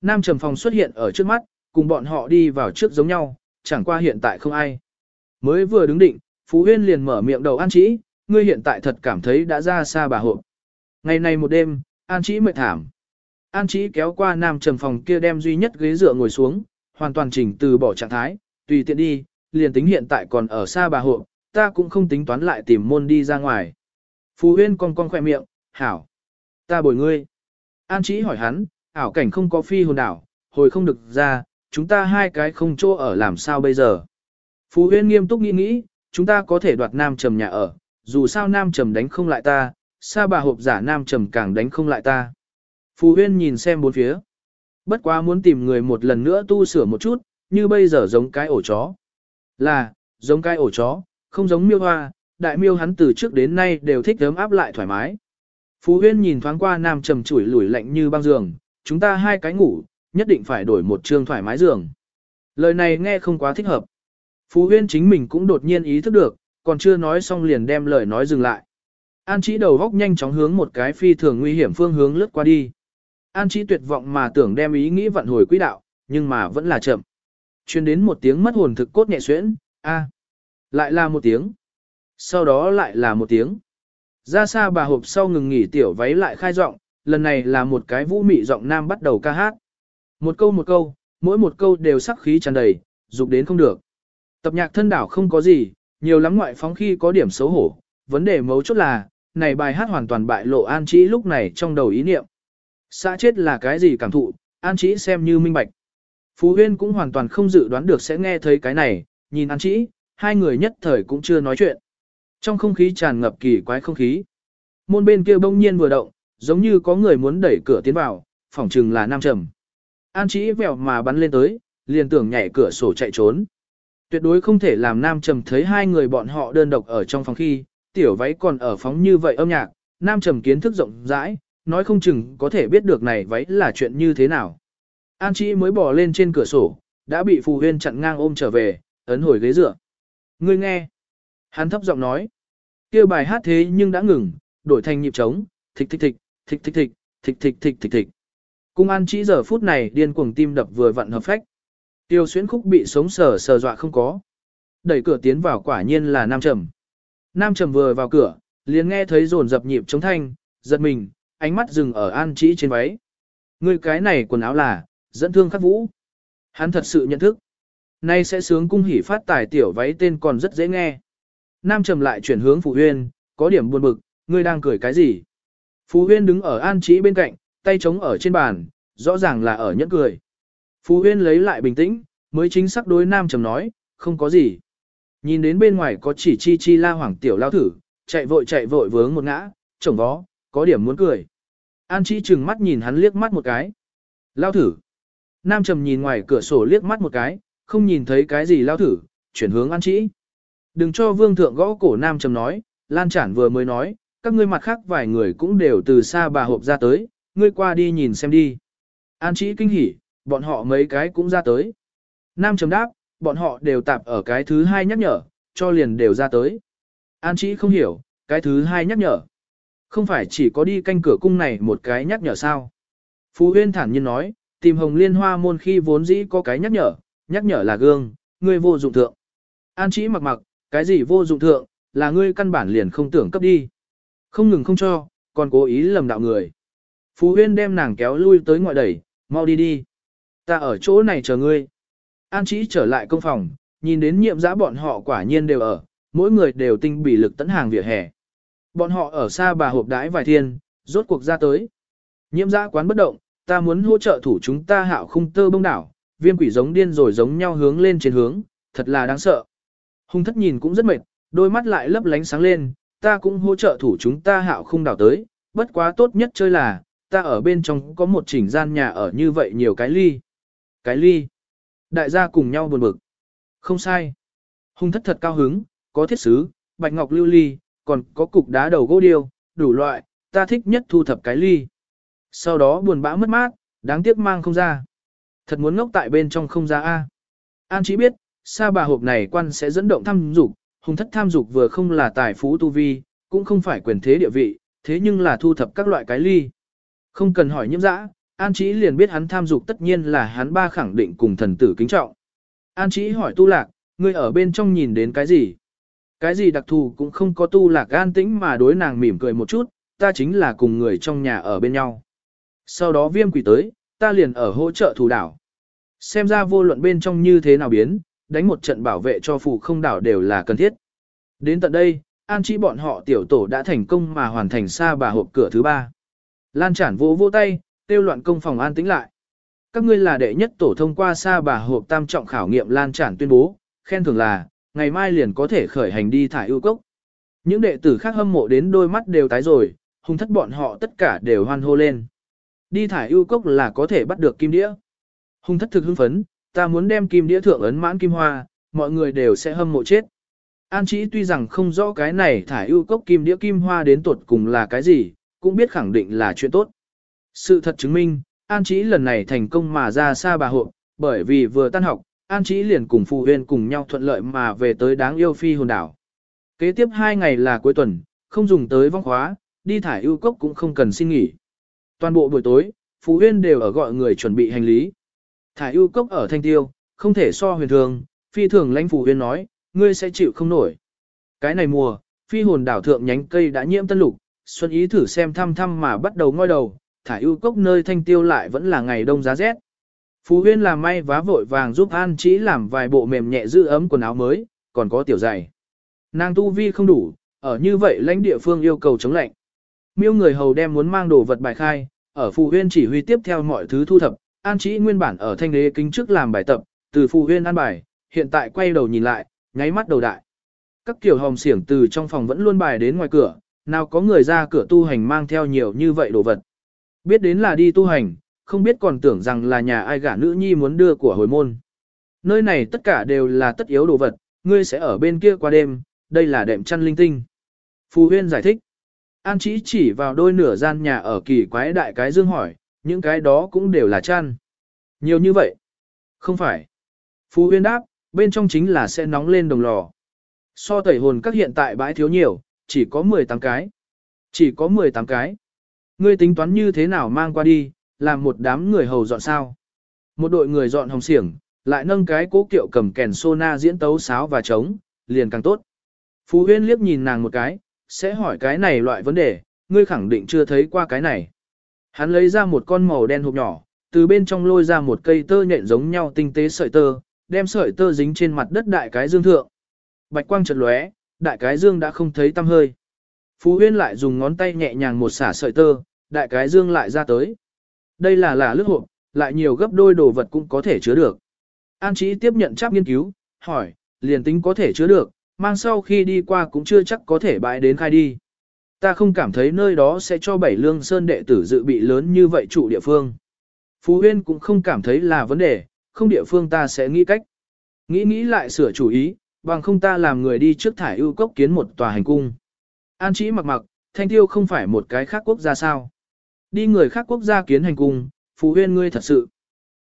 Nam trầm phòng xuất hiện ở trước mắt, cùng bọn họ đi vào trước giống nhau, chẳng qua hiện tại không ai. Mới vừa đứng định, Phú Huyên liền mở miệng đầu An Chí, ngươi hiện tại thật cảm thấy đã ra xa bà hộ. Ngày này một đêm, An Chí mệt thảm. An Chí kéo qua nam trầm phòng kia đem duy nhất ghế dựa ngồi xuống, hoàn toàn chỉnh từ bỏ trạng thái, tùy tiện đi, liền tính hiện tại còn ở xa bà hộ, ta cũng không tính toán lại tìm môn đi ra ngoài. Phú Huyên con con khỏe miệng, hảo. Ta bồi ngươi. An Chí hỏi hắn, ảo cảnh không có phi hồn đảo, hồi không được ra, chúng ta hai cái không chỗ ở làm sao bây giờ. Phú Huyên nghiêm túc nghĩ nghĩ, chúng ta có thể đoạt Nam Trầm nhà ở, dù sao Nam Trầm đánh không lại ta, sa bà hộp giả Nam Trầm càng đánh không lại ta. Phú Huyên nhìn xem bốn phía. Bất quá muốn tìm người một lần nữa tu sửa một chút, như bây giờ giống cái ổ chó. Là, giống cái ổ chó, không giống miêu hoa, đại miêu hắn từ trước đến nay đều thích ấm áp lại thoải mái. Phú Huyên nhìn thoáng qua Nam Trầm chủi lủi lạnh như băng giường, chúng ta hai cái ngủ, nhất định phải đổi một trường thoải mái giường. Lời này nghe không quá thích hợp. Phú Huyên chính mình cũng đột nhiên ý thức được, còn chưa nói xong liền đem lời nói dừng lại. An Chí đầu góc nhanh chóng hướng một cái phi thường nguy hiểm phương hướng lướt qua đi. An Chí tuyệt vọng mà tưởng đem ý nghĩ vận hồi quỹ đạo, nhưng mà vẫn là chậm. Chuyên đến một tiếng mất hồn thực cốt nhẹ xuyễn, a, lại là một tiếng. Sau đó lại là một tiếng. Ra xa bà hộp sau ngừng nghỉ tiểu váy lại khai giọng, lần này là một cái vũ mị giọng nam bắt đầu ca hát. Một câu một câu, mỗi một câu đều sắc khí tràn đầy, dục đến không được. Tập nhạc thân đảo không có gì, nhiều lắm ngoại phóng khi có điểm xấu hổ, vấn đề mấu chốt là, này bài hát hoàn toàn bại lộ An Chí lúc này trong đầu ý niệm. Xã chết là cái gì cảm thụ, An Chí xem như minh bạch. Phú Huyên cũng hoàn toàn không dự đoán được sẽ nghe thấy cái này, nhìn An Chí, hai người nhất thời cũng chưa nói chuyện. Trong không khí tràn ngập kỳ quái không khí. Môn bên kia bỗng nhiên vừa động, giống như có người muốn đẩy cửa tiến vào, phỏng chừng là nam trầm. An Chí vèo mà bắn lên tới, liền tưởng nhảy cửa sổ chạy trốn. Tuyệt đối không thể làm Nam Trầm thấy hai người bọn họ đơn độc ở trong phòng khi, tiểu váy còn ở phóng như vậy âm nhạc, Nam Trầm kiến thức rộng rãi, nói không chừng có thể biết được này váy là chuyện như thế nào. An Chi mới bỏ lên trên cửa sổ, đã bị Phù Huyên chặn ngang ôm trở về, ấn hồi ghế dựa. Ngươi nghe. Hắn thấp giọng nói. kia bài hát thế nhưng đã ngừng, đổi thành nhịp trống, thịch thịch thịch, thịch thịch thịch, thịch thịch thịch thịch thịch. Cung An Chi giờ phút này điên cuồng tim đập vừa vặn hợp phách. Tiêu xuyến khúc bị sống sờ sờ dọa không có. Đẩy cửa tiến vào quả nhiên là Nam Trầm. Nam Trầm vừa vào cửa, liền nghe thấy rồn dập nhịp chống thanh, giật mình, ánh mắt dừng ở An Trĩ trên váy. Người cái này quần áo là, dẫn thương khắc vũ. Hắn thật sự nhận thức. Nay sẽ sướng cung hỉ phát tài tiểu váy tên còn rất dễ nghe. Nam Trầm lại chuyển hướng Phụ Huyên, có điểm buồn bực, ngươi đang cười cái gì? Phú Huyên đứng ở An trí bên cạnh, tay chống ở trên bàn, rõ ràng là ở nhẫn cười. Phú Huyên lấy lại bình tĩnh, mới chính xác đối Nam Trầm nói, không có gì. Nhìn đến bên ngoài có chỉ chi chi la hoảng tiểu lao thử, chạy vội chạy vội vướng một ngã, chồng vó, có điểm muốn cười. An Chi chừng mắt nhìn hắn liếc mắt một cái. Lao thử. Nam Trầm nhìn ngoài cửa sổ liếc mắt một cái, không nhìn thấy cái gì lao thử, chuyển hướng An Chi. Đừng cho vương thượng gõ cổ Nam Trầm nói, Lan Chản vừa mới nói, các ngươi mặt khác vài người cũng đều từ xa bà hộp ra tới, ngươi qua đi nhìn xem đi. An Chi kinh hỉ, bọn họ mấy cái cũng ra tới. Nam Trầm đáp, bọn họ đều tạp ở cái thứ hai nhắc nhở, cho liền đều ra tới. An Chí không hiểu, cái thứ hai nhắc nhở. Không phải chỉ có đi canh cửa cung này một cái nhắc nhở sao. Phú Huyên thản nhiên nói, tìm hồng liên hoa môn khi vốn dĩ có cái nhắc nhở, nhắc nhở là gương, ngươi vô dụng thượng. An Chí mặc mặc, cái gì vô dụng thượng, là ngươi căn bản liền không tưởng cấp đi. Không ngừng không cho, còn cố ý lầm đạo người. Phú Huyên đem nàng kéo lui tới ngoại đẩy, mau đi đi. Ta ở chỗ này chờ ngươi. An Chí trở lại công phòng, nhìn đến nhiệm giã bọn họ quả nhiên đều ở, mỗi người đều tinh bỉ lực tấn hàng vỉa hè. Bọn họ ở xa bà hộp đãi vài thiên, rốt cuộc ra tới. Nhiệm giã quán bất động, ta muốn hỗ trợ thủ chúng ta hạo khung tơ bông đảo, viêm quỷ giống điên rồi giống nhau hướng lên trên hướng, thật là đáng sợ. Hung thất nhìn cũng rất mệt, đôi mắt lại lấp lánh sáng lên, ta cũng hỗ trợ thủ chúng ta hạo khung đảo tới, bất quá tốt nhất chơi là, ta ở bên trong có một chỉnh gian nhà ở như vậy nhiều cái ly. Cái ly. Đại gia cùng nhau buồn bực. Không sai. Hung thất thật cao hứng, có thiết sứ, bạch ngọc lưu ly, còn có cục đá đầu gỗ điêu, đủ loại, ta thích nhất thu thập cái ly. Sau đó buồn bã mất mát, đáng tiếc mang không ra. Thật muốn ngốc tại bên trong không ra A. An chỉ biết, sa bà hộp này quan sẽ dẫn động tham dục, hung thất tham dục vừa không là tài phú tu vi, cũng không phải quyền thế địa vị, thế nhưng là thu thập các loại cái ly. Không cần hỏi nhiễm dã, An Chí liền biết hắn tham dục tất nhiên là hắn ba khẳng định cùng thần tử kính trọng. An Chí hỏi tu lạc, ngươi ở bên trong nhìn đến cái gì? Cái gì đặc thù cũng không có tu lạc an tĩnh mà đối nàng mỉm cười một chút, ta chính là cùng người trong nhà ở bên nhau. Sau đó viêm quỷ tới, ta liền ở hỗ trợ thủ đảo. Xem ra vô luận bên trong như thế nào biến, đánh một trận bảo vệ cho phù không đảo đều là cần thiết. Đến tận đây, an chỉ bọn họ tiểu tổ đã thành công mà hoàn thành xa bà hộp cửa thứ ba. Lan chản vỗ vỗ tay, tiêu loạn công phòng an tĩnh lại. Các ngươi là đệ nhất tổ thông qua xa bà hộp tam trọng khảo nghiệm lan tràn tuyên bố, khen thưởng là, ngày mai liền có thể khởi hành đi thải ưu cốc. Những đệ tử khác hâm mộ đến đôi mắt đều tái rồi, hung thất bọn họ tất cả đều hoan hô lên. Đi thải ưu cốc là có thể bắt được kim đĩa. Hung thất thực hưng phấn, ta muốn đem kim đĩa thượng ấn mãn kim hoa, mọi người đều sẽ hâm mộ chết. An Chí tuy rằng không rõ cái này thải ưu cốc kim đĩa kim hoa đến tuột cùng là cái gì, cũng biết khẳng định là chuyện tốt. Sự thật chứng minh, An Chí lần này thành công mà ra xa bà hộ, bởi vì vừa tan học, An Chí liền cùng Phù Huyên cùng nhau thuận lợi mà về tới đáng yêu phi hồn đảo. Kế tiếp hai ngày là cuối tuần, không dùng tới vong khóa, đi thải ưu cốc cũng không cần xin nghỉ. Toàn bộ buổi tối, Phù Huyên đều ở gọi người chuẩn bị hành lý. Thải ưu cốc ở thanh tiêu, không thể so huyền thường, phi thường lãnh Phù Huyên nói, ngươi sẽ chịu không nổi. Cái này mùa, phi hồn đảo thượng nhánh cây đã nhiễm tân lục, xuân ý thử xem thăm thăm mà bắt đầu ngoi đầu, thải ưu cốc nơi thanh tiêu lại vẫn là ngày đông giá rét. Phú Huyên làm may vá vội vàng giúp An Chí làm vài bộ mềm nhẹ giữ ấm quần áo mới, còn có tiểu giày. Nàng tu vi không đủ, ở như vậy lãnh địa phương yêu cầu chống lạnh. Miêu người hầu đem muốn mang đồ vật bài khai, ở Phù Huyên chỉ huy tiếp theo mọi thứ thu thập, An Chí nguyên bản ở thanh đế kính trước làm bài tập, từ Phù Huyên ăn bài, hiện tại quay đầu nhìn lại, nháy mắt đầu đại. Các kiểu hồng xiển từ trong phòng vẫn luôn bài đến ngoài cửa, nào có người ra cửa tu hành mang theo nhiều như vậy đồ vật. Biết đến là đi tu hành, không biết còn tưởng rằng là nhà ai gả nữ nhi muốn đưa của hồi môn. Nơi này tất cả đều là tất yếu đồ vật, ngươi sẽ ở bên kia qua đêm, đây là đệm chăn linh tinh. Phù huyên giải thích. An chỉ chỉ vào đôi nửa gian nhà ở kỳ quái đại cái dương hỏi, những cái đó cũng đều là chăn. Nhiều như vậy. Không phải. Phù huyên đáp, bên trong chính là sẽ nóng lên đồng lò. So tẩy hồn các hiện tại bãi thiếu nhiều, chỉ có 18 cái. Chỉ có 18 cái. Ngươi tính toán như thế nào mang qua đi, làm một đám người hầu dọn sao. Một đội người dọn hồng xiển, lại nâng cái cố kiệu cầm kèn sona diễn tấu sáo và trống, liền càng tốt. Phú Huyên liếc nhìn nàng một cái, sẽ hỏi cái này loại vấn đề, ngươi khẳng định chưa thấy qua cái này. Hắn lấy ra một con màu đen hộp nhỏ, từ bên trong lôi ra một cây tơ nhện giống nhau tinh tế sợi tơ, đem sợi tơ dính trên mặt đất đại cái dương thượng. Bạch quang chợt lóe, đại cái dương đã không thấy tăm hơi. Phú Huyên lại dùng ngón tay nhẹ nhàng một xả sợi tơ, đại cái dương lại ra tới. Đây là là lướt hộp, lại nhiều gấp đôi đồ vật cũng có thể chứa được. An Chí tiếp nhận chắp nghiên cứu, hỏi, liền tính có thể chứa được, mang sau khi đi qua cũng chưa chắc có thể bãi đến khai đi. Ta không cảm thấy nơi đó sẽ cho bảy lương sơn đệ tử dự bị lớn như vậy trụ địa phương. Phú Huyên cũng không cảm thấy là vấn đề, không địa phương ta sẽ nghĩ cách. Nghĩ nghĩ lại sửa chủ ý, bằng không ta làm người đi trước thải ưu cốc kiến một tòa hành cung. An Chí mặc mặc, thanh tiêu không phải một cái khác quốc gia sao. Đi người khác quốc gia kiến hành cung, Phú Huyên ngươi thật sự.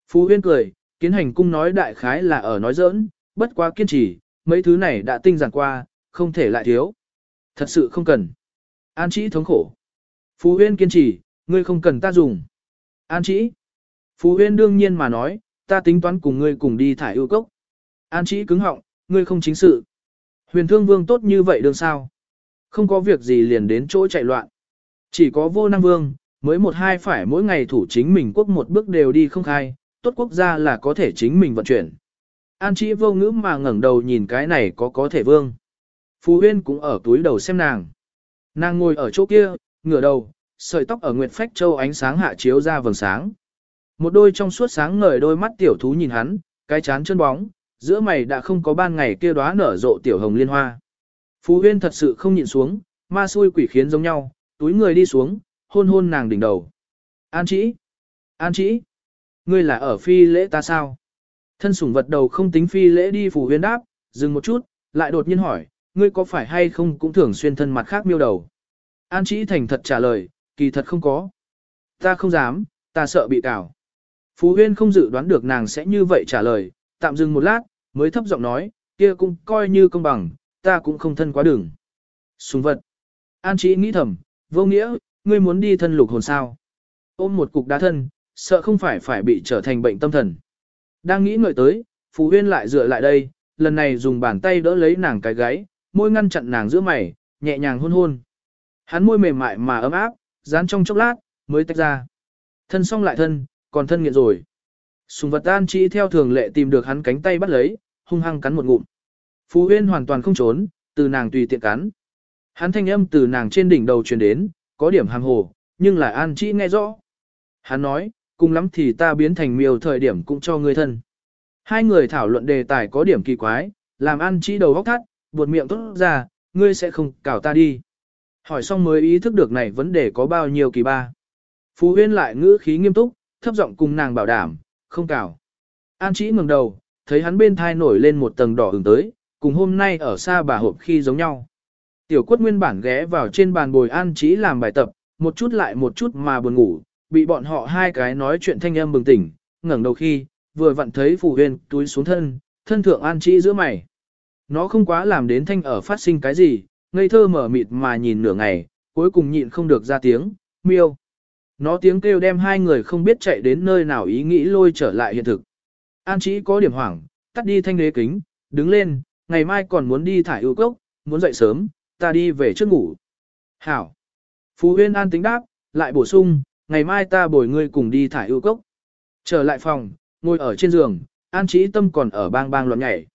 Phú Huyên cười, kiến hành cung nói đại khái là ở nói giỡn, bất quá kiên trì, mấy thứ này đã tinh giản qua, không thể lại thiếu. Thật sự không cần. An Chí thống khổ. Phú Huyên kiên trì, ngươi không cần ta dùng. An Chí. Phú Huyên đương nhiên mà nói, ta tính toán cùng ngươi cùng đi thải ưu cốc. An Chí cứng họng, ngươi không chính sự. Huyền thương vương tốt như vậy đương sao? Không có việc gì liền đến chỗ chạy loạn. Chỉ có vô năng vương, mới một hai phải mỗi ngày thủ chính mình quốc một bước đều đi không khai, tốt quốc gia là có thể chính mình vận chuyển. An Chí vô ngữ mà ngẩng đầu nhìn cái này có có thể vương. Phú Huyên cũng ở túi đầu xem nàng. Nàng ngồi ở chỗ kia, ngửa đầu, sợi tóc ở Nguyệt Phách Châu ánh sáng hạ chiếu ra vầng sáng. Một đôi trong suốt sáng ngời đôi mắt tiểu thú nhìn hắn, cái chán chân bóng, giữa mày đã không có ban ngày kia đóa nở rộ tiểu hồng liên hoa. Phú Huyên thật sự không nhịn xuống, ma xui quỷ khiến giống nhau, túi người đi xuống, hôn hôn nàng đỉnh đầu. An chỉ, An chỉ, Ngươi là ở phi lễ ta sao? Thân sủng vật đầu không tính phi lễ đi phủ Huyên đáp, dừng một chút, lại đột nhiên hỏi, ngươi có phải hay không cũng thường xuyên thân mặt khác miêu đầu? An chỉ thành thật trả lời, kỳ thật không có. Ta không dám, ta sợ bị cào. Phú Huyên không dự đoán được nàng sẽ như vậy trả lời, tạm dừng một lát, mới thấp giọng nói, kia cũng coi như công bằng, ta cũng không thân quá đường. sùng vật. An chỉ nghĩ thầm, vô nghĩa, ngươi muốn đi thân lục hồn sao. Ôm một cục đá thân, sợ không phải phải bị trở thành bệnh tâm thần. Đang nghĩ ngợi tới, Phú Huyên lại dựa lại đây, lần này dùng bàn tay đỡ lấy nàng cái gáy, môi ngăn chặn nàng giữa mày, nhẹ nhàng hôn hôn. Hắn môi mềm mại mà ấm áp, dán trong chốc lát, mới tách ra. Thân xong lại thân, còn thân nghiện rồi. Sùng vật an chỉ theo thường lệ tìm được hắn cánh tay bắt lấy, hung hăng cắn một ngụm. Phú Huyên hoàn toàn không trốn, từ nàng tùy tiện cắn. Hắn thanh âm từ nàng trên đỉnh đầu truyền đến, có điểm hàng hồ, nhưng lại an chỉ nghe rõ. Hắn nói, cùng lắm thì ta biến thành miêu thời điểm cũng cho ngươi thân. Hai người thảo luận đề tài có điểm kỳ quái, làm an chỉ đầu góc thắt, buột miệng tốt ra, ngươi sẽ không cào ta đi. Hỏi xong mới ý thức được này vấn đề có bao nhiêu kỳ ba. Phú Huyên lại ngữ khí nghiêm túc, thấp giọng cùng nàng bảo đảm, không cào. An chỉ ngẩng đầu, thấy hắn bên thai nổi lên một tầng đỏ ửng tới, cùng hôm nay ở xa bà hộp khi giống nhau. Tiểu quất nguyên bản ghé vào trên bàn bồi an chỉ làm bài tập, một chút lại một chút mà buồn ngủ, bị bọn họ hai cái nói chuyện thanh âm bừng tỉnh, ngẩng đầu khi, vừa vặn thấy phù huyền túi xuống thân, thân thượng an chỉ giữa mày. Nó không quá làm đến thanh ở phát sinh cái gì, ngây thơ mở mịt mà nhìn nửa ngày, cuối cùng nhịn không được ra tiếng, miêu. Nó tiếng kêu đem hai người không biết chạy đến nơi nào ý nghĩ lôi trở lại hiện thực. An chỉ có điểm hoảng, tắt đi thanh đế kính, đứng lên, ngày mai còn muốn đi thải ưu cốc, muốn dậy sớm, ta đi về trước ngủ. Hảo. Phú Huyên an tính đáp, lại bổ sung, ngày mai ta bồi ngươi cùng đi thải ưu cốc. Trở lại phòng, ngồi ở trên giường, an trí tâm còn ở bang bang loạn nhảy.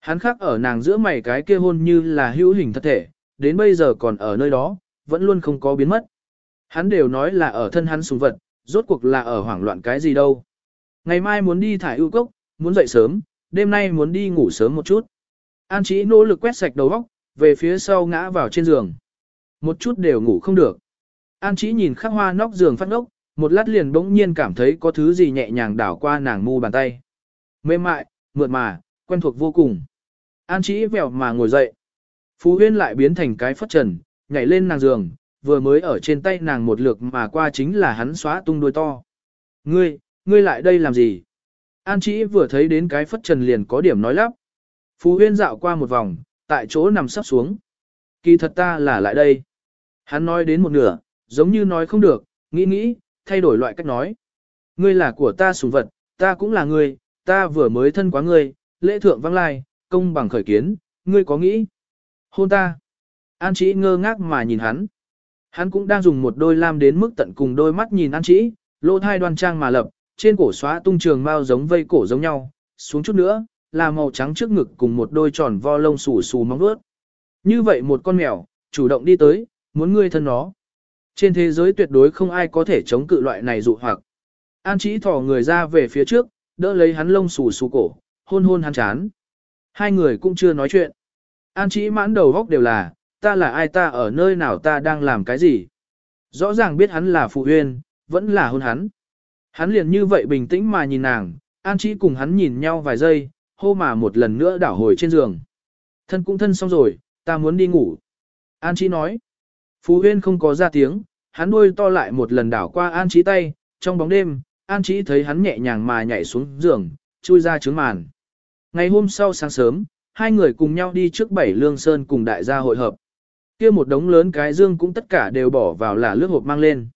Hắn khác ở nàng giữa mày cái kia hôn như là hữu hình thật thể, đến bây giờ còn ở nơi đó, vẫn luôn không có biến mất. Hắn đều nói là ở thân hắn sùng vật, rốt cuộc là ở hoảng loạn cái gì đâu. Ngày mai muốn đi thải ưu cốc, muốn dậy sớm, đêm nay muốn đi ngủ sớm một chút. An trí nỗ lực quét sạch đầu óc, về phía sau ngã vào trên giường. Một chút đều ngủ không được. An Chí nhìn khắc hoa nóc giường phát ngốc, một lát liền bỗng nhiên cảm thấy có thứ gì nhẹ nhàng đảo qua nàng mu bàn tay. Mềm mại, mượt mà, quen thuộc vô cùng. An Chí vèo mà ngồi dậy. Phú Huyên lại biến thành cái phất trần, nhảy lên nàng giường, vừa mới ở trên tay nàng một lượt mà qua chính là hắn xóa tung đuôi to. Ngươi, ngươi lại đây làm gì? An Chí vừa thấy đến cái phất trần liền có điểm nói lắp. Phú Huyên dạo qua một vòng, tại chỗ nằm sắp xuống. Kỳ thật ta là lại đây. Hắn nói đến một nửa, giống như nói không được, nghĩ nghĩ, thay đổi loại cách nói. Ngươi là của ta sủng vật, ta cũng là ngươi, ta vừa mới thân quá ngươi, lễ thượng vang lai, công bằng khởi kiến, ngươi có nghĩ? Hôn ta. An Chí ngơ ngác mà nhìn hắn. Hắn cũng đang dùng một đôi lam đến mức tận cùng đôi mắt nhìn An Chí, lỗ thai đoan trang mà lập, trên cổ xóa tung trường mao giống vây cổ giống nhau, xuống chút nữa, là màu trắng trước ngực cùng một đôi tròn vo lông xù xù móng vuốt. Như vậy một con mèo, chủ động đi tới, muốn ngươi thân nó. Trên thế giới tuyệt đối không ai có thể chống cự loại này dụ hoặc. An Chí thỏ người ra về phía trước, đỡ lấy hắn lông xù xù cổ, hôn hôn hắn chán. Hai người cũng chưa nói chuyện. An Chí mãn đầu góc đều là, ta là ai ta ở nơi nào ta đang làm cái gì. Rõ ràng biết hắn là phụ huyên, vẫn là hôn hắn. Hắn liền như vậy bình tĩnh mà nhìn nàng, An Chí cùng hắn nhìn nhau vài giây, hô mà một lần nữa đảo hồi trên giường. Thân cũng thân xong rồi, ta muốn đi ngủ. An Chi nói. Phú Huyên không có ra tiếng, hắn đuôi to lại một lần đảo qua An Chi tay, trong bóng đêm, An Chi thấy hắn nhẹ nhàng mà nhảy xuống giường, chui ra trứng màn. Ngày hôm sau sáng sớm, hai người cùng nhau đi trước bảy lương sơn cùng đại gia hội hợp. kia một đống lớn cái dương cũng tất cả đều bỏ vào là lướt hộp mang lên.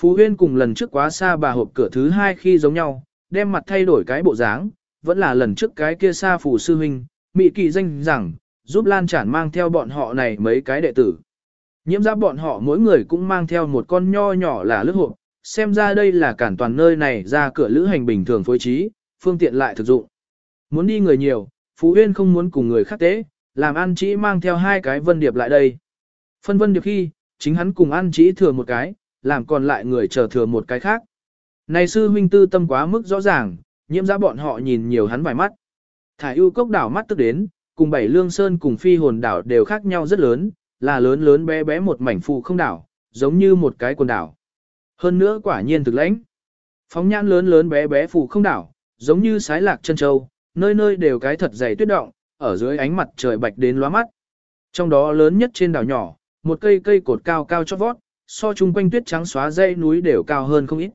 Phú Huyên cùng lần trước quá xa bà hộp cửa thứ hai khi giống nhau, đem mặt thay đổi cái bộ dáng, vẫn là lần trước cái kia xa phù sư huynh, mị kỳ danh rằng, giúp Lan Chản mang theo bọn họ này mấy cái đệ tử. Nhiễm giáp bọn họ mỗi người cũng mang theo một con nho nhỏ là lướt hộp, xem ra đây là cản toàn nơi này ra cửa lữ hành bình thường phối trí, phương tiện lại thực dụng. Muốn đi người nhiều, Phú Huyên không muốn cùng người khác tế, làm An Chỉ mang theo hai cái vân điệp lại đây. Phân vân điệp khi, chính hắn cùng An Chỉ thừa một cái, làm còn lại người chờ thừa một cái khác. Này sư huynh tư tâm quá mức rõ ràng, nhiễm ra bọn họ nhìn nhiều hắn vài mắt. Thải ưu cốc đảo mắt tức đến, cùng bảy lương sơn cùng phi hồn đảo đều khác nhau rất lớn, là lớn lớn bé bé một mảnh phụ không đảo, giống như một cái quần đảo. Hơn nữa quả nhiên thực lãnh. Phóng nhãn lớn lớn bé bé phụ không đảo, giống như sái lạc chân châu, nơi nơi đều cái thật dày tuyết động, ở dưới ánh mặt trời bạch đến lóa mắt. Trong đó lớn nhất trên đảo nhỏ, một cây cây cột cao cao chót vót, so chung quanh tuyết trắng xóa dãy núi đều cao hơn không ít.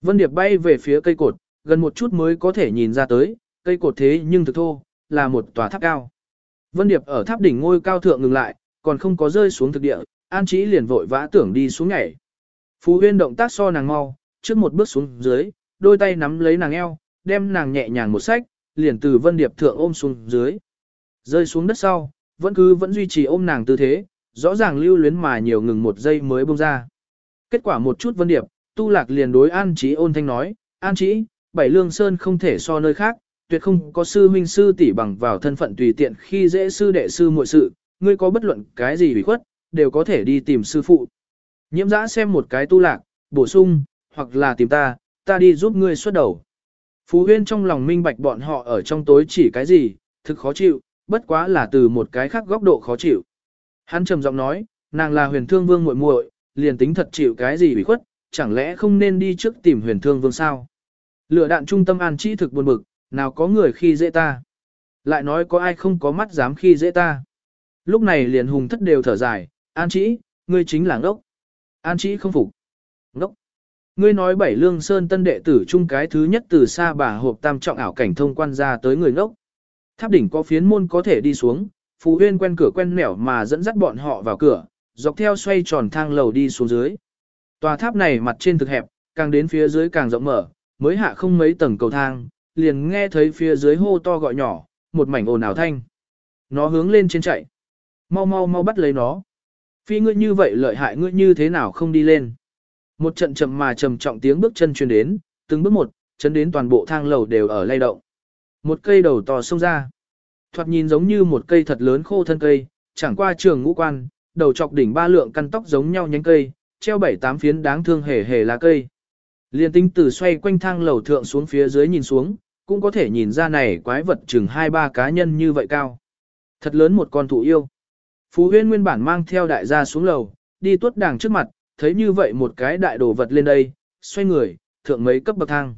Vân Điệp bay về phía cây cột, gần một chút mới có thể nhìn ra tới, cây cột thế nhưng thực thô, là một tòa tháp cao. Vân Điệp ở tháp đỉnh ngôi cao thượng ngừng lại, còn không có rơi xuống thực địa, An Chí liền vội vã tưởng đi xuống nhảy. Phú Huyên động tác so nàng mau, trước một bước xuống dưới, đôi tay nắm lấy nàng eo, đem nàng nhẹ nhàng một sách, liền từ Vân Điệp thượng ôm xuống dưới. Rơi xuống đất sau, vẫn cứ vẫn duy trì ôm nàng tư thế, rõ ràng lưu luyến mà nhiều ngừng một giây mới buông ra. Kết quả một chút Vân Điệp, Tu Lạc liền đối An Chí ôn thanh nói, An Chí, Bảy Lương Sơn không thể so nơi khác, tuyệt không có sư huynh sư tỷ bằng vào thân phận tùy tiện khi dễ sư đệ sư muội sự, ngươi có bất luận cái gì bị khuất, đều có thể đi tìm sư phụ. Nhiễm giã xem một cái tu lạc, bổ sung, hoặc là tìm ta, ta đi giúp ngươi xuất đầu. Phú huyên trong lòng minh bạch bọn họ ở trong tối chỉ cái gì, thực khó chịu, bất quá là từ một cái khác góc độ khó chịu. Hắn trầm giọng nói, nàng là huyền thương vương muội muội, liền tính thật chịu cái gì bị khuất, chẳng lẽ không nên đi trước tìm huyền thương vương sao? Lửa đạn trung tâm an trí thực buồn bực, nào có người khi dễ ta. Lại nói có ai không có mắt dám khi dễ ta. Lúc này liền hùng thất đều thở dài, an chỉ, ngươi chính là ngốc. An chỉ không phục. Ngốc. Ngươi nói bảy lương sơn tân đệ tử chung cái thứ nhất từ xa bà hộp tam trọng ảo cảnh thông quan ra tới người ngốc. Tháp đỉnh có phiến môn có thể đi xuống, phù huyên quen cửa quen nẻo mà dẫn dắt bọn họ vào cửa, dọc theo xoay tròn thang lầu đi xuống dưới. Tòa tháp này mặt trên thực hẹp, càng đến phía dưới càng rộng mở, mới hạ không mấy tầng cầu thang, liền nghe thấy phía dưới hô to gọi nhỏ, một mảnh ồn ào thanh. Nó hướng lên trên chạy. Mau mau mau bắt lấy nó. Phi ngươi như vậy lợi hại ngươi như thế nào không đi lên. Một trận chậm mà trầm trọng tiếng bước chân truyền đến, từng bước một, chân đến toàn bộ thang lầu đều ở lay động. Một cây đầu to xông ra. Thoạt nhìn giống như một cây thật lớn khô thân cây, chẳng qua trường ngũ quan, đầu chọc đỉnh ba lượng căn tóc giống nhau nhánh cây, treo bảy tám phiến đáng thương hề hề lá cây. Liên tinh tử xoay quanh thang lầu thượng xuống phía dưới nhìn xuống, cũng có thể nhìn ra này quái vật chừng hai ba cá nhân như vậy cao. Thật lớn một con thụ yêu. Phú huyên nguyên bản mang theo đại gia xuống lầu, đi tuốt đàng trước mặt, thấy như vậy một cái đại đồ vật lên đây, xoay người, thượng mấy cấp bậc thang.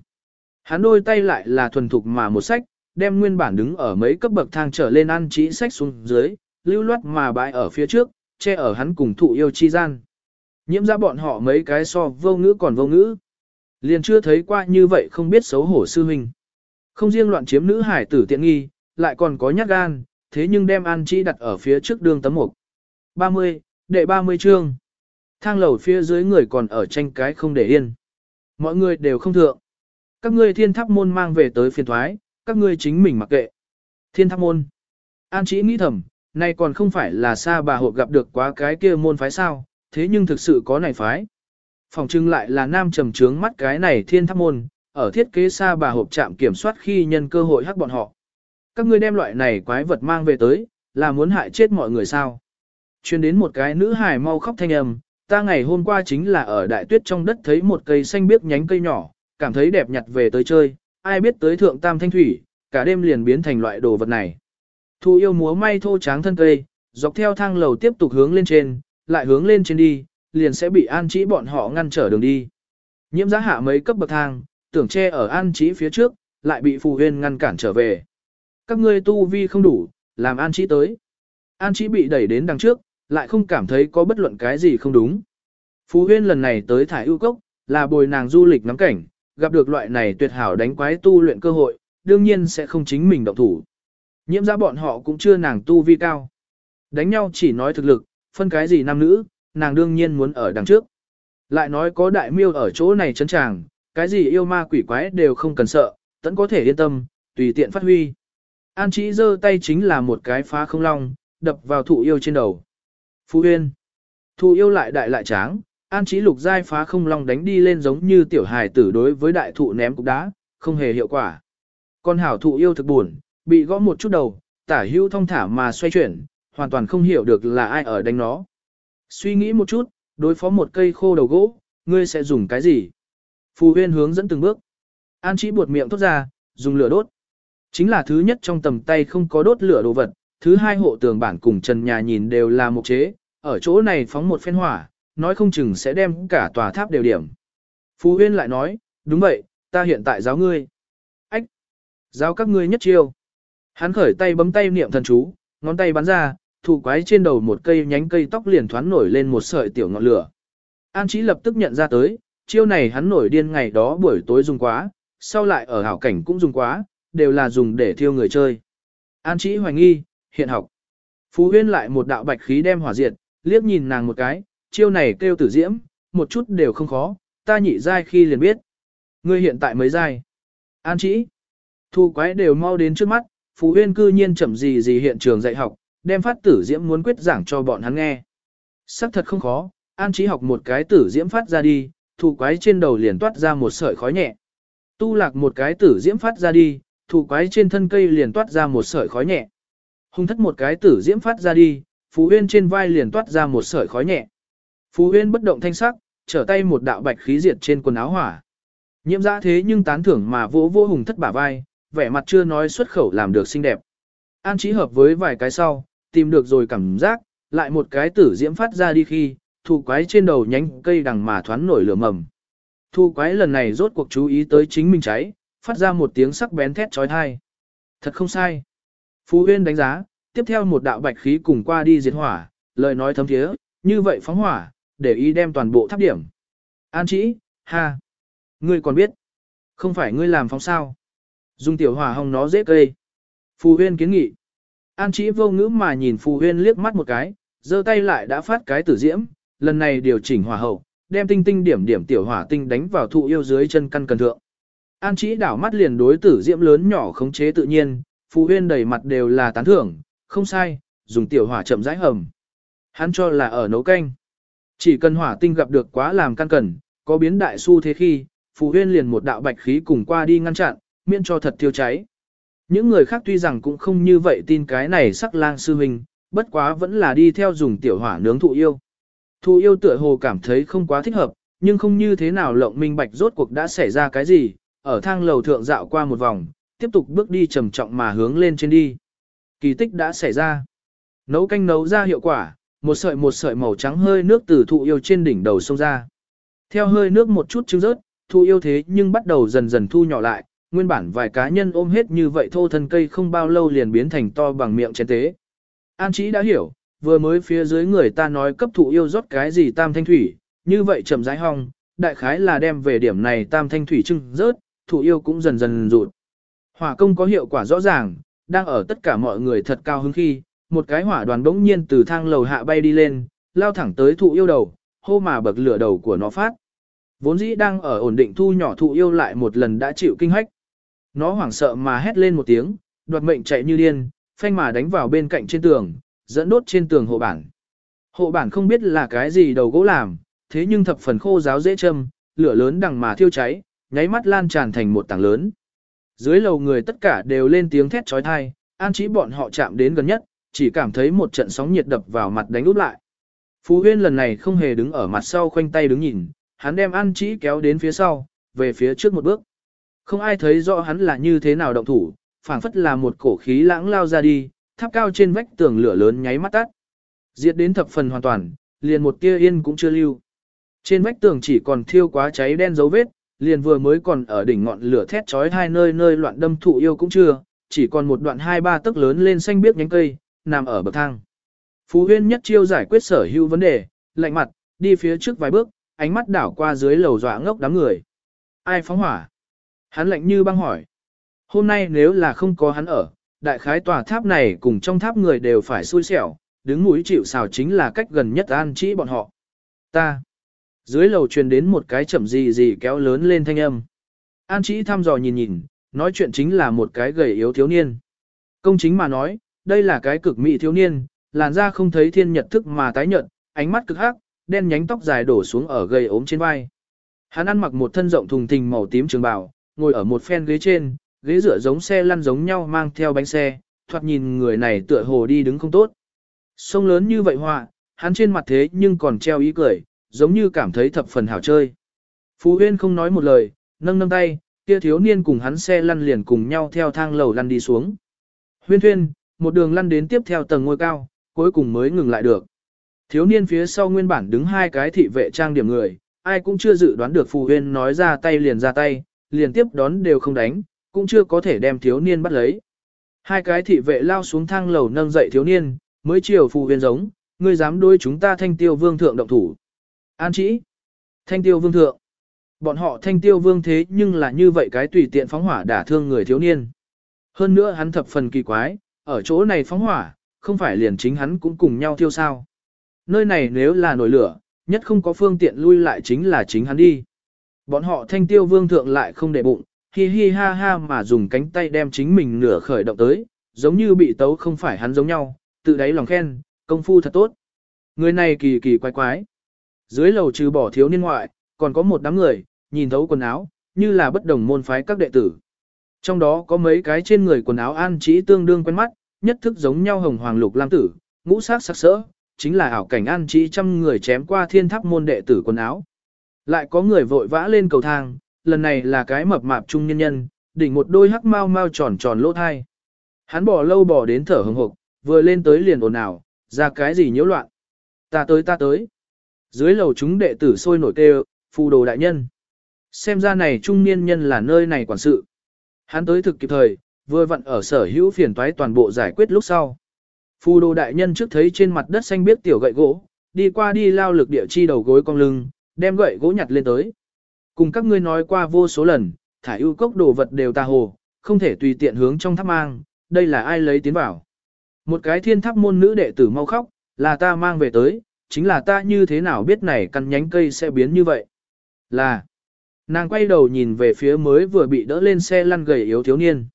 Hắn đôi tay lại là thuần thục mà một sách, đem nguyên bản đứng ở mấy cấp bậc thang trở lên ăn chỉ sách xuống dưới, lưu loát mà bãi ở phía trước, che ở hắn cùng thụ yêu chi gian. Nhiễm ra bọn họ mấy cái so vô ngữ còn vô ngữ. Liền chưa thấy qua như vậy không biết xấu hổ sư huynh. Không riêng loạn chiếm nữ hải tử tiện nghi, lại còn có nhát gan, thế nhưng đem an chỉ đặt ở phía trước đường tấm mục. 30, đệ 30 chương. Thang lầu phía dưới người còn ở tranh cái không để yên. Mọi người đều không thượng. Các ngươi thiên tháp môn mang về tới phiền thoái, các ngươi chính mình mặc kệ. Thiên tháp môn. An chỉ nghĩ thầm, nay còn không phải là xa bà hộ gặp được quá cái kia môn phái sao, thế nhưng thực sự có này phái. Phòng trưng lại là nam trầm trướng mắt cái này thiên tháp môn, ở thiết kế xa bà hộp chạm kiểm soát khi nhân cơ hội hắc bọn họ. Các ngươi đem loại này quái vật mang về tới, là muốn hại chết mọi người sao. Chuyên đến một cái nữ hài mau khóc thanh âm, ta ngày hôm qua chính là ở đại tuyết trong đất thấy một cây xanh biếc nhánh cây nhỏ, cảm thấy đẹp nhặt về tới chơi, ai biết tới thượng tam thanh thủy, cả đêm liền biến thành loại đồ vật này. Thu yêu múa may thô tráng thân cây, dọc theo thang lầu tiếp tục hướng lên trên, lại hướng lên trên đi, liền sẽ bị an Trí bọn họ ngăn trở đường đi. Nhiễm giá hạ mấy cấp bậc thang, tưởng che ở an Trí phía trước, lại bị phù huyên ngăn cản trở về. Các ngươi tu vi không đủ, làm an Trí tới. An Trí bị đẩy đến đằng trước, lại không cảm thấy có bất luận cái gì không đúng. Phú huyên lần này tới thải ưu cốc, là bồi nàng du lịch ngắm cảnh, gặp được loại này tuyệt hảo đánh quái tu luyện cơ hội, đương nhiên sẽ không chính mình động thủ. Nhiễm ra bọn họ cũng chưa nàng tu vi cao. Đánh nhau chỉ nói thực lực, phân cái gì nam nữ, nàng đương nhiên muốn ở đằng trước. Lại nói có đại miêu ở chỗ này chấn tràng, cái gì yêu ma quỷ quái đều không cần sợ, tẫn có thể yên tâm, tùy tiện phát huy. An chỉ giơ tay chính là một cái phá không long, đập vào thụ yêu trên đầu. Phú Huyên. Thụ yêu lại đại lại tráng, an trí lục giai phá không long đánh đi lên giống như tiểu hài tử đối với đại thụ ném cục đá, không hề hiệu quả. Con hảo thụ yêu thực buồn, bị gõ một chút đầu, tả hưu thông thả mà xoay chuyển, hoàn toàn không hiểu được là ai ở đánh nó. Suy nghĩ một chút, đối phó một cây khô đầu gỗ, ngươi sẽ dùng cái gì? Phù huyên hướng dẫn từng bước. An chỉ buột miệng thốt ra, dùng lửa đốt. Chính là thứ nhất trong tầm tay không có đốt lửa đồ vật, thứ hai hộ tường bản cùng trần nhà nhìn đều là một chế, ở chỗ này phóng một phen hỏa, nói không chừng sẽ đem cả tòa tháp đều điểm. Phú Huyên lại nói, đúng vậy, ta hiện tại giáo ngươi. Ách! Giáo các ngươi nhất chiêu. Hắn khởi tay bấm tay niệm thần chú, ngón tay bắn ra, thủ quái trên đầu một cây nhánh cây tóc liền thoáng nổi lên một sợi tiểu ngọn lửa. An Chí lập tức nhận ra tới, chiêu này hắn nổi điên ngày đó buổi tối dùng quá, sau lại ở hảo cảnh cũng dùng quá, đều là dùng để thiêu người chơi. An Chí hoài nghi, hiện học. Phú Huyên lại một đạo bạch khí đem hỏa diệt, liếc nhìn nàng một cái, chiêu này kêu tử diễm, một chút đều không khó, ta nhị giai khi liền biết. Ngươi hiện tại mới giai. An Chí. Thu quái đều mau đến trước mắt, Phú Huyên cư nhiên chậm gì gì hiện trường dạy học, đem phát tử diễm muốn quyết giảng cho bọn hắn nghe. Sắc thật không khó, An chí học một cái tử diễm phát ra đi, thủ quái trên đầu liền toát ra một sợi khói nhẹ. Tu lạc một cái tử diễm phát ra đi, thủ quái trên thân cây liền toát ra một sợi khói nhẹ. Hung thất một cái tử diễm phát ra đi, Phú Huyên trên vai liền toát ra một sợi khói nhẹ. Phú Huyên bất động thanh sắc, trở tay một đạo bạch khí diệt trên quần áo hỏa. Nhiễm ra thế nhưng tán thưởng mà vỗ vỗ hùng thất bả vai, vẻ mặt chưa nói xuất khẩu làm được xinh đẹp. An trí hợp với vài cái sau, tìm được rồi cảm giác, lại một cái tử diễm phát ra đi khi, thu quái trên đầu nhánh cây đằng mà thoáng nổi lửa mầm. Thu quái lần này rốt cuộc chú ý tới chính mình cháy, phát ra một tiếng sắc bén thét trói thai. Thật không sai. Phú Huyên đánh giá, tiếp theo một đạo bạch khí cùng qua đi diệt hỏa, lời nói thấm thiế, như vậy phóng hỏa, để ý đem toàn bộ tháp điểm. An chỉ, ha, ngươi còn biết, không phải ngươi làm phóng sao. Dùng tiểu hỏa hồng nó dễ cây. Phù huyên kiến nghị. An Chí vô ngữ mà nhìn phù huyên liếc mắt một cái, giơ tay lại đã phát cái tử diễm, lần này điều chỉnh hỏa hậu, đem tinh tinh điểm điểm tiểu hỏa tinh đánh vào thụ yêu dưới chân căn cần thượng. An Chí đảo mắt liền đối tử diễm lớn nhỏ khống chế tự nhiên, phù huyên đầy mặt đều là tán thưởng, không sai, dùng tiểu hỏa chậm rãi hầm. Hắn cho là ở nấu canh. Chỉ cần hỏa tinh gặp được quá làm căn cần, có biến đại su thế khi, phù huyên liền một đạo bạch khí cùng qua đi ngăn chặn, miễn cho thật tiêu cháy. Những người khác tuy rằng cũng không như vậy tin cái này sắc lang sư huynh, bất quá vẫn là đi theo dùng tiểu hỏa nướng thụ yêu. Thụ yêu tựa hồ cảm thấy không quá thích hợp, nhưng không như thế nào lộng minh bạch rốt cuộc đã xảy ra cái gì, ở thang lầu thượng dạo qua một vòng, tiếp tục bước đi trầm trọng mà hướng lên trên đi. Kỳ tích đã xảy ra. Nấu canh nấu ra hiệu quả, một sợi một sợi màu trắng hơi nước từ thụ yêu trên đỉnh đầu sông ra. Theo hơi nước một chút trứng rớt, thụ yêu thế nhưng bắt đầu dần dần thu nhỏ lại, nguyên bản vài cá nhân ôm hết như vậy thô thân cây không bao lâu liền biến thành to bằng miệng chén tế. An Chí đã hiểu, vừa mới phía dưới người ta nói cấp thụ yêu rót cái gì tam thanh thủy, như vậy chậm rãi hong, đại khái là đem về điểm này tam thanh thủy trưng rớt, thụ yêu cũng dần dần rụt. Hỏa công có hiệu quả rõ ràng, đang ở tất cả mọi người thật cao hứng khi, một cái hỏa đoàn bỗng nhiên từ thang lầu hạ bay đi lên, lao thẳng tới thụ yêu đầu, hô mà bậc lửa đầu của nó phát. Vốn dĩ đang ở ổn định thu nhỏ thụ yêu lại một lần đã chịu kinh hách. Nó hoảng sợ mà hét lên một tiếng, đoạt mệnh chạy như điên, phanh mà đánh vào bên cạnh trên tường, dẫn đốt trên tường hộ bản. Hộ bản không biết là cái gì đầu gỗ làm, thế nhưng thập phần khô giáo dễ châm, lửa lớn đằng mà thiêu cháy, nháy mắt lan tràn thành một tảng lớn. Dưới lầu người tất cả đều lên tiếng thét trói thai, an trí bọn họ chạm đến gần nhất, chỉ cảm thấy một trận sóng nhiệt đập vào mặt đánh úp lại. Phú Huyên lần này không hề đứng ở mặt sau khoanh tay đứng nhìn, hắn đem an trí kéo đến phía sau, về phía trước một bước. Không ai thấy rõ hắn là như thế nào động thủ, phảng phất là một cổ khí lãng lao ra đi, tháp cao trên vách tường lửa lớn nháy mắt tắt. Diệt đến thập phần hoàn toàn, liền một tia yên cũng chưa lưu. Trên vách tường chỉ còn thiêu quá cháy đen dấu vết, liền vừa mới còn ở đỉnh ngọn lửa thét chói hai nơi nơi loạn đâm thụ yêu cũng chưa, chỉ còn một đoạn hai ba tấc lớn lên xanh biếc nhánh cây, nằm ở bậc thang. Phú Huyên nhất chiêu giải quyết sở hữu vấn đề, lạnh mặt, đi phía trước vài bước, ánh mắt đảo qua dưới lầu dọa ngốc đám người. Ai phóng hỏa? Hắn lạnh như băng hỏi. Hôm nay nếu là không có hắn ở, đại khái tòa tháp này cùng trong tháp người đều phải xui xẻo, đứng mũi chịu xào chính là cách gần nhất an trí bọn họ. Ta. Dưới lầu truyền đến một cái chậm gì gì kéo lớn lên thanh âm. An chỉ thăm dò nhìn nhìn, nói chuyện chính là một cái gầy yếu thiếu niên. Công chính mà nói, đây là cái cực mỹ thiếu niên, làn da không thấy thiên nhật thức mà tái nhợt, ánh mắt cực hắc, đen nhánh tóc dài đổ xuống ở gầy ốm trên vai. Hắn ăn mặc một thân rộng thùng thình màu tím trường bào, ngồi ở một phen ghế trên, ghế dựa giống xe lăn giống nhau mang theo bánh xe, thoạt nhìn người này tựa hồ đi đứng không tốt. Sông lớn như vậy họa, hắn trên mặt thế nhưng còn treo ý cười, giống như cảm thấy thập phần hảo chơi. Phú Huyên không nói một lời, nâng nâng tay, kia thiếu niên cùng hắn xe lăn liền cùng nhau theo thang lầu lăn đi xuống. Huyên Huyên, một đường lăn đến tiếp theo tầng ngôi cao, cuối cùng mới ngừng lại được. Thiếu niên phía sau nguyên bản đứng hai cái thị vệ trang điểm người, ai cũng chưa dự đoán được Phù Huyên nói ra tay liền ra tay, liền tiếp đón đều không đánh, cũng chưa có thể đem thiếu niên bắt lấy. Hai cái thị vệ lao xuống thang lầu nâng dậy thiếu niên, mới chiều Phù huyền giống, ngươi dám đối chúng ta thanh tiêu vương thượng động thủ. An chỉ. Thanh tiêu vương thượng. Bọn họ thanh tiêu vương thế nhưng là như vậy cái tùy tiện phóng hỏa đả thương người thiếu niên. Hơn nữa hắn thập phần kỳ quái, ở chỗ này phóng hỏa, không phải liền chính hắn cũng cùng nhau thiêu sao. Nơi này nếu là nổi lửa, nhất không có phương tiện lui lại chính là chính hắn đi. Bọn họ thanh tiêu vương thượng lại không để bụng, hi hi ha ha mà dùng cánh tay đem chính mình nửa khởi động tới, giống như bị tấu không phải hắn giống nhau, tự đáy lòng khen, công phu thật tốt. Người này kỳ kỳ quái quái. Dưới lầu trừ bỏ thiếu niên ngoại, còn có một đám người, nhìn thấu quần áo, như là bất đồng môn phái các đệ tử. Trong đó có mấy cái trên người quần áo an chỉ tương đương quen mắt, nhất thức giống nhau hồng hoàng lục lam tử, ngũ sắc sắc sỡ, chính là ảo cảnh an chỉ trăm người chém qua thiên tháp môn đệ tử quần áo. Lại có người vội vã lên cầu thang, lần này là cái mập mạp trung nhân nhân, đỉnh một đôi hắc mau mau tròn tròn lỗ thai. Hắn bỏ lâu bỏ đến thở hừng hực, vừa lên tới liền ồn ào, ra cái gì nhiễu loạn. Ta tới ta tới. Dưới lầu chúng đệ tử sôi nổi kêu, phù đồ đại nhân. Xem ra này trung niên nhân là nơi này quản sự. Hắn tới thực kịp thời, vừa vặn ở sở hữu phiền toái toàn bộ giải quyết lúc sau. Phù đồ đại nhân trước thấy trên mặt đất xanh biết tiểu gậy gỗ, đi qua đi lao lực địa chi đầu gối cong lưng, đem gậy gỗ nhặt lên tới. Cùng các ngươi nói qua vô số lần, thải ưu cốc đồ vật đều tà hồ, không thể tùy tiện hướng trong tháp mang, đây là ai lấy tiến vào. Một cái thiên tháp môn nữ đệ tử mau khóc, là ta mang về tới, chính là ta như thế nào biết này căn nhánh cây sẽ biến như vậy. Là, nàng quay đầu nhìn về phía mới vừa bị đỡ lên xe lăn gầy yếu thiếu niên.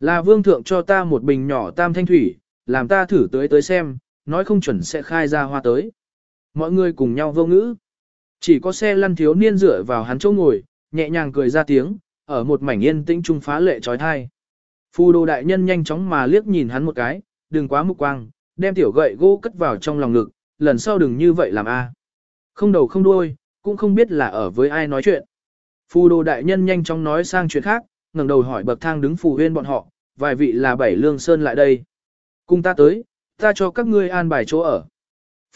Là vương thượng cho ta một bình nhỏ tam thanh thủy, làm ta thử tới tới xem, nói không chuẩn sẽ khai ra hoa tới. Mọi người cùng nhau vô ngữ. Chỉ có xe lăn thiếu niên dựa vào hắn chỗ ngồi, nhẹ nhàng cười ra tiếng, ở một mảnh yên tĩnh trung phá lệ trói thai. Phù đồ đại nhân nhanh chóng mà liếc nhìn hắn một cái, đừng quá mục quang, đem tiểu gậy gỗ cất vào trong lòng ngực, lần sau đừng như vậy làm a. Không đầu không đuôi, cũng không biết là ở với ai nói chuyện. Phù đồ đại nhân nhanh chóng nói sang chuyện khác, ngẩng đầu hỏi bậc thang đứng phù huyên bọn họ, vài vị là bảy lương sơn lại đây. Cùng ta tới, ta cho các ngươi an bài chỗ ở.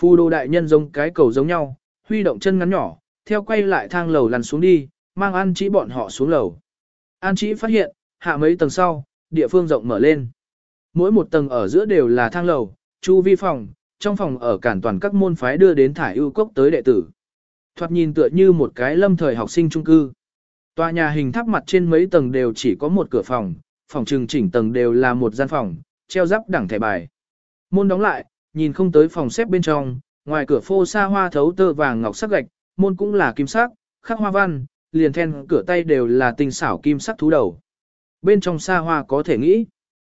Phù đồ đại nhân giống cái cầu giống nhau, huy động chân ngắn nhỏ, theo quay lại thang lầu lăn xuống đi, mang An Chí bọn họ xuống lầu. An Chí phát hiện, hạ mấy tầng sau, địa phương rộng mở lên. Mỗi một tầng ở giữa đều là thang lầu, chu vi phòng, trong phòng ở cản toàn các môn phái đưa đến thải ưu cốc tới đệ tử. Thoạt nhìn tựa như một cái lâm thời học sinh trung cư. Tòa nhà hình tháp mặt trên mấy tầng đều chỉ có một cửa phòng, phòng trừng chỉnh tầng đều là một gian phòng, treo giáp đẳng thẻ bài. Môn đóng lại, nhìn không tới phòng xếp bên trong, ngoài cửa phô xa hoa thấu tơ vàng ngọc sắc gạch, môn cũng là kim sắc, khắc hoa văn, liền then cửa tay đều là tinh xảo kim sắc thú đầu. Bên trong xa hoa có thể nghĩ.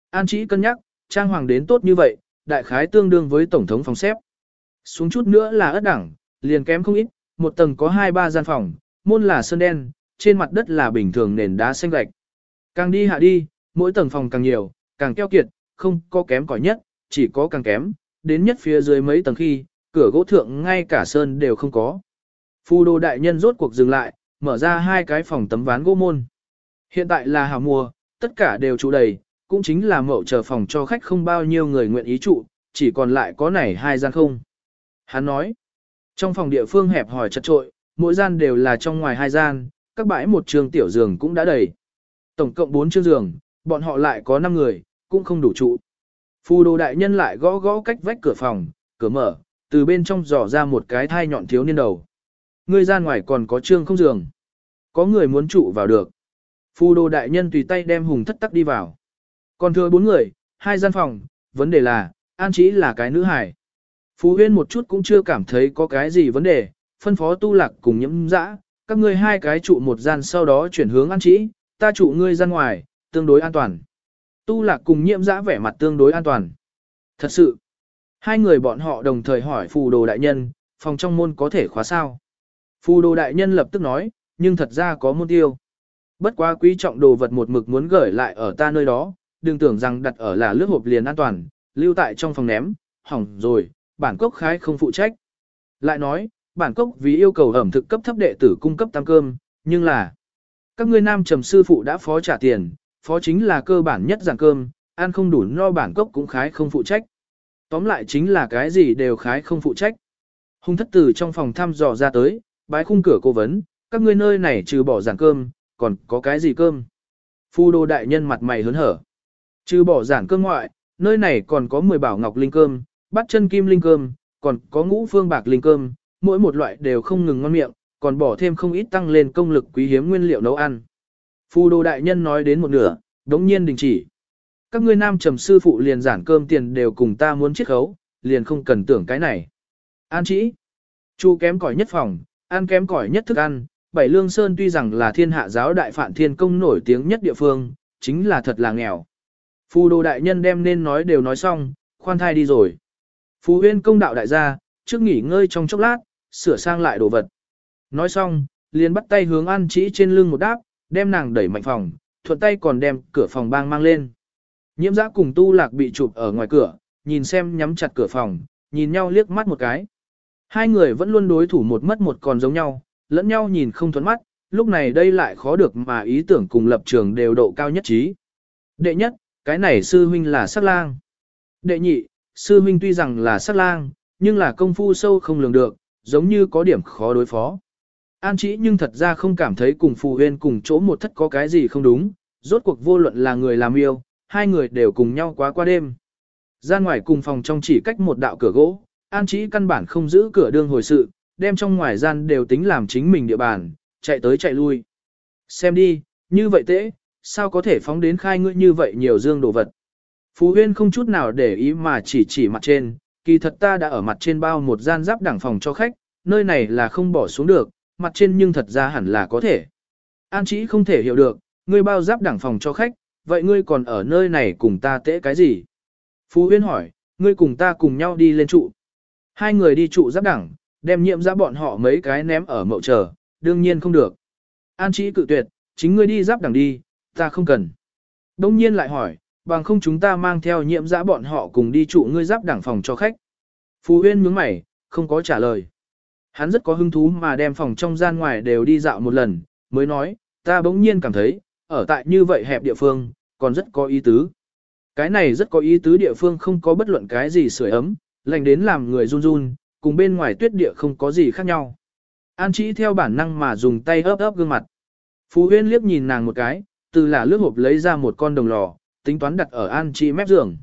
An chỉ cân nhắc, trang hoàng đến tốt như vậy, đại khái tương đương với tổng thống phòng xếp. Xuống chút nữa là ớt đẳng, liền kém không ít, một tầng có hai ba gian phòng, môn là sơn đen, trên mặt đất là bình thường nền đá xanh gạch. Càng đi hạ đi, mỗi tầng phòng càng nhiều, càng keo kiệt, không có kém cỏi nhất, chỉ có càng kém, đến nhất phía dưới mấy tầng khi, cửa gỗ thượng ngay cả sơn đều không có. Phu đô đại nhân rốt cuộc dừng lại, mở ra hai cái phòng tấm ván gỗ môn. Hiện tại là hào mùa, tất cả đều trụ đầy, cũng chính là mậu chờ phòng cho khách không bao nhiêu người nguyện ý trụ, chỉ còn lại có này hai gian không. Hắn nói, trong phòng địa phương hẹp hỏi chật trội, mỗi gian đều là trong ngoài hai gian, các bãi một trường tiểu giường cũng đã đầy. Tổng cộng bốn chương giường, bọn họ lại có 5 người, cũng không đủ trụ. Phu đồ đại nhân lại gõ gõ cách vách cửa phòng, cửa mở, từ bên trong dò ra một cái thai nhọn thiếu niên đầu. Người ra ngoài còn có trương không giường. Có người muốn trụ vào được. phu đô đại nhân tùy tay đem hùng thất tắc đi vào. Còn thừa bốn người, hai gian phòng, vấn đề là, an chỉ là cái nữ hài. Phú huyên một chút cũng chưa cảm thấy có cái gì vấn đề, phân phó tu lạc cùng nhiễm dã, các ngươi hai cái trụ một gian sau đó chuyển hướng an chỉ, ta trụ ngươi ra ngoài, tương đối an toàn. Tu lạc cùng nhiễm dã vẻ mặt tương đối an toàn. Thật sự, hai người bọn họ đồng thời hỏi phù đồ đại nhân, phòng trong môn có thể khóa sao. Phù đồ đại nhân lập tức nói, nhưng thật ra có môn tiêu. Bất quá quý trọng đồ vật một mực muốn gửi lại ở ta nơi đó, đừng tưởng rằng đặt ở là lướt hộp liền an toàn, lưu tại trong phòng ném, hỏng rồi, bản cốc khái không phụ trách. Lại nói, bản cốc vì yêu cầu ẩm thực cấp thấp đệ tử cung cấp tăng cơm, nhưng là các ngươi nam trầm sư phụ đã phó trả tiền, phó chính là cơ bản nhất giảng cơm, ăn không đủ no bản cốc cũng khái không phụ trách. Tóm lại chính là cái gì đều khái không phụ trách. Hùng thất tử trong phòng thăm dò ra tới, bái khung cửa cố vấn, các ngươi nơi này trừ bỏ giảng cơm, còn có cái gì cơm? Phu đô đại nhân mặt mày hớn hở. Trừ bỏ giảng cơm ngoại, nơi này còn có 10 bảo ngọc linh cơm, bắt chân kim linh cơm, còn có ngũ phương bạc linh cơm, mỗi một loại đều không ngừng ngon miệng, còn bỏ thêm không ít tăng lên công lực quý hiếm nguyên liệu nấu ăn. Phu đô đại nhân nói đến một nửa, đống nhiên đình chỉ. Các ngươi nam trầm sư phụ liền giản cơm tiền đều cùng ta muốn chiết khấu, liền không cần tưởng cái này. An chỉ. Chu kém cỏi nhất phòng, ăn kém cỏi nhất thức ăn, Bảy Lương Sơn tuy rằng là thiên hạ giáo đại phản thiên công nổi tiếng nhất địa phương, chính là thật là nghèo. phu đồ đại nhân đem nên nói đều nói xong, khoan thai đi rồi. Phú huyên công đạo đại gia, trước nghỉ ngơi trong chốc lát, sửa sang lại đồ vật. Nói xong, liền bắt tay hướng An Chỉ trên lưng một đáp, đem nàng đẩy mạnh phòng, thuận tay còn đem cửa phòng bang mang lên. Nhiễm giã cùng tu lạc bị chụp ở ngoài cửa, nhìn xem nhắm chặt cửa phòng, nhìn nhau liếc mắt một cái. Hai người vẫn luôn đối thủ một mất một còn giống nhau, lẫn nhau nhìn không thuẫn mắt, lúc này đây lại khó được mà ý tưởng cùng lập trường đều độ cao nhất trí. Đệ nhất, cái này sư huynh là sắc lang. Đệ nhị, sư huynh tuy rằng là sắc lang, nhưng là công phu sâu không lường được, giống như có điểm khó đối phó. An chỉ nhưng thật ra không cảm thấy cùng phù huyên cùng chỗ một thất có cái gì không đúng, rốt cuộc vô luận là người làm yêu, hai người đều cùng nhau quá qua đêm. Ra ngoài cùng phòng trong chỉ cách một đạo cửa gỗ, An chỉ căn bản không giữ cửa đương hồi sự, đem trong ngoài gian đều tính làm chính mình địa bàn, chạy tới chạy lui. Xem đi, như vậy tễ, sao có thể phóng đến khai ngươi như vậy nhiều dương đồ vật. Phú Huyên không chút nào để ý mà chỉ chỉ mặt trên, kỳ thật ta đã ở mặt trên bao một gian giáp đẳng phòng cho khách, nơi này là không bỏ xuống được, mặt trên nhưng thật ra hẳn là có thể. An chỉ không thể hiểu được, ngươi bao giáp đẳng phòng cho khách, vậy ngươi còn ở nơi này cùng ta tễ cái gì? Phú Huyên hỏi, ngươi cùng ta cùng nhau đi lên trụ. Hai người đi trụ giáp đẳng, đem nhiệm ra bọn họ mấy cái ném ở mậu chờ, đương nhiên không được. An chỉ cự tuyệt, chính ngươi đi giáp đẳng đi, ta không cần. Đông nhiên lại hỏi, bằng không chúng ta mang theo nhiệm giã bọn họ cùng đi trụ ngươi giáp đẳng phòng cho khách. Phú Huyên nhướng mày, không có trả lời. Hắn rất có hứng thú mà đem phòng trong gian ngoài đều đi dạo một lần, mới nói, ta bỗng nhiên cảm thấy, ở tại như vậy hẹp địa phương, còn rất có ý tứ. Cái này rất có ý tứ địa phương không có bất luận cái gì sưởi ấm, lạnh đến làm người run run, cùng bên ngoài tuyết địa không có gì khác nhau. An Chí theo bản năng mà dùng tay ấp ấp gương mặt. Phú Huyên liếc nhìn nàng một cái, từ là lướt hộp lấy ra một con đồng lò, tính toán đặt ở an Chí mép giường.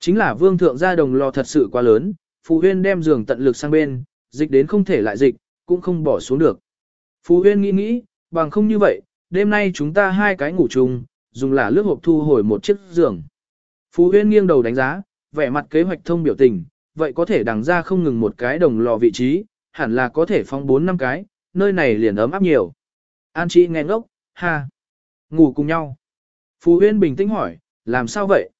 Chính là vương thượng ra đồng lò thật sự quá lớn, Phú Huyên đem giường tận lực sang bên, dịch đến không thể lại dịch, cũng không bỏ xuống được. Phú Huyên nghĩ nghĩ, bằng không như vậy, đêm nay chúng ta hai cái ngủ chung, dùng là lướt hộp thu hồi một chiếc giường. Phú Huyên nghiêng đầu đánh giá, vẻ mặt kế hoạch thông biểu tình, vậy có thể đằng ra không ngừng một cái đồng lò vị trí, hẳn là có thể phong 4 năm cái, nơi này liền ấm áp nhiều. An Chị nghe ngốc, ha, ngủ cùng nhau. Phú Huyên bình tĩnh hỏi, làm sao vậy?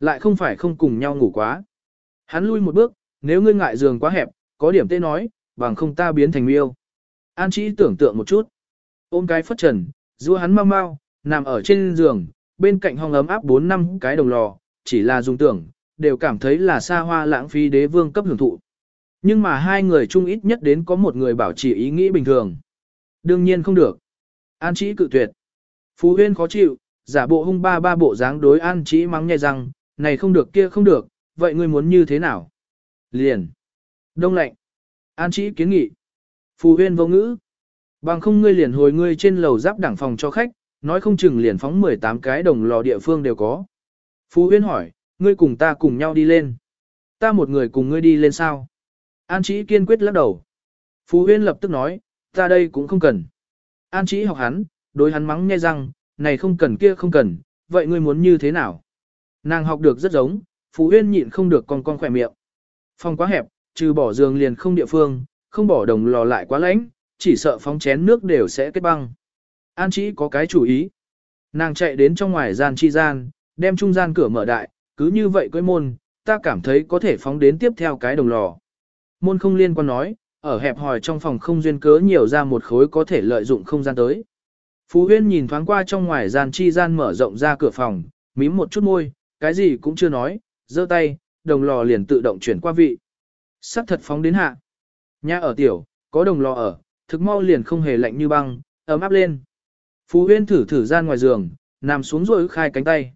Lại không phải không cùng nhau ngủ quá. Hắn lui một bước, nếu ngươi ngại giường quá hẹp, có điểm tê nói, bằng không ta biến thành miêu. An Chị tưởng tượng một chút. Ôm cái phất trần, rua hắn mau mau, nằm ở trên giường, bên cạnh hong ấm áp 4 năm cái đồng lò, chỉ là dùng tưởng, đều cảm thấy là xa hoa lãng phí đế vương cấp hưởng thụ. Nhưng mà hai người chung ít nhất đến có một người bảo trì ý nghĩ bình thường. Đương nhiên không được. An Chí cự tuyệt. Phú Huyên khó chịu, giả bộ hung ba ba bộ dáng đối An Chí mắng nhẹ rằng, này không được kia không được, vậy ngươi muốn như thế nào? Liền. Đông lạnh. An Chí kiến nghị. Phú Huyên vô ngữ. Bằng không ngươi liền hồi ngươi trên lầu giáp đẳng phòng cho khách, nói không chừng liền phóng 18 cái đồng lò địa phương đều có. Phú Huyên hỏi, ngươi cùng ta cùng nhau đi lên. Ta một người cùng ngươi đi lên sao? An Chí kiên quyết lắc đầu. Phú Huyên lập tức nói, ta đây cũng không cần. An Chí học hắn, đối hắn mắng nghe rằng, này không cần kia không cần, vậy ngươi muốn như thế nào? Nàng học được rất giống, Phú Huyên nhịn không được con con khỏe miệng. Phòng quá hẹp, trừ bỏ giường liền không địa phương, không bỏ đồng lò lại quá lạnh, chỉ sợ phóng chén nước đều sẽ kết băng. An Chí có cái chủ ý. Nàng chạy đến trong ngoài gian chi gian, đem trung gian cửa mở đại, cứ như vậy cưới môn, ta cảm thấy có thể phóng đến tiếp theo cái đồng lò. Môn không liên quan nói, ở hẹp hòi trong phòng không duyên cớ nhiều ra một khối có thể lợi dụng không gian tới. Phú Huyên nhìn thoáng qua trong ngoài gian chi gian mở rộng ra cửa phòng, mím một chút môi, cái gì cũng chưa nói, giơ tay, đồng lò liền tự động chuyển qua vị. Sắc thật phóng đến hạ. Nhà ở tiểu, có đồng lò ở, thực mau liền không hề lạnh như băng, ấm áp lên. Phú Huyên thử thử gian ngoài giường, nằm xuống rồi khai cánh tay.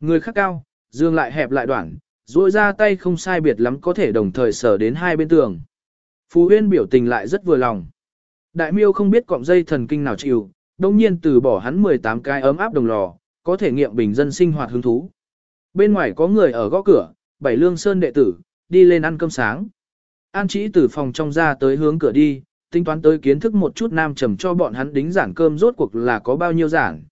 Người khác cao, giường lại hẹp lại đoạn, duỗi ra tay không sai biệt lắm có thể đồng thời sở đến hai bên tường. Phú Huyên biểu tình lại rất vừa lòng. Đại miêu không biết cọng dây thần kinh nào chịu, đồng nhiên từ bỏ hắn 18 cái ấm áp đồng lò, có thể nghiệm bình dân sinh hoạt hứng thú. Bên ngoài có người ở gõ cửa, bảy lương sơn đệ tử, đi lên ăn cơm sáng. An chỉ từ phòng trong ra tới hướng cửa đi, tính toán tới kiến thức một chút nam trầm cho bọn hắn đính giản cơm rốt cuộc là có bao nhiêu giản.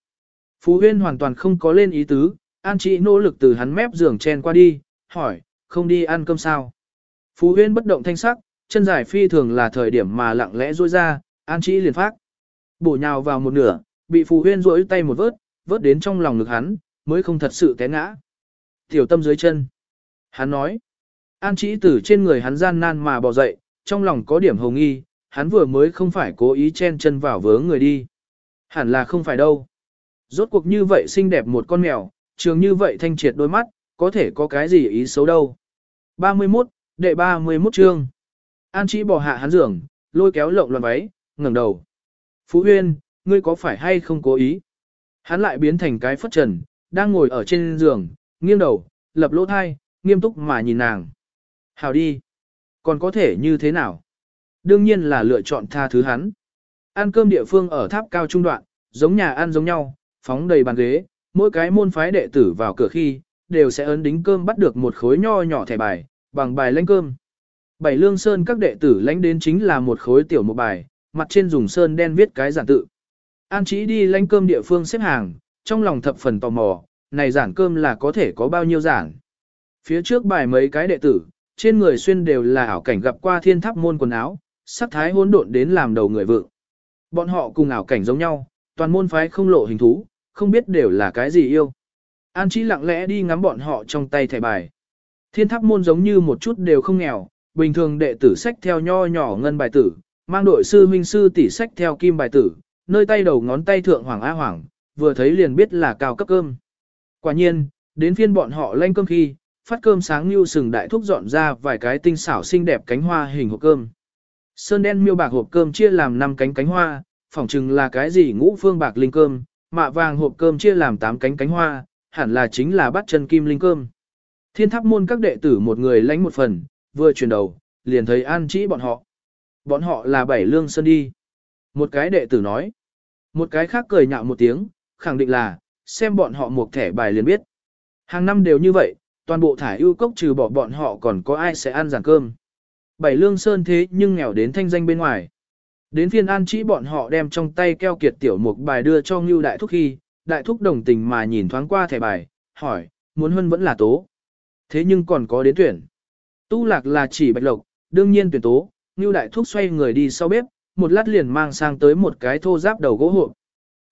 Phú Huyên hoàn toàn không có lên ý tứ, An Chị nỗ lực từ hắn mép giường chen qua đi, hỏi, không đi ăn cơm sao? Phú Huyên bất động thanh sắc, chân dài phi thường là thời điểm mà lặng lẽ rôi ra, An Chị liền phát. Bổ nhào vào một nửa, bị Phú Huyên rỗi tay một vớt, vớt đến trong lòng ngực hắn, mới không thật sự té ngã. Tiểu tâm dưới chân. Hắn nói, An Chị từ trên người hắn gian nan mà bò dậy, trong lòng có điểm hồng nghi, hắn vừa mới không phải cố ý chen chân vào vớ người đi. Hẳn là không phải đâu. Rốt cuộc như vậy xinh đẹp một con mèo, trường như vậy thanh triệt đôi mắt, có thể có cái gì ý xấu đâu. 31, đệ 31 chương. An Chí bỏ hạ hắn giường, lôi kéo lộng loạn váy, ngẩng đầu. Phú Huyên, ngươi có phải hay không cố ý? Hắn lại biến thành cái phất trần, đang ngồi ở trên giường, nghiêng đầu, lập lỗ thai, nghiêm túc mà nhìn nàng. Hào đi. Còn có thể như thế nào? Đương nhiên là lựa chọn tha thứ hắn. Ăn cơm địa phương ở tháp cao trung đoạn, giống nhà ăn giống nhau, phóng đầy bàn ghế, mỗi cái môn phái đệ tử vào cửa khi, đều sẽ ấn đính cơm bắt được một khối nho nhỏ thẻ bài, bằng bài lãnh cơm. Bảy lương sơn các đệ tử lãnh đến chính là một khối tiểu một bài, mặt trên dùng sơn đen viết cái giản tự. An chỉ đi lãnh cơm địa phương xếp hàng, trong lòng thập phần tò mò, này giản cơm là có thể có bao nhiêu giản. Phía trước bài mấy cái đệ tử, trên người xuyên đều là ảo cảnh gặp qua thiên tháp môn quần áo, sắc thái hỗn độn đến làm đầu người vượng. Bọn họ cùng ảo cảnh giống nhau, toàn môn phái không lộ hình thú, không biết đều là cái gì yêu. An Chí lặng lẽ đi ngắm bọn họ trong tay thẻ bài. Thiên tháp môn giống như một chút đều không nghèo, bình thường đệ tử sách theo nho nhỏ ngân bài tử, mang đội sư huynh sư tỷ sách theo kim bài tử, nơi tay đầu ngón tay thượng hoàng a hoàng, vừa thấy liền biết là cao cấp cơm. Quả nhiên, đến phiên bọn họ lên cơm khi, phát cơm sáng như sừng đại thúc dọn ra vài cái tinh xảo xinh đẹp cánh hoa hình hộp cơm. Sơn đen miêu bạc hộp cơm chia làm 5 cánh cánh hoa, phỏng chừng là cái gì ngũ phương bạc linh cơm, mạ vàng hộp cơm chia làm 8 cánh cánh hoa, hẳn là chính là bắt chân kim linh cơm. Thiên tháp môn các đệ tử một người lãnh một phần, vừa chuyển đầu, liền thấy an chỉ bọn họ. Bọn họ là bảy lương sơn đi. Một cái đệ tử nói. Một cái khác cười nhạo một tiếng, khẳng định là, xem bọn họ một thẻ bài liền biết. Hàng năm đều như vậy, toàn bộ thải ưu cốc trừ bỏ bọn họ còn có ai sẽ ăn giảng cơm. Bảy lương sơn thế nhưng nghèo đến thanh danh bên ngoài. Đến phiên an chỉ bọn họ đem trong tay keo kiệt tiểu một bài đưa cho Ngưu Đại Thúc khi, Đại Thúc đồng tình mà nhìn thoáng qua thẻ bài, hỏi, muốn hơn vẫn là tố. Thế nhưng còn có đến tuyển. Tu lạc là chỉ bạch lộc, đương nhiên tuyển tố, Ngưu Đại Thúc xoay người đi sau bếp, một lát liền mang sang tới một cái thô giáp đầu gỗ hộp.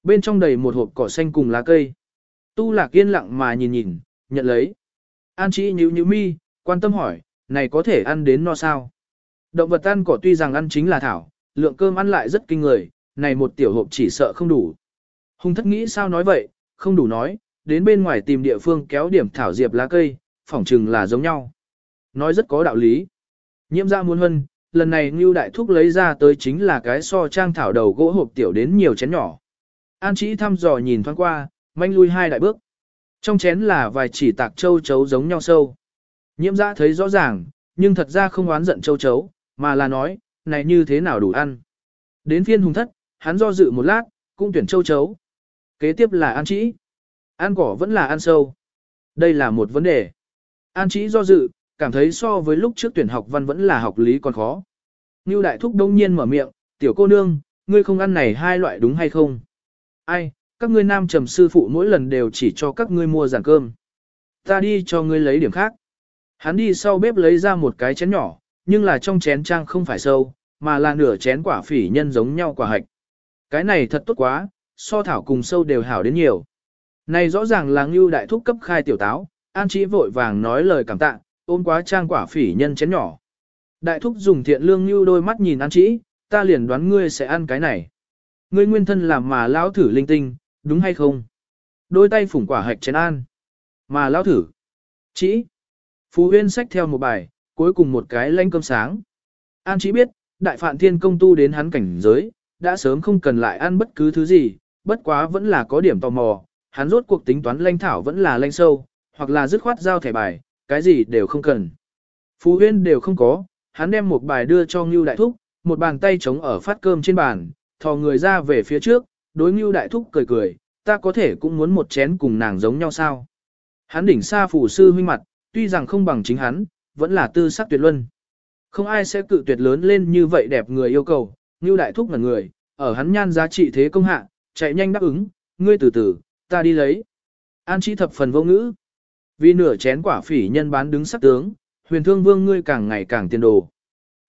Bên trong đầy một hộp cỏ xanh cùng lá cây. Tu lạc yên lặng mà nhìn nhìn, nhận lấy. An Chi nhíu nhíu mi, quan tâm hỏi, này có thể ăn đến no sao? Động vật ăn cỏ tuy rằng ăn chính là thảo, lượng cơm ăn lại rất kinh người, này một tiểu hộp chỉ sợ không đủ. Hùng thất nghĩ sao nói vậy, không đủ nói, đến bên ngoài tìm địa phương kéo điểm thảo diệp lá cây, phỏng chừng là giống nhau. Nói rất có đạo lý. Nhiễm dạ ra muôn hân, lần này Ngưu Đại Thúc lấy ra tới chính là cái so trang thảo đầu gỗ hộp tiểu đến nhiều chén nhỏ. An chỉ thăm dò nhìn thoáng qua, manh lui hai đại bước. Trong chén là vài chỉ tạc châu chấu giống nhau sâu. Nhiễm ra thấy rõ ràng, nhưng thật ra không oán giận châu chấu, mà là nói, này như thế nào đủ ăn. Đến phiên hùng thất, hắn do dự một lát, cũng tuyển châu chấu. Kế tiếp là ăn chỉ. Ăn cỏ vẫn là ăn sâu. Đây là một vấn đề. An chỉ do dự, cảm thấy so với lúc trước tuyển học văn vẫn là học lý còn khó. Ngưu đại thúc đông nhiên mở miệng, tiểu cô nương, ngươi không ăn này hai loại đúng hay không? Ai, các ngươi nam trầm sư phụ mỗi lần đều chỉ cho các ngươi mua giản cơm. Ta đi cho ngươi lấy điểm khác. Hắn đi sau bếp lấy ra một cái chén nhỏ, nhưng là trong chén trang không phải sâu, mà là nửa chén quả phỉ nhân giống nhau quả hạch. Cái này thật tốt quá, so thảo cùng sâu đều hảo đến nhiều. Này rõ ràng là ngưu đại thúc cấp khai tiểu táo, an chỉ vội vàng nói lời cảm tạ, ôm quá trang quả phỉ nhân chén nhỏ. Đại thúc dùng thiện lương ngưu đôi mắt nhìn an chỉ, ta liền đoán ngươi sẽ ăn cái này. Ngươi nguyên thân làm mà lão thử linh tinh, đúng hay không? Đôi tay phủng quả hạch chén an. Mà lão thử. Chỉ. Phú huyên sách theo một bài, cuối cùng một cái lanh cơm sáng. An chỉ biết, đại phạn thiên công tu đến hắn cảnh giới, đã sớm không cần lại ăn bất cứ thứ gì, bất quá vẫn là có điểm tò mò, hắn rốt cuộc tính toán lanh thảo vẫn là lanh sâu, hoặc là dứt khoát giao thẻ bài, cái gì đều không cần. Phú huyên đều không có, hắn đem một bài đưa cho Ngưu Đại Thúc, một bàn tay trống ở phát cơm trên bàn, thò người ra về phía trước, đối Ngưu Đại Thúc cười cười, ta có thể cũng muốn một chén cùng nàng giống nhau sao. Hắn đỉnh xa phủ sư huynh mặt, tuy rằng không bằng chính hắn, vẫn là tư sắc tuyệt luân. Không ai sẽ cự tuyệt lớn lên như vậy đẹp người yêu cầu, như Đại Thúc là người, ở hắn nhan giá trị thế công hạ, chạy nhanh đáp ứng, ngươi từ từ, ta đi lấy. An trí thập phần vô ngữ. Vì nửa chén quả phỉ nhân bán đứng sắc tướng, huyền thương vương ngươi càng ngày càng tiền đồ.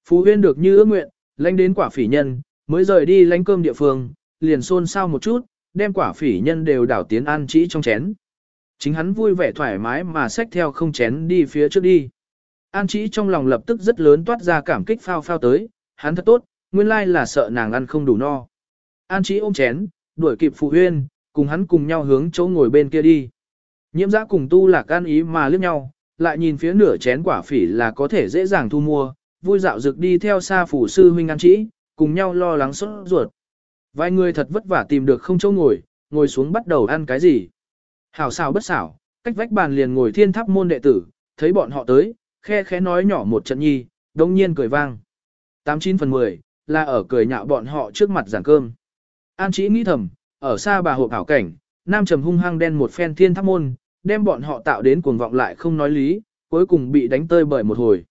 Phú huyên được như ước nguyện, lãnh đến quả phỉ nhân, mới rời đi lãnh cơm địa phương, liền xôn xao một chút, đem quả phỉ nhân đều đảo tiến an chỉ trong chén. Chính hắn vui vẻ thoải mái mà xách theo không chén đi phía trước đi. An Chí trong lòng lập tức rất lớn toát ra cảm kích phao phao tới, hắn thật tốt, nguyên lai là sợ nàng ăn không đủ no. An Chí ôm chén, đuổi kịp Phù huyên, cùng hắn cùng nhau hướng chỗ ngồi bên kia đi. Nhiễm giã cùng tu lạc an ý mà liếc nhau, lại nhìn phía nửa chén quả phỉ là có thể dễ dàng thu mua, vui dạo dực đi theo xa phủ sư huynh an Chí, cùng nhau lo lắng sốt ruột. Vài người thật vất vả tìm được không chỗ ngồi, ngồi xuống bắt đầu ăn cái gì. Hảo xảo bất xảo, cách vách bàn liền ngồi thiên tháp môn đệ tử, thấy bọn họ tới, khe khẽ nói nhỏ một trận nhi, đồng nhiên cười vang. 89 phần 10, là ở cười nhạo bọn họ trước mặt giảng cơm. An chỉ nghĩ thầm, ở xa bà hộp ảo cảnh, nam trầm hung hăng đen một phen thiên tháp môn, đem bọn họ tạo đến cuồng vọng lại không nói lý, cuối cùng bị đánh tơi bởi một hồi.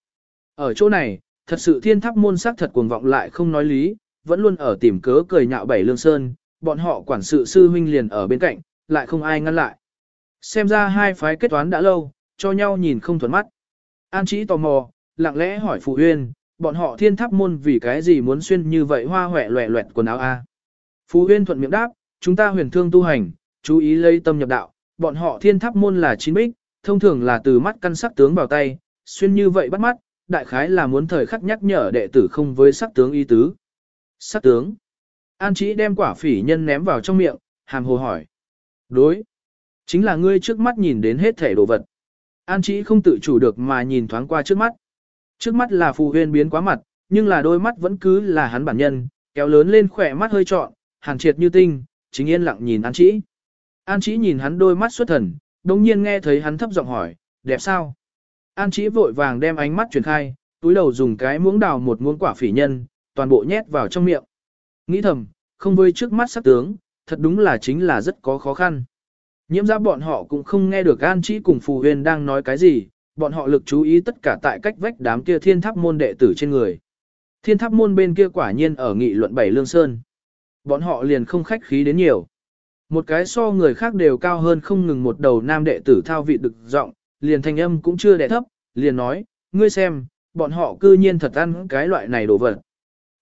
Ở chỗ này, thật sự thiên tháp môn sắc thật cuồng vọng lại không nói lý, vẫn luôn ở tìm cớ cười nhạo bảy lương sơn, bọn họ quản sự sư huynh liền ở bên cạnh, lại không ai ngăn lại. Xem ra hai phái kết toán đã lâu, cho nhau nhìn không thuận mắt. An chỉ tò mò, lặng lẽ hỏi phụ huyên, bọn họ thiên tháp môn vì cái gì muốn xuyên như vậy hoa hoẹ loẹ loẹt quần áo a? Phù huyên thuận miệng đáp, chúng ta huyền thương tu hành, chú ý lấy tâm nhập đạo, bọn họ thiên tháp môn là chín bích, thông thường là từ mắt căn sắc tướng vào tay, xuyên như vậy bắt mắt, đại khái là muốn thời khắc nhắc nhở đệ tử không với sắc tướng y tứ. Sắc tướng. An chỉ đem quả phỉ nhân ném vào trong miệng, hàm hồ hỏi. Đối. Chính là ngươi trước mắt nhìn đến hết thể đồ vật. An Chí không tự chủ được mà nhìn thoáng qua trước mắt. Trước mắt là phù huyên biến quá mặt, nhưng là đôi mắt vẫn cứ là hắn bản nhân, kéo lớn lên khỏe mắt hơi trọn, hàn triệt như tinh, chính yên lặng nhìn An Chí. An Chí nhìn hắn đôi mắt xuất thần, đồng nhiên nghe thấy hắn thấp giọng hỏi, đẹp sao? An Chí vội vàng đem ánh mắt chuyển khai, túi đầu dùng cái muỗng đào một muỗng quả phỉ nhân, toàn bộ nhét vào trong miệng. Nghĩ thầm, không với trước mắt sắc tướng, thật đúng là chính là rất có khó khăn. Nhiễm giáp bọn họ cũng không nghe được An Chí cùng Phù Huyền đang nói cái gì, bọn họ lực chú ý tất cả tại cách vách đám kia thiên tháp môn đệ tử trên người. Thiên tháp môn bên kia quả nhiên ở nghị luận bảy lương sơn. Bọn họ liền không khách khí đến nhiều. Một cái so người khác đều cao hơn không ngừng một đầu nam đệ tử thao vị được giọng, liền thanh âm cũng chưa đẻ thấp, liền nói, ngươi xem, bọn họ cư nhiên thật ăn cái loại này đồ vật.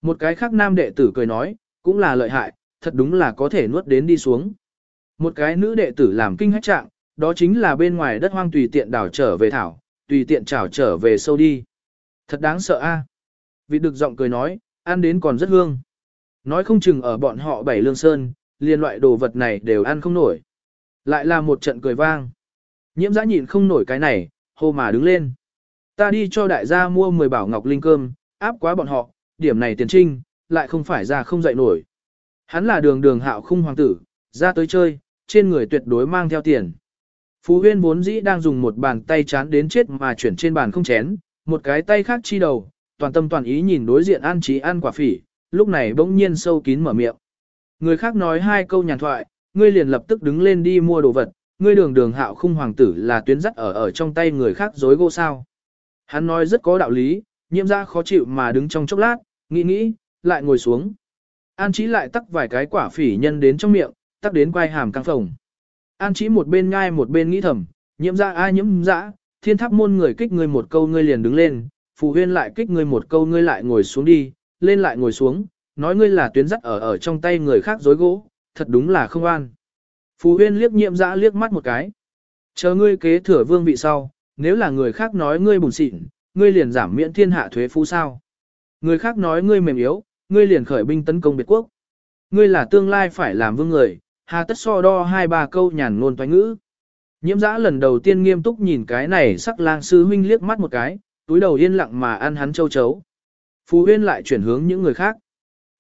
Một cái khác nam đệ tử cười nói, cũng là lợi hại, thật đúng là có thể nuốt đến đi xuống. Một cái nữ đệ tử làm kinh hách trạng, đó chính là bên ngoài đất hoang tùy tiện đảo trở về thảo, tùy tiện trảo trở về sâu đi. Thật đáng sợ a. Vị được giọng cười nói, ăn đến còn rất hương. Nói không chừng ở bọn họ bảy lương sơn, liên loại đồ vật này đều ăn không nổi. Lại là một trận cười vang. Nhiễm giã nhịn không nổi cái này, hô mà đứng lên. Ta đi cho đại gia mua 10 bảo ngọc linh cơm, áp quá bọn họ, điểm này tiền trinh, lại không phải ra không dậy nổi. Hắn là đường đường hạo khung hoàng tử, ra tới chơi, trên người tuyệt đối mang theo tiền. Phú huyên vốn dĩ đang dùng một bàn tay chán đến chết mà chuyển trên bàn không chén, một cái tay khác chi đầu, toàn tâm toàn ý nhìn đối diện an trí ăn quả phỉ, lúc này bỗng nhiên sâu kín mở miệng. Người khác nói hai câu nhàn thoại, ngươi liền lập tức đứng lên đi mua đồ vật, ngươi đường đường hạo khung hoàng tử là tuyến dắt ở ở trong tay người khác dối gỗ sao. Hắn nói rất có đạo lý, nhiễm ra khó chịu mà đứng trong chốc lát, nghĩ nghĩ, lại ngồi xuống. An Chí lại tắc vài cái quả phỉ nhân đến trong miệng, tắc đến quai hàm căng phồng. An chỉ một bên ngai một bên nghĩ thầm, nhiễm ra ai nhiễm dã, thiên tháp môn người kích ngươi một câu ngươi liền đứng lên, phù huyên lại kích ngươi một câu ngươi lại ngồi xuống đi, lên lại ngồi xuống, nói ngươi là tuyến dắt ở ở trong tay người khác dối gỗ, thật đúng là không an. Phù huyên liếc nhiễm dã liếc mắt một cái. Chờ ngươi kế thừa vương vị sau, nếu là người khác nói ngươi bùn xịn, ngươi liền giảm miễn thiên hạ thuế phú sao. Người khác nói ngươi mềm yếu, ngươi liền khởi binh tấn công biệt quốc. Ngươi là tương lai phải làm vương người, hà tất so đo hai ba câu nhàn ngôn toán ngữ. Nhiễm giã lần đầu tiên nghiêm túc nhìn cái này sắc lang sư huynh liếc mắt một cái, túi đầu yên lặng mà ăn hắn châu chấu. Phù huyên lại chuyển hướng những người khác.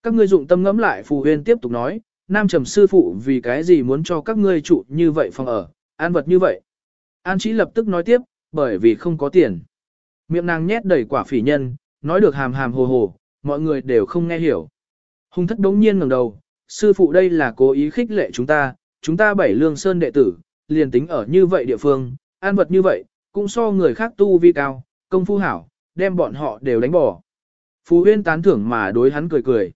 Các ngươi dụng tâm ngẫm lại Phù huyên tiếp tục nói, nam trầm sư phụ vì cái gì muốn cho các ngươi trụ như vậy phòng ở, an vật như vậy. An chỉ lập tức nói tiếp, bởi vì không có tiền. Miệng nàng nhét đầy quả phỉ nhân, nói được hàm hàm hồ hồ, mọi người đều không nghe hiểu. Hùng thất đống nhiên ngẩng đầu, sư phụ đây là cố ý khích lệ chúng ta, chúng ta bảy lương sơn đệ tử, liền tính ở như vậy địa phương, an vật như vậy, cũng so người khác tu vi cao, công phu hảo, đem bọn họ đều đánh bỏ. Phú huyên tán thưởng mà đối hắn cười cười.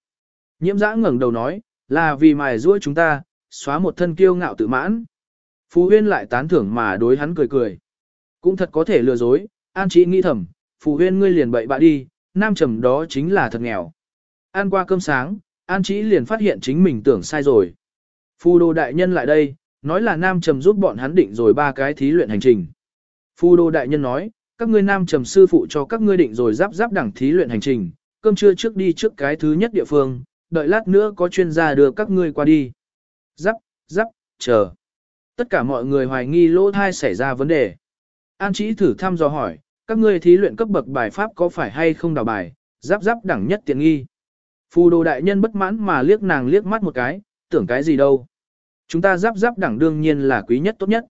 Nhiễm giã ngẩng đầu nói, là vì mài ruôi chúng ta, xóa một thân kiêu ngạo tự mãn. Phú huyên lại tán thưởng mà đối hắn cười cười. Cũng thật có thể lừa dối, an Chỉ nghĩ thầm, Phú huyên ngươi liền bậy bạ đi, nam trầm đó chính là thật nghèo. Ăn qua cơm sáng, an trí liền phát hiện chính mình tưởng sai rồi. Phu đô đại nhân lại đây, nói là nam trầm giúp bọn hắn định rồi ba cái thí luyện hành trình. Phu đô đại nhân nói, các ngươi nam trầm sư phụ cho các ngươi định rồi giáp giáp đẳng thí luyện hành trình, cơm trưa trước đi trước cái thứ nhất địa phương, đợi lát nữa có chuyên gia đưa các ngươi qua đi. Giáp, giáp, chờ. Tất cả mọi người hoài nghi lỗ thai xảy ra vấn đề. An Chí thử thăm dò hỏi, các ngươi thí luyện cấp bậc bài pháp có phải hay không đào bài, giáp giáp đẳng nhất tiện nghi. Phù đồ đại nhân bất mãn mà liếc nàng liếc mắt một cái, tưởng cái gì đâu. Chúng ta giáp giáp đẳng đương nhiên là quý nhất tốt nhất.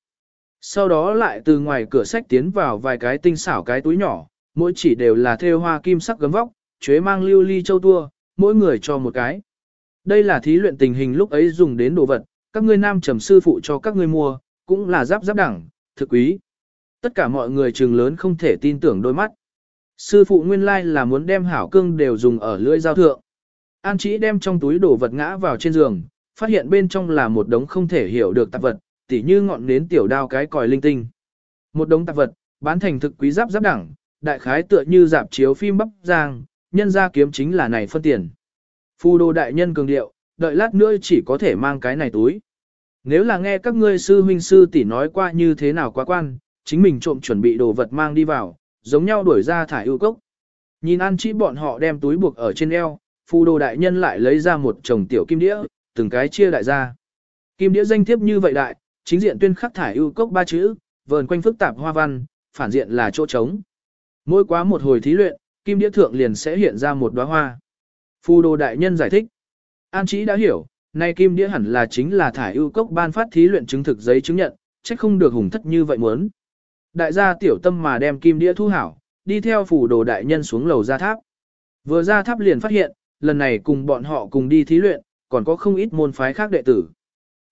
Sau đó lại từ ngoài cửa sách tiến vào vài cái tinh xảo cái túi nhỏ, mỗi chỉ đều là thêu hoa kim sắc gấm vóc, chuế mang lưu ly châu tua, mỗi người cho một cái. Đây là thí luyện tình hình lúc ấy dùng đến đồ vật, các ngươi nam trầm sư phụ cho các ngươi mua, cũng là giáp giáp đẳng, thực quý. Tất cả mọi người trường lớn không thể tin tưởng đôi mắt. Sư phụ nguyên lai là muốn đem hảo cương đều dùng ở lưỡi giao thượng. An chỉ đem trong túi đồ vật ngã vào trên giường, phát hiện bên trong là một đống không thể hiểu được tạp vật, tỉ như ngọn nến tiểu đao cái còi linh tinh. Một đống tạp vật, bán thành thực quý giáp giáp đẳng, đại khái tựa như dạp chiếu phim bắp giang, nhân ra kiếm chính là này phân tiền. Phu đô đại nhân cường điệu, đợi lát nữa chỉ có thể mang cái này túi. Nếu là nghe các ngươi sư huynh sư tỷ nói qua như thế nào quá quan, chính mình trộm chuẩn bị đồ vật mang đi vào, giống nhau đuổi ra thải ưu cốc. Nhìn An chỉ bọn họ đem túi buộc ở trên eo, phù đồ đại nhân lại lấy ra một chồng tiểu kim đĩa, từng cái chia đại ra. Kim đĩa danh thiếp như vậy đại, chính diện tuyên khắc thải ưu cốc ba chữ, vờn quanh phức tạp hoa văn, phản diện là chỗ trống. Mỗi quá một hồi thí luyện, kim đĩa thượng liền sẽ hiện ra một đóa hoa. Phù đồ đại nhân giải thích. An Chí đã hiểu, nay kim đĩa hẳn là chính là thải ưu cốc ban phát thí luyện chứng thực giấy chứng nhận, chắc không được hùng thất như vậy muốn. Đại gia tiểu tâm mà đem kim đĩa thu hảo, đi theo phủ đồ đại nhân xuống lầu ra tháp. Vừa ra tháp liền phát hiện, lần này cùng bọn họ cùng đi thí luyện, còn có không ít môn phái khác đệ tử.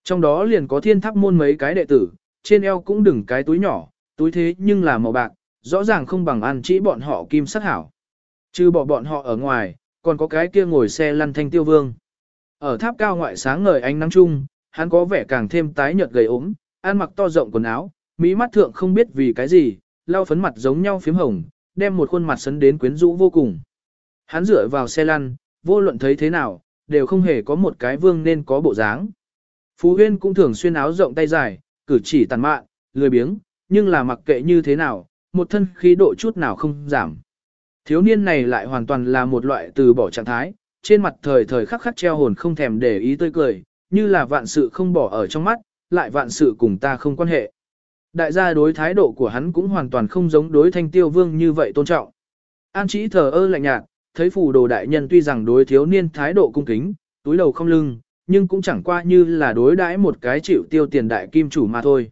Trong đó liền có thiên tháp môn mấy cái đệ tử, trên eo cũng đừng cái túi nhỏ, túi thế nhưng là màu bạc, rõ ràng không bằng ăn chỉ bọn họ kim sắc hảo. Trừ bỏ bọn họ ở ngoài, còn có cái kia ngồi xe lăn thanh tiêu vương. Ở tháp cao ngoại sáng ngời ánh nắng chung, hắn có vẻ càng thêm tái nhợt gầy ốm, ăn mặc to rộng quần áo, mỹ mắt thượng không biết vì cái gì, lau phấn mặt giống nhau phím hồng, đem một khuôn mặt sấn đến quyến rũ vô cùng. Hắn dựa vào xe lăn, vô luận thấy thế nào, đều không hề có một cái vương nên có bộ dáng. Phú Huyên cũng thường xuyên áo rộng tay dài, cử chỉ tàn mạn, lười biếng, nhưng là mặc kệ như thế nào, một thân khí độ chút nào không giảm. Thiếu niên này lại hoàn toàn là một loại từ bỏ trạng thái, trên mặt thời thời khắc khắc treo hồn không thèm để ý tươi cười, như là vạn sự không bỏ ở trong mắt, lại vạn sự cùng ta không quan hệ. Đại gia đối thái độ của hắn cũng hoàn toàn không giống đối thanh tiêu vương như vậy tôn trọng. An chỉ thờ ơ lạnh nhạt, thấy phù đồ đại nhân tuy rằng đối thiếu niên thái độ cung kính, túi đầu không lưng, nhưng cũng chẳng qua như là đối đãi một cái chịu tiêu tiền đại kim chủ mà thôi.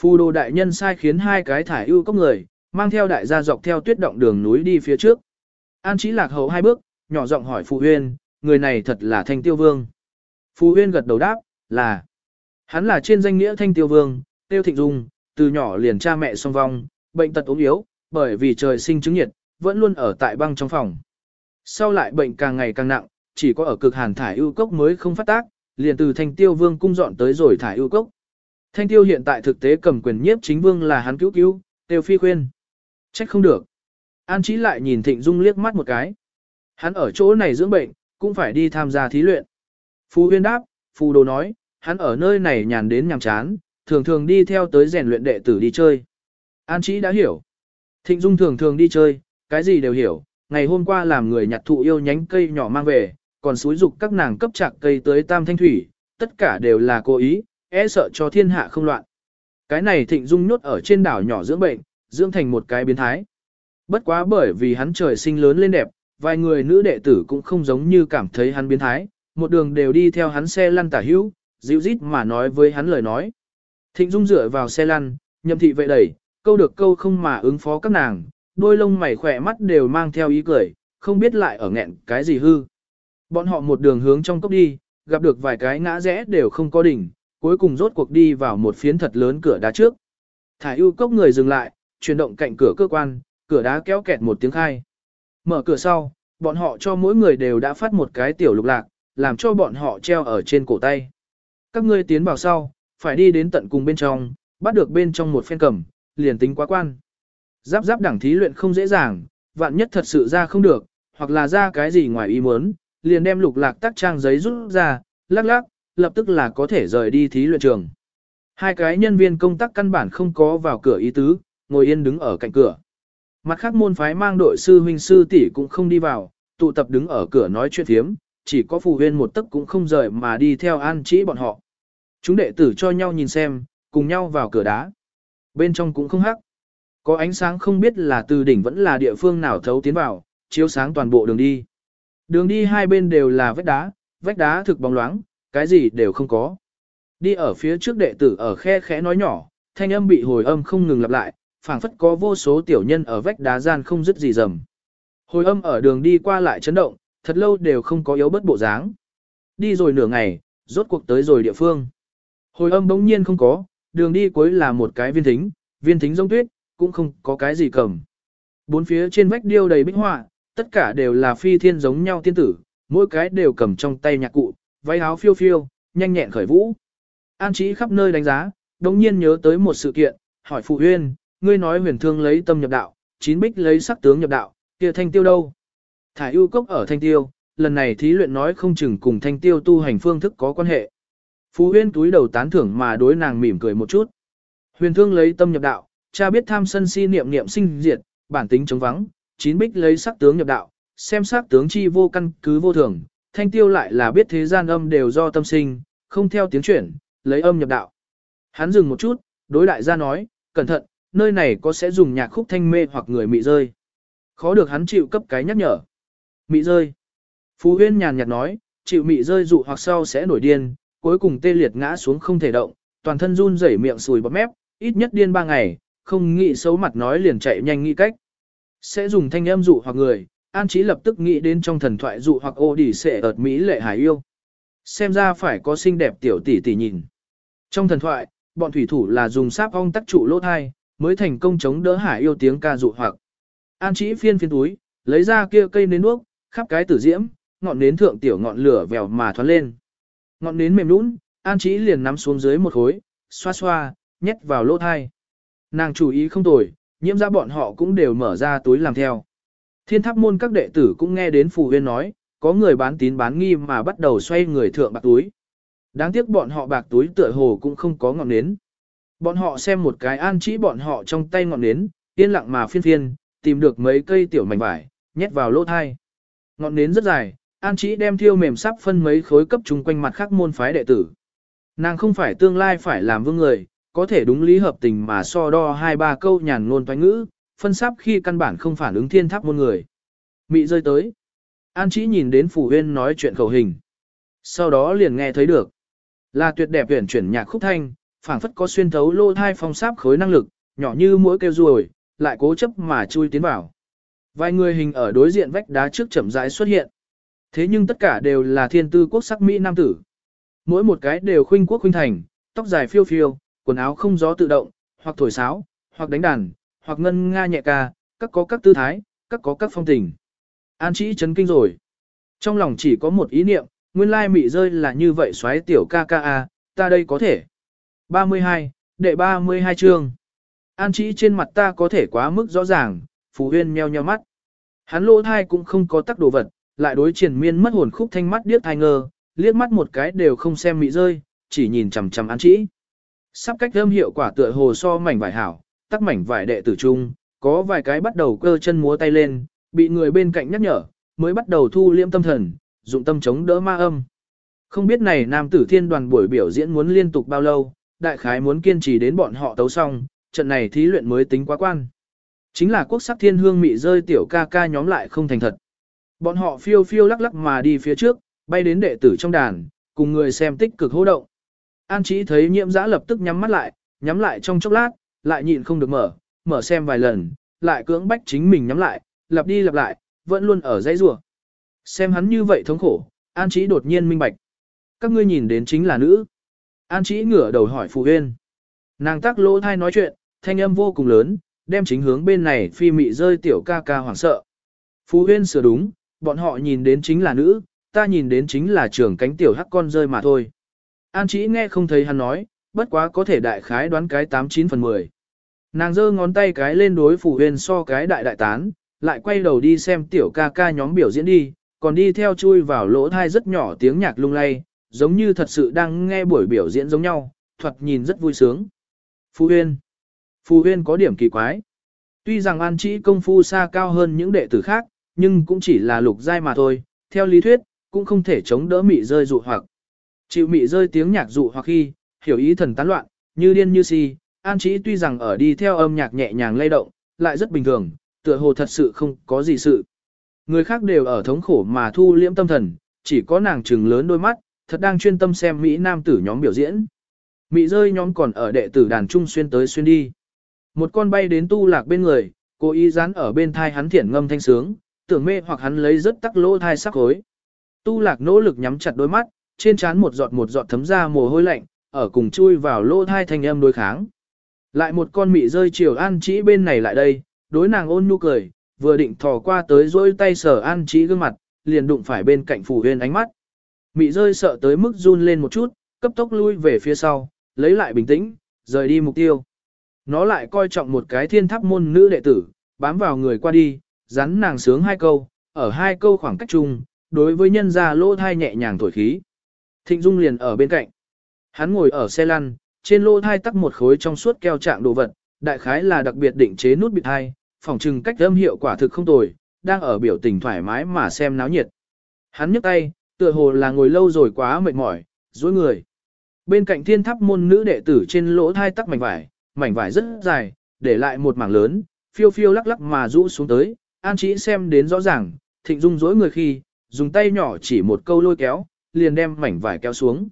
Phù đồ đại nhân sai khiến hai cái thải ưu cốc người, mang theo đại gia dọc theo tuyết động đường núi đi phía trước. An Chí lạc hậu hai bước, nhỏ giọng hỏi Phù Huyên, người này thật là Thanh Tiêu Vương. Phù Huyên gật đầu đáp, là. Hắn là trên danh nghĩa Thanh Tiêu Vương, Tiêu Thịnh Dung, từ nhỏ liền cha mẹ song vong, bệnh tật ốm yếu, bởi vì trời sinh chứng nhiệt, vẫn luôn ở tại băng trong phòng. Sau lại bệnh càng ngày càng nặng, chỉ có ở cực hàn thải ưu cốc mới không phát tác, liền từ Thanh Tiêu Vương cung dọn tới rồi thải ưu cốc. Thanh Tiêu hiện tại thực tế cầm quyền nhiếp chính vương là hắn cứu cứu, Tiêu Phi khuyên. Trách không được. An trí lại nhìn Thịnh Dung liếc mắt một cái. Hắn ở chỗ này dưỡng bệnh, cũng phải đi tham gia thí luyện. Phú Huyên đáp, Phù Đồ nói, hắn ở nơi này nhàn đến nhàm chán, thường thường đi theo tới rèn luyện đệ tử đi chơi. An trí đã hiểu. Thịnh Dung thường thường đi chơi, cái gì đều hiểu. Ngày hôm qua làm người nhặt thụ yêu nhánh cây nhỏ mang về, còn xúi dục các nàng cấp chạc cây tới Tam Thanh Thủy, tất cả đều là cố ý, e sợ cho thiên hạ không loạn. Cái này Thịnh Dung nhốt ở trên đảo nhỏ dưỡng bệnh, dưỡng thành một cái biến thái. Bất quá bởi vì hắn trời sinh lớn lên đẹp, vài người nữ đệ tử cũng không giống như cảm thấy hắn biến thái, một đường đều đi theo hắn xe lăn tả hữu, dịu rít mà nói với hắn lời nói. Thịnh Dung dựa vào xe lăn, nhậm thị vậy đẩy, câu được câu không mà ứng phó các nàng, đôi lông mày khỏe mắt đều mang theo ý cười, không biết lại ở nghẹn cái gì hư. Bọn họ một đường hướng trong cốc đi, gặp được vài cái ngã rẽ đều không có đỉnh, cuối cùng rốt cuộc đi vào một phiến thật lớn cửa đá trước. Thải ưu cốc người dừng lại, chuyển động cạnh cửa cơ quan, cửa đá kéo kẹt một tiếng khai. Mở cửa sau, bọn họ cho mỗi người đều đã phát một cái tiểu lục lạc, làm cho bọn họ treo ở trên cổ tay. Các ngươi tiến vào sau, phải đi đến tận cùng bên trong, bắt được bên trong một phen cầm, liền tính quá quan. Giáp giáp đẳng thí luyện không dễ dàng, vạn nhất thật sự ra không được, hoặc là ra cái gì ngoài ý muốn, liền đem lục lạc tác trang giấy rút ra, lắc lắc, lập tức là có thể rời đi thí luyện trường. Hai cái nhân viên công tác căn bản không có vào cửa ý tứ, ngồi yên đứng ở cạnh cửa. Mặt khác môn phái mang đội sư huynh sư tỷ cũng không đi vào, tụ tập đứng ở cửa nói chuyện thiếm, chỉ có phù huyên một tấc cũng không rời mà đi theo an chỉ bọn họ. Chúng đệ tử cho nhau nhìn xem, cùng nhau vào cửa đá. Bên trong cũng không hắc. Có ánh sáng không biết là từ đỉnh vẫn là địa phương nào thấu tiến vào, chiếu sáng toàn bộ đường đi. Đường đi hai bên đều là vách đá, vách đá thực bóng loáng, cái gì đều không có. Đi ở phía trước đệ tử ở khe khẽ nói nhỏ, thanh âm bị hồi âm không ngừng lặp lại, phảng phất có vô số tiểu nhân ở vách đá gian không dứt gì dầm. Hồi âm ở đường đi qua lại chấn động, thật lâu đều không có yếu bất bộ dáng. Đi rồi nửa ngày, rốt cuộc tới rồi địa phương. Hồi âm bỗng nhiên không có, đường đi cuối là một cái viên thính, viên thính giống tuyết, cũng không có cái gì cầm. Bốn phía trên vách điêu đầy bích họa, tất cả đều là phi thiên giống nhau tiên tử, mỗi cái đều cầm trong tay nhạc cụ, váy áo phiêu phiêu, nhanh nhẹn khởi vũ. An trí khắp nơi đánh giá, đồng nhiên nhớ tới một sự kiện, hỏi phụ huyên, ngươi nói huyền thương lấy tâm nhập đạo, chín bích lấy sắc tướng nhập đạo, kia thanh tiêu đâu? Thải ưu cốc ở thanh tiêu, lần này thí luyện nói không chừng cùng thanh tiêu tu hành phương thức có quan hệ. Phú huyên túi đầu tán thưởng mà đối nàng mỉm cười một chút. Huyền thương lấy tâm nhập đạo, cha biết tham sân si niệm niệm sinh diệt, bản tính chống vắng, chín bích lấy sắc tướng nhập đạo, xem sắc tướng chi vô căn cứ vô thường, thanh tiêu lại là biết thế gian âm đều do tâm sinh, không theo tiếng chuyển, lấy âm nhập đạo. Hắn dừng một chút, đối đại gia nói, cẩn thận, nơi này có sẽ dùng nhạc khúc thanh mê hoặc người mị rơi. Khó được hắn chịu cấp cái nhắc nhở. Mị rơi. Phú Huyên nhàn nhạt nói, chịu mị rơi dụ hoặc sau sẽ nổi điên, cuối cùng tê liệt ngã xuống không thể động, toàn thân run rẩy miệng sùi bọt mép, ít nhất điên ba ngày, không nghĩ xấu mặt nói liền chạy nhanh nghĩ cách. Sẽ dùng thanh âm dụ hoặc người, An Chí lập tức nghĩ đến trong thần thoại dụ hoặc ô đỉ sẽ ợt Mỹ lệ hải yêu. Xem ra phải có xinh đẹp tiểu tỷ tỷ nhìn. Trong thần thoại, bọn thủy thủ là dùng sáp ong tắc trụ lỗ thai, mới thành công chống đỡ hải yêu tiếng ca dụ hoặc. An Chí phiên phiên túi, lấy ra kia cây nến nước khắp cái tử diễm, ngọn nến thượng tiểu ngọn lửa vèo mà thoát lên. Ngọn nến mềm nũng, An Chí liền nắm xuống dưới một khối, xoa xoa, nhét vào lỗ thai. Nàng chủ ý không tồi, nhiễm ra bọn họ cũng đều mở ra túi làm theo. Thiên tháp môn các đệ tử cũng nghe đến phù huyên nói, có người bán tín bán nghi mà bắt đầu xoay người thượng bạc túi. Đáng tiếc bọn họ bạc túi tựa hồ cũng không có ngọn nến. Bọn họ xem một cái an chỉ bọn họ trong tay ngọn nến, yên lặng mà phiên phiên, tìm được mấy cây tiểu mảnh vải, nhét vào lỗ thai. Ngọn nến rất dài, an chỉ đem thiêu mềm sắp phân mấy khối cấp chung quanh mặt khác môn phái đệ tử. Nàng không phải tương lai phải làm vương người, có thể đúng lý hợp tình mà so đo hai ba câu nhàn ngôn toán ngữ, phân sắp khi căn bản không phản ứng thiên tháp môn người. Mị rơi tới. An chỉ nhìn đến Phủ Huyên nói chuyện khẩu hình. Sau đó liền nghe thấy được. Là tuyệt đẹp tuyển chuyển nhạc khúc thanh, phảng phất có xuyên thấu lô thai phong sáp khối năng lực, nhỏ như mũi kêu ruồi, lại cố chấp mà chui tiến vào. Vài người hình ở đối diện vách đá trước chậm rãi xuất hiện. Thế nhưng tất cả đều là thiên tư quốc sắc Mỹ nam tử. Mỗi một cái đều khuynh quốc khuynh thành, tóc dài phiêu phiêu, quần áo không gió tự động, hoặc thổi sáo, hoặc đánh đàn, hoặc ngân nga nhẹ ca, các có các tư thái, các có các phong tình. An Chí chấn kinh rồi. Trong lòng chỉ có một ý niệm, nguyên lai mị rơi là như vậy xoáy tiểu ca ca a, ta đây có thể. 32, đệ 32 chương. An Chí trên mặt ta có thể quá mức rõ ràng, Phú Huyên meo nheo mắt. Hắn lỗ thai cũng không có tác đồ vật, lại đối triển miên mất hồn khúc thanh mắt điếc thai ngơ, liếc mắt một cái đều không xem mị rơi, chỉ nhìn chằm chằm an Chí. Sắp cách âm hiệu quả tựa hồ so mảnh vải hảo, tắc mảnh vải đệ tử trung, có vài cái bắt đầu cơ chân múa tay lên, bị người bên cạnh nhắc nhở, mới bắt đầu thu liễm tâm thần, dụng tâm chống đỡ ma âm. Không biết này nam tử thiên đoàn buổi biểu diễn muốn liên tục bao lâu, đại khái muốn kiên trì đến bọn họ tấu xong, trận này thí luyện mới tính quá quan. Chính là quốc sắc thiên hương mị rơi tiểu ca ca nhóm lại không thành thật. Bọn họ phiêu phiêu lắc lắc mà đi phía trước, bay đến đệ tử trong đàn, cùng người xem tích cực hô động. An Chí thấy nhiễm giã lập tức nhắm mắt lại, nhắm lại trong chốc lát, lại nhịn không được mở, mở xem vài lần, lại cưỡng bách chính mình nhắm lại, lặp đi lặp lại, vẫn luôn ở dãy rủa. Xem hắn như vậy thống khổ, An Chí đột nhiên minh bạch. Các ngươi nhìn đến chính là nữ. An Chí ngửa đầu hỏi Phù Huyên. Nàng tắc lỗ thai nói chuyện, thanh âm vô cùng lớn, đem chính hướng bên này phi mị rơi tiểu ca ca hoảng sợ. Phù Huyên sửa đúng, bọn họ nhìn đến chính là nữ, ta nhìn đến chính là trưởng cánh tiểu hắc con rơi mà thôi. An Chí nghe không thấy hắn nói, bất quá có thể đại khái đoán cái 89 phần 10. Nàng giơ ngón tay cái lên đối Phù huyền so cái đại đại tán, lại quay đầu đi xem tiểu ca ca nhóm biểu diễn đi, còn đi theo chui vào lỗ thai rất nhỏ tiếng nhạc lung lay, giống như thật sự đang nghe buổi biểu diễn giống nhau, thuật nhìn rất vui sướng. Phú Huyên Phú Huyên có điểm kỳ quái. Tuy rằng an Chí công phu xa cao hơn những đệ tử khác, nhưng cũng chỉ là lục giai mà thôi, theo lý thuyết, cũng không thể chống đỡ mị rơi dụ hoặc. Chịu mị rơi tiếng nhạc dụ hoặc khi, hiểu ý thần tán loạn, như điên như si, an chỉ tuy rằng ở đi theo âm nhạc nhẹ nhàng lay động, lại rất bình thường, tựa hồ thật sự không có gì sự. Người khác đều ở thống khổ mà thu liễm tâm thần, chỉ có nàng trừng lớn đôi mắt, thật đang chuyên tâm xem Mỹ nam tử nhóm biểu diễn. Mỹ rơi nhóm còn ở đệ tử đàn trung xuyên tới xuyên đi. Một con bay đến tu lạc bên người, cố ý dán ở bên thai hắn thiển ngâm thanh sướng, tưởng mê hoặc hắn lấy rất tắc lỗ thai sắc khối. Tu lạc nỗ lực nhắm chặt đôi mắt, trên trán một giọt một giọt thấm ra mồ hôi lạnh, ở cùng chui vào lỗ thai thanh âm đối kháng. Lại một con mị rơi chiều an chỉ bên này lại đây, đối nàng ôn nhu cười, vừa định thò qua tới dỗi tay sờ an Chí gương mặt, liền đụng phải bên cạnh phủ huyên ánh mắt. Mị rơi sợ tới mức run lên một chút, cấp tốc lui về phía sau, lấy lại bình tĩnh, rời đi mục tiêu. Nó lại coi trọng một cái thiên tháp môn nữ đệ tử, bám vào người qua đi, rắn nàng sướng hai câu, ở hai câu khoảng cách chung, đối với nhân gia lô thai nhẹ nhàng thổi khí. Thịnh Dung liền ở bên cạnh. Hắn ngồi ở xe lăn, trên lô thai tắc một khối trong suốt keo trạng đồ vật, đại khái là đặc biệt định chế nút bịt thai, phòng trừng cách âm hiệu quả thực không tồi, đang ở biểu tình thoải mái mà xem náo nhiệt. Hắn nhấc tay, tựa hồ là ngồi lâu rồi quá mệt mỏi, duỗi người. Bên cạnh thiên tháp môn nữ đệ tử trên lỗ thai tắc mảnh vải, mảnh vải rất dài, để lại một mảng lớn, phiêu phiêu lắc lắc mà rũ xuống tới, an chỉ xem đến rõ ràng, thịnh dung dối người khi, dùng tay nhỏ chỉ một câu lôi kéo, liền đem mảnh vải kéo xuống.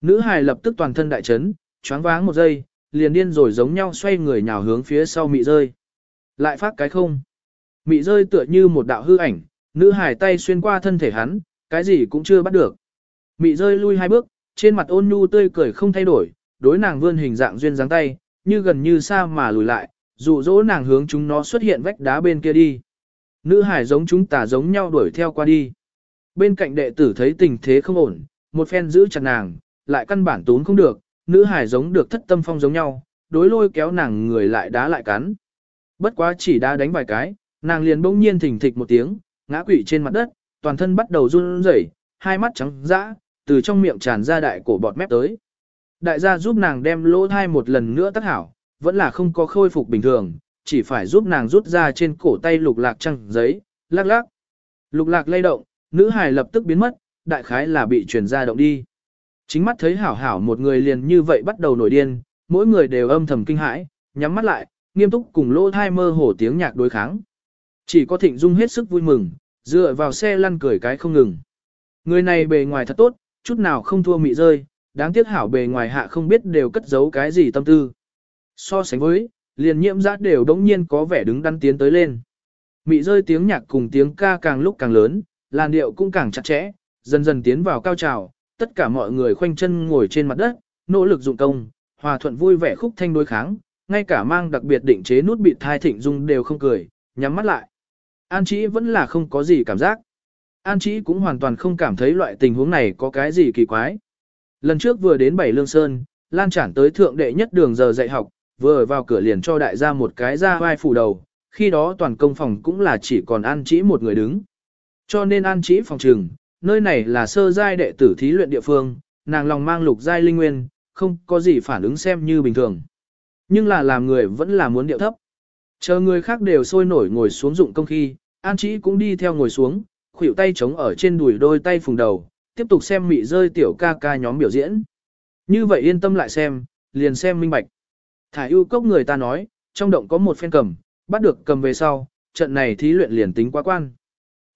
Nữ hài lập tức toàn thân đại chấn, choáng váng một giây, liền điên rồi giống nhau xoay người nhào hướng phía sau mị rơi. Lại phát cái không. Mị rơi tựa như một đạo hư ảnh, nữ hài tay xuyên qua thân thể hắn, cái gì cũng chưa bắt được. Mị rơi lui hai bước, trên mặt ôn nhu tươi cười không thay đổi, đối nàng vươn hình dạng duyên dáng tay, như gần như xa mà lùi lại, dụ dỗ nàng hướng chúng nó xuất hiện vách đá bên kia đi. Nữ hải giống chúng ta giống nhau đuổi theo qua đi. Bên cạnh đệ tử thấy tình thế không ổn, một phen giữ chặt nàng, lại căn bản tốn không được, nữ hải giống được thất tâm phong giống nhau, đối lôi kéo nàng người lại đá lại cắn. Bất quá chỉ đá đánh vài cái, nàng liền bỗng nhiên thình thịch một tiếng, ngã quỵ trên mặt đất, toàn thân bắt đầu run rẩy, hai mắt trắng dã, từ trong miệng tràn ra đại cổ bọt mép tới. Đại gia giúp nàng đem lỗ thai một lần nữa tắt hảo, vẫn là không có khôi phục bình thường, chỉ phải giúp nàng rút ra trên cổ tay lục lạc trăng giấy, lắc lắc. Lục lạc lay động, nữ hài lập tức biến mất, đại khái là bị truyền ra động đi. Chính mắt thấy hảo hảo một người liền như vậy bắt đầu nổi điên, mỗi người đều âm thầm kinh hãi, nhắm mắt lại, nghiêm túc cùng lỗ thai mơ hổ tiếng nhạc đối kháng. Chỉ có thịnh dung hết sức vui mừng, dựa vào xe lăn cười cái không ngừng. Người này bề ngoài thật tốt, chút nào không thua mị rơi, đáng tiếc hảo bề ngoài hạ không biết đều cất giấu cái gì tâm tư. So sánh với, liền nhiễm giác đều đống nhiên có vẻ đứng đắn tiến tới lên. Mị rơi tiếng nhạc cùng tiếng ca càng lúc càng lớn, làn điệu cũng càng chặt chẽ, dần dần tiến vào cao trào, tất cả mọi người khoanh chân ngồi trên mặt đất, nỗ lực dụng công, hòa thuận vui vẻ khúc thanh đối kháng, ngay cả mang đặc biệt định chế nút bị thai thịnh dung đều không cười, nhắm mắt lại. An Chí vẫn là không có gì cảm giác. An Chí cũng hoàn toàn không cảm thấy loại tình huống này có cái gì kỳ quái. Lần trước vừa đến Bảy Lương Sơn, Lan Trản tới thượng đệ nhất đường giờ dạy học, vừa vào cửa liền cho đại gia một cái ra vai phủ đầu, khi đó toàn công phòng cũng là chỉ còn An Chí một người đứng. Cho nên An trí phòng trường, nơi này là sơ giai đệ tử thí luyện địa phương, nàng lòng mang lục giai linh nguyên, không có gì phản ứng xem như bình thường. Nhưng là làm người vẫn là muốn điệu thấp. Chờ người khác đều sôi nổi ngồi xuống dụng công khi, An trí cũng đi theo ngồi xuống, khuỷu tay chống ở trên đùi đôi tay phùng đầu, tiếp tục xem mị rơi tiểu ca ca nhóm biểu diễn. Như vậy yên tâm lại xem, liền xem minh bạch. Thả ưu cốc người ta nói, trong động có một phen cầm, bắt được cầm về sau, trận này thí luyện liền tính quá quan.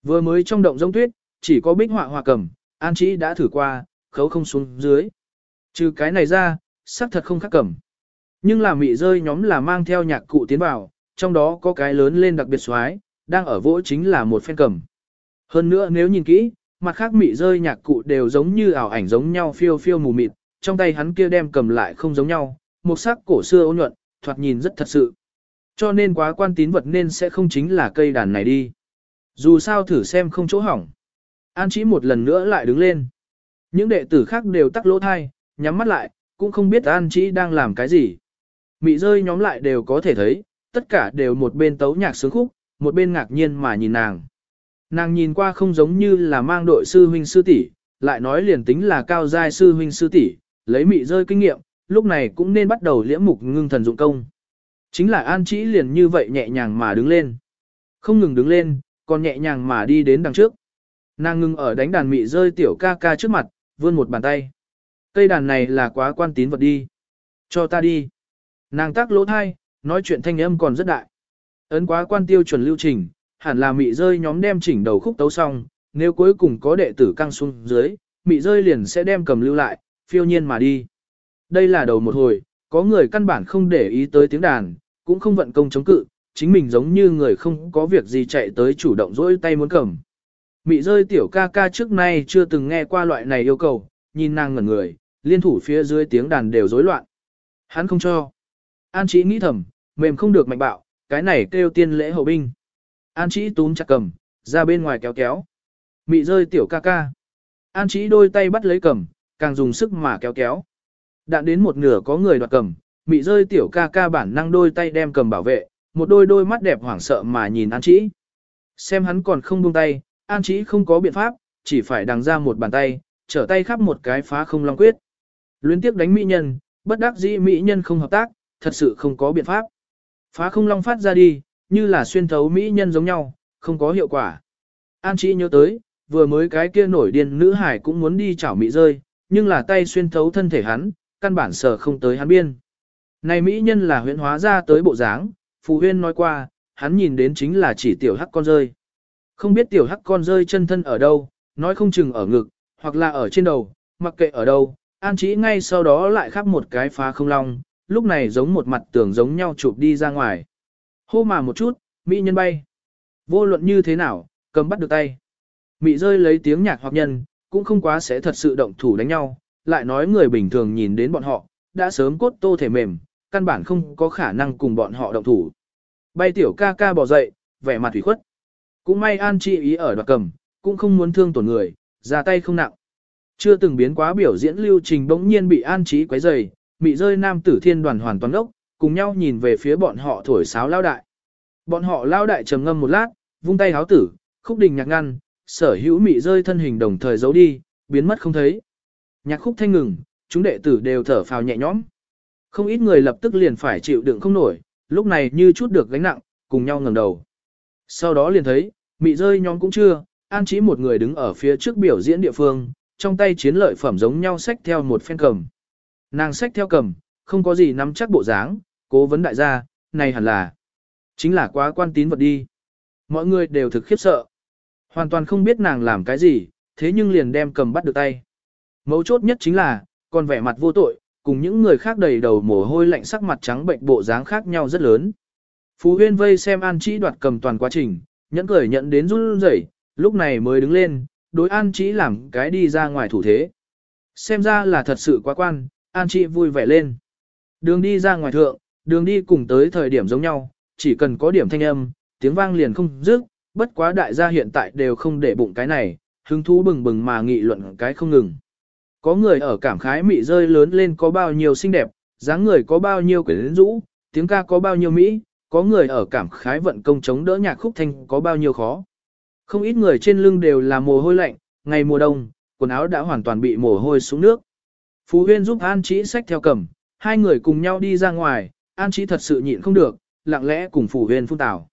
Vừa mới trong động giống tuyết, chỉ có bích họa hòa cầm, An Chí đã thử qua, khấu không xuống dưới. Trừ cái này ra, sắc thật không khác cầm. Nhưng là mị rơi nhóm là mang theo nhạc cụ tiến vào, trong đó có cái lớn lên đặc biệt xoái, đang ở vỗ chính là một phen cầm. Hơn nữa nếu nhìn kỹ, mặt khác mị rơi nhạc cụ đều giống như ảo ảnh giống nhau phiêu phiêu mù mịt, trong tay hắn kia đem cầm lại không giống nhau, một sắc cổ xưa ôn nhuận, thoạt nhìn rất thật sự. Cho nên quá quan tín vật nên sẽ không chính là cây đàn này đi. Dù sao thử xem không chỗ hỏng. An chỉ một lần nữa lại đứng lên. Những đệ tử khác đều tắc lỗ thai, nhắm mắt lại, cũng không biết An chỉ đang làm cái gì. Mị rơi nhóm lại đều có thể thấy, tất cả đều một bên tấu nhạc sướng khúc, một bên ngạc nhiên mà nhìn nàng. Nàng nhìn qua không giống như là mang đội sư huynh sư tỷ, lại nói liền tính là cao giai sư huynh sư tỷ, lấy mị rơi kinh nghiệm, lúc này cũng nên bắt đầu liễm mục ngưng thần dụng công. Chính là An Chỉ liền như vậy nhẹ nhàng mà đứng lên. Không ngừng đứng lên, còn nhẹ nhàng mà đi đến đằng trước. Nàng ngưng ở đánh đàn mị rơi tiểu ca ca trước mặt, vươn một bàn tay. Cây đàn này là quá quan tín vật đi. Cho ta đi. Nàng tác lỗ thai, nói chuyện thanh âm còn rất đại. Ấn quá quan tiêu chuẩn lưu trình, hẳn là mị rơi nhóm đem chỉnh đầu khúc tấu xong, nếu cuối cùng có đệ tử căng xuống dưới, mị rơi liền sẽ đem cầm lưu lại, phiêu nhiên mà đi. Đây là đầu một hồi, có người căn bản không để ý tới tiếng đàn, cũng không vận công chống cự, chính mình giống như người không có việc gì chạy tới chủ động dỗi tay muốn cầm. Mị rơi tiểu ca ca trước nay chưa từng nghe qua loại này yêu cầu, nhìn nàng ngẩn người, liên thủ phía dưới tiếng đàn đều rối loạn. Hắn không cho. An chỉ nghĩ thầm, mềm không được mạnh bạo, cái này kêu tiên lễ hậu binh. An chỉ túm chặt cầm, ra bên ngoài kéo kéo. Mị rơi tiểu ca ca. An chỉ đôi tay bắt lấy cầm, càng dùng sức mà kéo kéo. Đạn đến một nửa có người đoạt cầm, mị rơi tiểu ca ca bản năng đôi tay đem cầm bảo vệ, một đôi đôi mắt đẹp hoảng sợ mà nhìn An Chí. Xem hắn còn không buông tay, An Chí không có biện pháp, chỉ phải đằng ra một bàn tay, trở tay khắp một cái phá không long quyết. Luyến tiếp đánh mỹ nhân, bất đắc dĩ mỹ nhân không hợp tác, thật sự không có biện pháp. Phá không long phát ra đi, như là xuyên thấu mỹ nhân giống nhau, không có hiệu quả. An Chí nhớ tới, vừa mới cái kia nổi điên nữ hải cũng muốn đi chảo mỹ rơi, nhưng là tay xuyên thấu thân thể hắn, căn bản sở không tới hắn biên. Này mỹ nhân là huyễn hóa ra tới bộ dáng, Phù Huyên nói qua, hắn nhìn đến chính là chỉ tiểu hắc con rơi. Không biết tiểu hắc con rơi chân thân ở đâu, nói không chừng ở ngực, hoặc là ở trên đầu, mặc kệ ở đâu, An chỉ ngay sau đó lại khắp một cái phá không long, lúc này giống một mặt tường giống nhau chụp đi ra ngoài. Hô mà một chút, mỹ nhân bay. Vô luận như thế nào, cầm bắt được tay. Mỹ rơi lấy tiếng nhạc hoặc nhân, cũng không quá sẽ thật sự động thủ đánh nhau, lại nói người bình thường nhìn đến bọn họ, đã sớm cốt tô thể mềm, căn bản không có khả năng cùng bọn họ động thủ. Bay tiểu ca ca bỏ dậy, vẻ mặt thủy khuất. Cũng may An Chi ý ở đoạt cầm, cũng không muốn thương tổn người, ra tay không nặng. Chưa từng biến quá biểu diễn lưu trình bỗng nhiên bị An Chí quấy rầy, bị rơi nam tử thiên đoàn hoàn toàn ốc, cùng nhau nhìn về phía bọn họ thổi sáo lao đại. Bọn họ lao đại trầm ngâm một lát, vung tay háo tử, khúc đình nhạc ngăn, sở hữu mị rơi thân hình đồng thời giấu đi, biến mất không thấy. Nhạc khúc thanh ngừng, chúng đệ tử đều thở phào nhẹ nhõm. Không ít người lập tức liền phải chịu đựng không nổi, lúc này như chút được gánh nặng, cùng nhau ngẩng đầu. Sau đó liền thấy, mị rơi nhóm cũng chưa, an chỉ một người đứng ở phía trước biểu diễn địa phương, trong tay chiến lợi phẩm giống nhau sách theo một phen cầm. Nàng sách theo cầm, không có gì nắm chắc bộ dáng, cố vấn đại gia, này hẳn là, chính là quá quan tín vật đi. Mọi người đều thực khiếp sợ. Hoàn toàn không biết nàng làm cái gì, thế nhưng liền đem cầm bắt được tay. Mấu chốt nhất chính là, còn vẻ mặt vô tội, cùng những người khác đầy đầu mồ hôi lạnh sắc mặt trắng bệnh bộ dáng khác nhau rất lớn. Phú huyên vây xem An Chí đoạt cầm toàn quá trình, nhẫn cười nhận đến run rẩy, lúc này mới đứng lên, đối An Chí làm cái đi ra ngoài thủ thế. Xem ra là thật sự quá quan, An Chí vui vẻ lên. Đường đi ra ngoài thượng, đường đi cùng tới thời điểm giống nhau, chỉ cần có điểm thanh âm, tiếng vang liền không dứt, bất quá đại gia hiện tại đều không để bụng cái này, hứng thú bừng bừng mà nghị luận cái không ngừng. Có người ở cảm khái mị rơi lớn lên có bao nhiêu xinh đẹp, dáng người có bao nhiêu quyến rũ, tiếng ca có bao nhiêu mỹ, có người ở cảm khái vận công chống đỡ nhạc khúc thanh có bao nhiêu khó. Không ít người trên lưng đều là mồ hôi lạnh, ngày mùa đông, quần áo đã hoàn toàn bị mồ hôi xuống nước. Phú Huyên giúp An Chí sách theo cầm, hai người cùng nhau đi ra ngoài, An Chí thật sự nhịn không được, lặng lẽ cùng Phú Huyên phun tảo.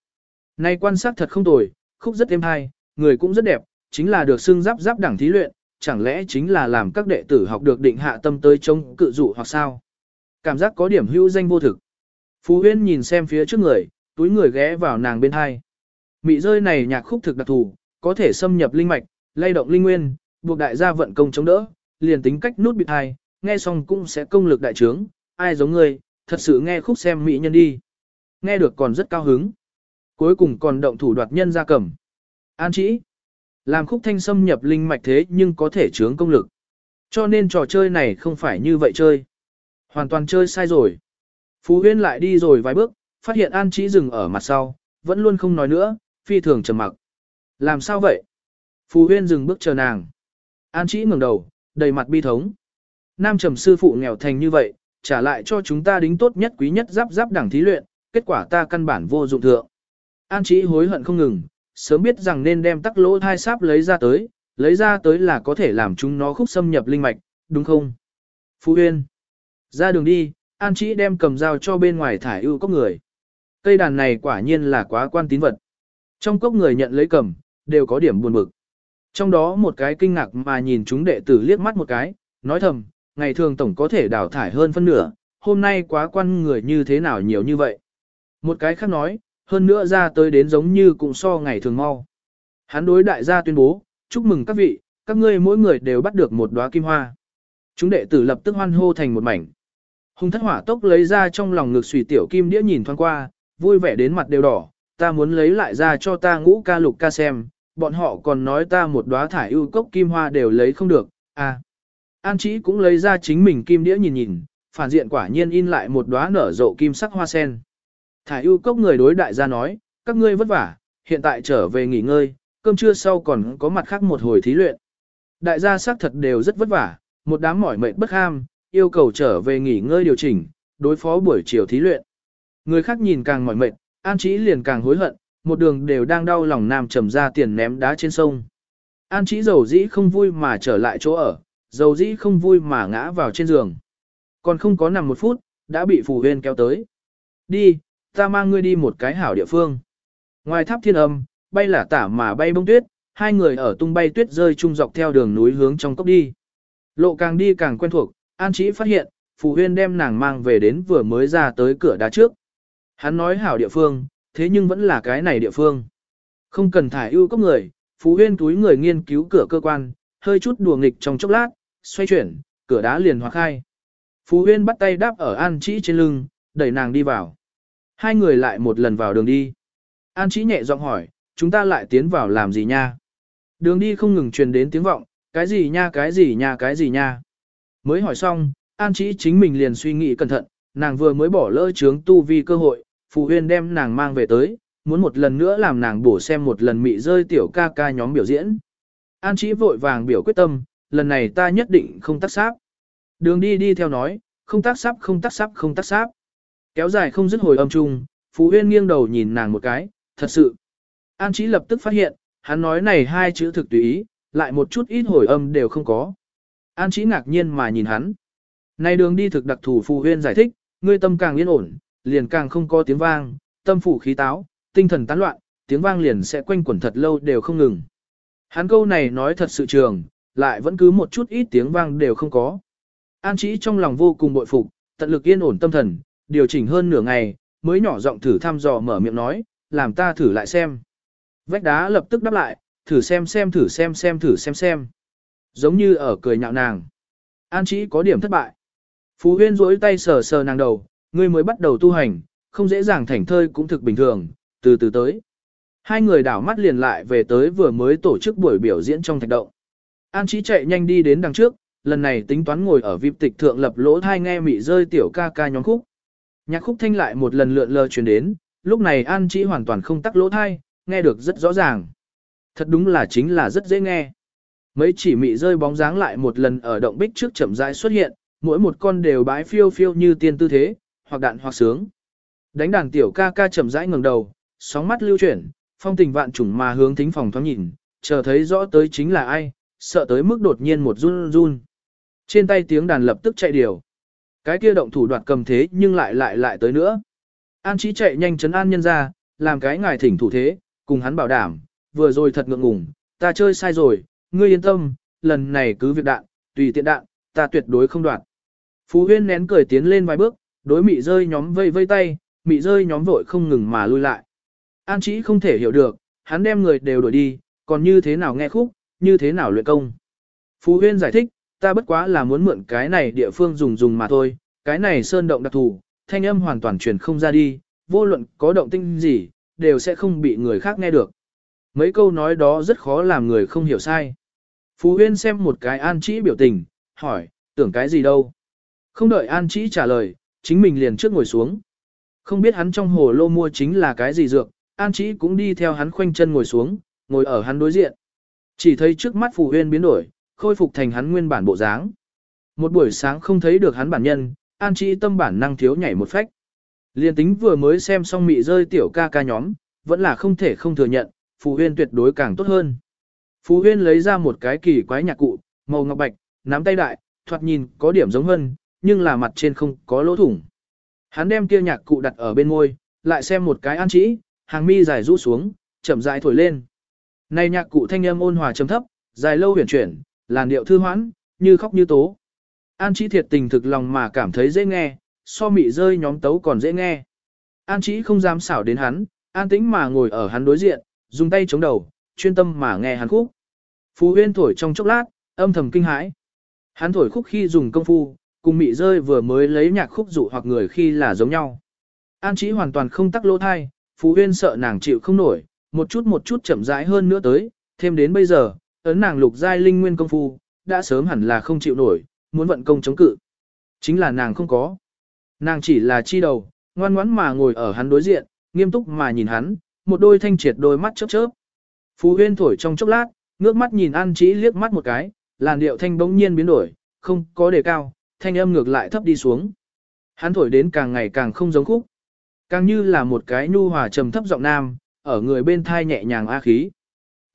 Nay quan sát thật không tồi, khúc rất êm hay, người cũng rất đẹp, chính là được xưng giáp giáp đẳng thí luyện, chẳng lẽ chính là làm các đệ tử học được định hạ tâm tới chống cự dụ hoặc sao? Cảm giác có điểm hữu danh vô thực. Phú Huyên nhìn xem phía trước người, túi người ghé vào nàng bên hai. Mị rơi này nhạc khúc thực đặc thù, có thể xâm nhập linh mạch, lay động linh nguyên, buộc đại gia vận công chống đỡ, liền tính cách nút bịt hai, nghe xong cũng sẽ công lực đại trướng, ai giống ngươi, thật sự nghe khúc xem mỹ nhân đi. Nghe được còn rất cao hứng. Cuối cùng còn động thủ đoạt nhân ra cầm. An chỉ. Làm khúc thanh xâm nhập linh mạch thế nhưng có thể chướng công lực. Cho nên trò chơi này không phải như vậy chơi. Hoàn toàn chơi sai rồi. Phú Huyên lại đi rồi vài bước, phát hiện An Chí dừng ở mặt sau, vẫn luôn không nói nữa, phi thường trầm mặc. Làm sao vậy? Phú Huyên dừng bước chờ nàng. An Chí ngẩng đầu, đầy mặt bi thống. Nam trầm sư phụ nghèo thành như vậy, trả lại cho chúng ta đính tốt nhất quý nhất giáp giáp đẳng thí luyện, kết quả ta căn bản vô dụng thượng. An Chí hối hận không ngừng, sớm biết rằng nên đem tắc lỗ thai sáp lấy ra tới, lấy ra tới là có thể làm chúng nó khúc xâm nhập linh mạch, đúng không? Phú Huyên. Ra đường đi, An Chí đem cầm dao cho bên ngoài thải ưu cốc người. Cây đàn này quả nhiên là quá quan tín vật. Trong cốc người nhận lấy cầm, đều có điểm buồn bực. Trong đó một cái kinh ngạc mà nhìn chúng đệ tử liếc mắt một cái, nói thầm, ngày thường tổng có thể đào thải hơn phân nửa, hôm nay quá quan người như thế nào nhiều như vậy. Một cái khác nói, hơn nữa ra tới đến giống như cũng so ngày thường mau. Hắn đối đại gia tuyên bố, chúc mừng các vị, các ngươi mỗi người đều bắt được một đóa kim hoa. Chúng đệ tử lập tức hoan hô thành một mảnh. Hùng thất hỏa tốc lấy ra trong lòng ngực xùy tiểu kim đĩa nhìn thoáng qua, vui vẻ đến mặt đều đỏ, ta muốn lấy lại ra cho ta ngũ ca lục ca xem, bọn họ còn nói ta một đóa thải ưu cốc kim hoa đều lấy không được, à. An Chí cũng lấy ra chính mình kim đĩa nhìn nhìn, phản diện quả nhiên in lại một đóa nở rộ kim sắc hoa sen. Thải ưu cốc người đối đại gia nói, các ngươi vất vả, hiện tại trở về nghỉ ngơi, cơm trưa sau còn có mặt khác một hồi thí luyện. Đại gia xác thật đều rất vất vả, một đám mỏi mệt bất ham, yêu cầu trở về nghỉ ngơi điều chỉnh, đối phó buổi chiều thí luyện. Người khác nhìn càng mỏi mệt, An Chí liền càng hối hận, một đường đều đang đau lòng nam trầm ra tiền ném đá trên sông. An Chí dầu dĩ không vui mà trở lại chỗ ở, dầu dĩ không vui mà ngã vào trên giường. Còn không có nằm một phút, đã bị phù huyên kéo tới. Đi, ta mang ngươi đi một cái hảo địa phương. Ngoài tháp thiên âm, bay là tả mà bay bông tuyết, hai người ở tung bay tuyết rơi chung dọc theo đường núi hướng trong cốc đi. Lộ càng đi càng quen thuộc, An Chí phát hiện, Phù Huyên đem nàng mang về đến vừa mới ra tới cửa đá trước. Hắn nói hảo địa phương, thế nhưng vẫn là cái này địa phương. Không cần thải ưu cốc người, Phú Huyên túi người nghiên cứu cửa cơ quan, hơi chút đùa nghịch trong chốc lát, xoay chuyển, cửa đá liền hóa khai. Phú Huyên bắt tay đáp ở An Chí trên lưng, đẩy nàng đi vào. Hai người lại một lần vào đường đi. An Chí nhẹ giọng hỏi, chúng ta lại tiến vào làm gì nha? Đường đi không ngừng truyền đến tiếng vọng, cái gì nha cái gì nha cái gì nha. Mới hỏi xong, An Chí chính mình liền suy nghĩ cẩn thận, nàng vừa mới bỏ lỡ chướng tu vi cơ hội, phụ Huyên đem nàng mang về tới, muốn một lần nữa làm nàng bổ xem một lần mị rơi tiểu ca ca nhóm biểu diễn. An Chí vội vàng biểu quyết tâm, lần này ta nhất định không tác sáp. Đường đi đi theo nói, không tác sáp không tác sáp không tác sáp. Kéo dài không dứt hồi âm trung, Phú Huyên nghiêng đầu nhìn nàng một cái, thật sự. An Chí lập tức phát hiện, hắn nói này hai chữ thực tùy ý, lại một chút ít hồi âm đều không có. An Chí ngạc nhiên mà nhìn hắn. Này đường đi thực đặc thù, Phù Huyên giải thích, ngươi tâm càng yên ổn, liền càng không có tiếng vang, tâm phủ khí táo, tinh thần tán loạn, tiếng vang liền sẽ quanh quẩn thật lâu đều không ngừng. Hắn câu này nói thật sự trường, lại vẫn cứ một chút ít tiếng vang đều không có. An Chí trong lòng vô cùng bội phục, tận lực yên ổn tâm thần, điều chỉnh hơn nửa ngày, mới nhỏ giọng thử thăm dò mở miệng nói, làm ta thử lại xem. Vách đá lập tức đáp lại, thử xem xem thử xem xem thử xem xem. Giống như ở cười nhạo nàng. An chỉ có điểm thất bại. Phú Huyên duỗi tay sờ sờ nàng đầu, ngươi mới bắt đầu tu hành, không dễ dàng thảnh thơi cũng thực bình thường, từ từ tới. Hai người đảo mắt liền lại về tới vừa mới tổ chức buổi biểu diễn trong thạch động. An Chí chạy nhanh đi đến đằng trước, lần này tính toán ngồi ở vip tịch thượng lập lỗ thai nghe mị rơi tiểu ca ca nhóm khúc. Nhạc khúc thanh lại một lần lượn lờ truyền đến, lúc này An Chí hoàn toàn không tắc lỗ thai, nghe được rất rõ ràng. Thật đúng là chính là rất dễ nghe. Mấy chỉ mị rơi bóng dáng lại một lần ở động bích trước chậm rãi xuất hiện, mỗi một con đều bái phiêu phiêu như tiên tư thế, hoặc đạn hoặc sướng. Đánh đàn tiểu ca ca chậm rãi ngẩng đầu, sóng mắt lưu chuyển, phong tình vạn trùng mà hướng thính phòng thoáng nhìn, chờ thấy rõ tới chính là ai, sợ tới mức đột nhiên một run run. Trên tay tiếng đàn lập tức chạy điều. Cái kia động thủ đoạt cầm thế nhưng lại lại lại tới nữa. An Chí chạy nhanh chấn an nhân ra, làm cái ngài thỉnh thủ thế, cùng hắn bảo đảm, vừa rồi thật ngượng ngùng, ta chơi sai rồi, ngươi yên tâm, lần này cứ việc đạn, tùy tiện đạn, ta tuyệt đối không đoạt. Phú Huyên nén cười tiến lên vài bước, đối mị rơi nhóm vây vây tay, mị rơi nhóm vội không ngừng mà lui lại. An Chí không thể hiểu được, hắn đem người đều đuổi đi, còn như thế nào nghe khúc, như thế nào luyện công. Phú Huyên giải thích, ta bất quá là muốn mượn cái này địa phương dùng dùng mà thôi, cái này sơn động đặc thù, thanh âm hoàn toàn truyền không ra đi, vô luận có động tinh gì, đều sẽ không bị người khác nghe được. Mấy câu nói đó rất khó làm người không hiểu sai. Phú Huyên xem một cái An Trĩ biểu tình, hỏi, tưởng cái gì đâu. Không đợi An Trĩ trả lời, chính mình liền trước ngồi xuống. Không biết hắn trong hồ lô mua chính là cái gì dược, An Trĩ cũng đi theo hắn khoanh chân ngồi xuống, ngồi ở hắn đối diện. Chỉ thấy trước mắt Phù Huyên biến đổi, khôi phục thành hắn nguyên bản bộ dáng. Một buổi sáng không thấy được hắn bản nhân, An Chí tâm bản năng thiếu nhảy một phách. Liên tính vừa mới xem xong mị rơi tiểu ca ca nhóm, vẫn là không thể không thừa nhận, Phù Huyên tuyệt đối càng tốt hơn. Phù Huyên lấy ra một cái kỳ quái nhạc cụ, màu ngọc bạch, nắm tay đại, thoạt nhìn có điểm giống hơn, nhưng là mặt trên không có lỗ thủng. Hắn đem kia nhạc cụ đặt ở bên môi, lại xem một cái an trĩ, hàng mi dài rũ xuống, chậm rãi thổi lên. Này nhạc cụ thanh âm ôn hòa trầm thấp, dài lâu huyền chuyển, làn điệu thư hoãn, như khóc như tố. An Chí thiệt tình thực lòng mà cảm thấy dễ nghe, so mị rơi nhóm tấu còn dễ nghe. An Chí không dám xảo đến hắn, an tĩnh mà ngồi ở hắn đối diện, dùng tay chống đầu, chuyên tâm mà nghe hắn khúc. Phú Huyên thổi trong chốc lát, âm thầm kinh hãi. Hắn thổi khúc khi dùng công phu, cùng mị rơi vừa mới lấy nhạc khúc dụ hoặc người khi là giống nhau. An Chí hoàn toàn không tắc lỗ thai, Phú Huyên sợ nàng chịu không nổi, một chút một chút chậm rãi hơn nữa tới, thêm đến bây giờ, ấn nàng lục giai linh nguyên công phu, đã sớm hẳn là không chịu nổi, muốn vận công chống cự. Chính là nàng không có. Nàng chỉ là chi đầu, ngoan ngoãn mà ngồi ở hắn đối diện, nghiêm túc mà nhìn hắn, một đôi thanh triệt đôi mắt chớp chớp. Phú Huyên thổi trong chốc lát, ngước mắt nhìn An Chí liếc mắt một cái, làn điệu thanh bỗng nhiên biến đổi, không có đề cao, thanh âm ngược lại thấp đi xuống. Hắn thổi đến càng ngày càng không giống khúc. Càng như là một cái nhu hòa trầm thấp giọng nam, ở người bên thai nhẹ nhàng a khí.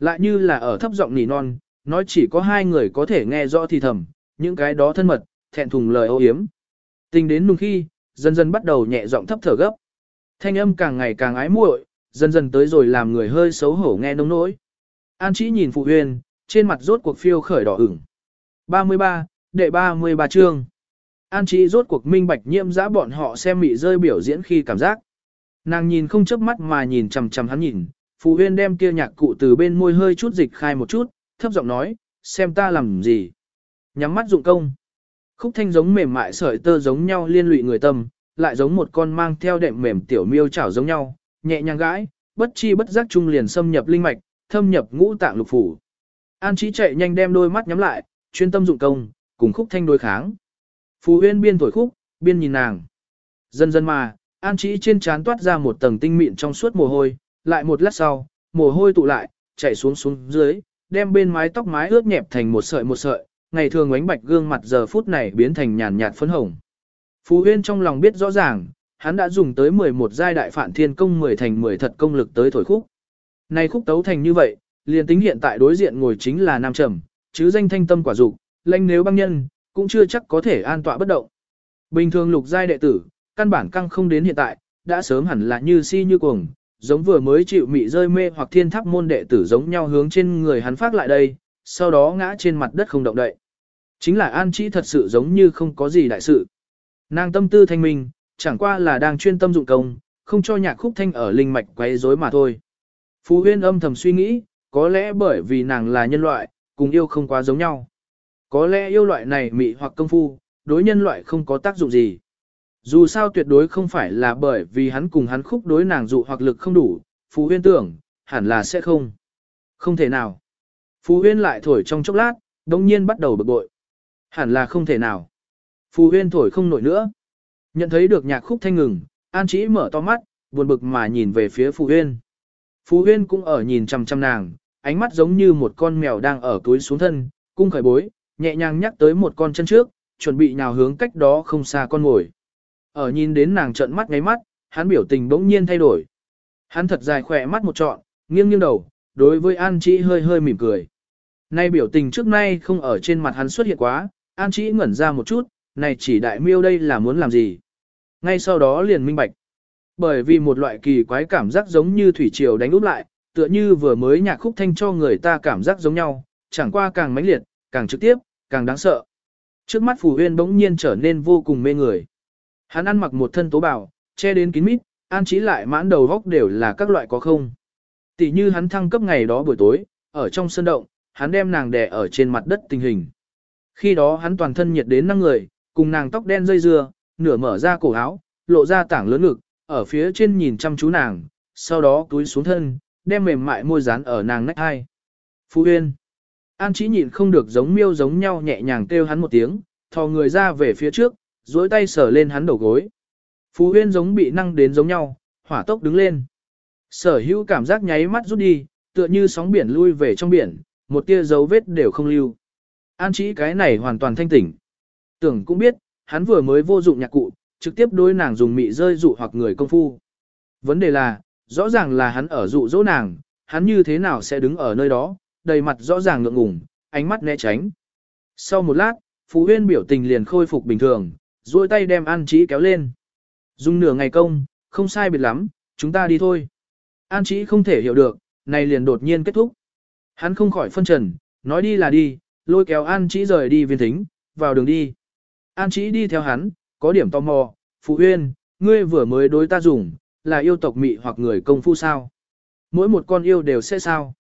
Lại như là ở thấp giọng nỉ non, nói chỉ có hai người có thể nghe rõ thì thầm, những cái đó thân mật, thẹn thùng lời ô hiếm. Tình đến nung khi, dần dần bắt đầu nhẹ giọng thấp thở gấp. Thanh âm càng ngày càng ái muội, dần dần tới rồi làm người hơi xấu hổ nghe nông nỗi. An chỉ nhìn Phụ Huyền, trên mặt rốt cuộc phiêu khởi đỏ ửng. 33, đệ 33 chương. An Chí rốt cuộc minh bạch nhiễm dã bọn họ xem mị rơi biểu diễn khi cảm giác. Nàng nhìn không chớp mắt mà nhìn chằm chằm hắn nhìn, Phù Huyên đem kia nhạc cụ từ bên môi hơi chút dịch khai một chút, thấp giọng nói, xem ta làm gì. Nhắm mắt dụng công. Khúc thanh giống mềm mại sợi tơ giống nhau liên lụy người tâm, lại giống một con mang theo đệm mềm tiểu miêu chảo giống nhau, nhẹ nhàng gãi, bất chi bất giác trung liền xâm nhập linh mạch, thâm nhập ngũ tạng lục phủ. An Chí chạy nhanh đem đôi mắt nhắm lại, chuyên tâm dụng công, cùng khúc thanh đối kháng. Phù huyên biên thổi khúc, biên nhìn nàng. Dần dần mà, an Trí trên trán toát ra một tầng tinh mịn trong suốt mồ hôi, lại một lát sau, mồ hôi tụ lại, chảy xuống xuống dưới, đem bên mái tóc mái ướt nhẹp thành một sợi một sợi, ngày thường ánh bạch gương mặt giờ phút này biến thành nhàn nhạt phấn hồng. Phú Huyên trong lòng biết rõ ràng, hắn đã dùng tới 11 giai đại phản thiên công 10 thành 10 thật công lực tới thổi khúc. Này khúc tấu thành như vậy, liền tính hiện tại đối diện ngồi chính là nam trầm, chứ danh thanh tâm quả dục, lanh nếu băng nhân, cũng chưa chắc có thể an tọa bất động. Bình thường lục giai đệ tử, căn bản căng không đến hiện tại, đã sớm hẳn là như si như cuồng, giống vừa mới chịu mị rơi mê hoặc thiên tháp môn đệ tử giống nhau hướng trên người hắn phát lại đây, sau đó ngã trên mặt đất không động đậy. Chính là an chỉ thật sự giống như không có gì đại sự. Nàng tâm tư thanh minh, chẳng qua là đang chuyên tâm dụng công, không cho nhạc khúc thanh ở linh mạch quấy rối mà thôi. Phú huyên âm thầm suy nghĩ, có lẽ bởi vì nàng là nhân loại, cùng yêu không quá giống nhau. Có lẽ yêu loại này mị hoặc công phu, đối nhân loại không có tác dụng gì. Dù sao tuyệt đối không phải là bởi vì hắn cùng hắn khúc đối nàng dụ hoặc lực không đủ, Phú huyên tưởng, hẳn là sẽ không. Không thể nào. Phú huyên lại thổi trong chốc lát, đồng nhiên bắt đầu bực bội. Hẳn là không thể nào. Phù huyên thổi không nổi nữa. Nhận thấy được nhạc khúc thanh ngừng, an chỉ mở to mắt, buồn bực mà nhìn về phía phù huyên. Phù huyên cũng ở nhìn chăm chăm nàng, ánh mắt giống như một con mèo đang ở túi xuống thân, cung khởi bối, nhẹ nhàng nhắc tới một con chân trước, chuẩn bị nhào hướng cách đó không xa con ngồi. Ở nhìn đến nàng trợn mắt ngáy mắt, hắn biểu tình bỗng nhiên thay đổi. Hắn thật dài khỏe mắt một trọn, nghiêng nghiêng đầu, đối với An Chỉ hơi hơi mỉm cười. Nay biểu tình trước nay không ở trên mặt hắn xuất hiện quá, An Chỉ ngẩn ra một chút, này chỉ đại miêu đây là muốn làm gì. Ngay sau đó liền minh bạch. Bởi vì một loại kỳ quái cảm giác giống như thủy triều đánh úp lại, tựa như vừa mới nhạc khúc thanh cho người ta cảm giác giống nhau, chẳng qua càng mãnh liệt, càng trực tiếp, càng đáng sợ. Trước mắt Phù Huyên bỗng nhiên trở nên vô cùng mê người. Hắn ăn mặc một thân tố bào, che đến kín mít, an trí lại mãn đầu góc đều là các loại có không. Tỷ như hắn thăng cấp ngày đó buổi tối, ở trong sân động, hắn đem nàng đè ở trên mặt đất tình hình. Khi đó hắn toàn thân nhiệt đến năng người, cùng nàng tóc đen dây dưa, nửa mở ra cổ áo, lộ ra tảng lớn ngực, ở phía trên nhìn chăm chú nàng, sau đó túi xuống thân, đem mềm mại môi dán ở nàng nách hai. Phú yên, An chỉ nhịn không được giống miêu giống nhau nhẹ nhàng kêu hắn một tiếng, thò người ra về phía trước, duỗi tay sờ lên hắn đầu gối. Phú Huyên giống bị năng đến giống nhau, hỏa tốc đứng lên. Sở hữu cảm giác nháy mắt rút đi, tựa như sóng biển lui về trong biển, một tia dấu vết đều không lưu. An chỉ cái này hoàn toàn thanh tỉnh. Tưởng cũng biết, hắn vừa mới vô dụng nhạc cụ, trực tiếp đối nàng dùng mị rơi dụ hoặc người công phu. Vấn đề là, rõ ràng là hắn ở dụ dỗ nàng, hắn như thế nào sẽ đứng ở nơi đó, đầy mặt rõ ràng ngượng ngùng, ánh mắt né tránh. Sau một lát, Phú Huyên biểu tình liền khôi phục bình thường, duỗi tay đem An Chí kéo lên. Dùng nửa ngày công, không sai biệt lắm, chúng ta đi thôi. An Chí không thể hiểu được, này liền đột nhiên kết thúc. Hắn không khỏi phân trần, nói đi là đi, lôi kéo An Chí rời đi viên thính, vào đường đi. An Chí đi theo hắn, có điểm tò mò, Phụ Huyên, ngươi vừa mới đối ta dùng, là yêu tộc mị hoặc người công phu sao? Mỗi một con yêu đều sẽ sao?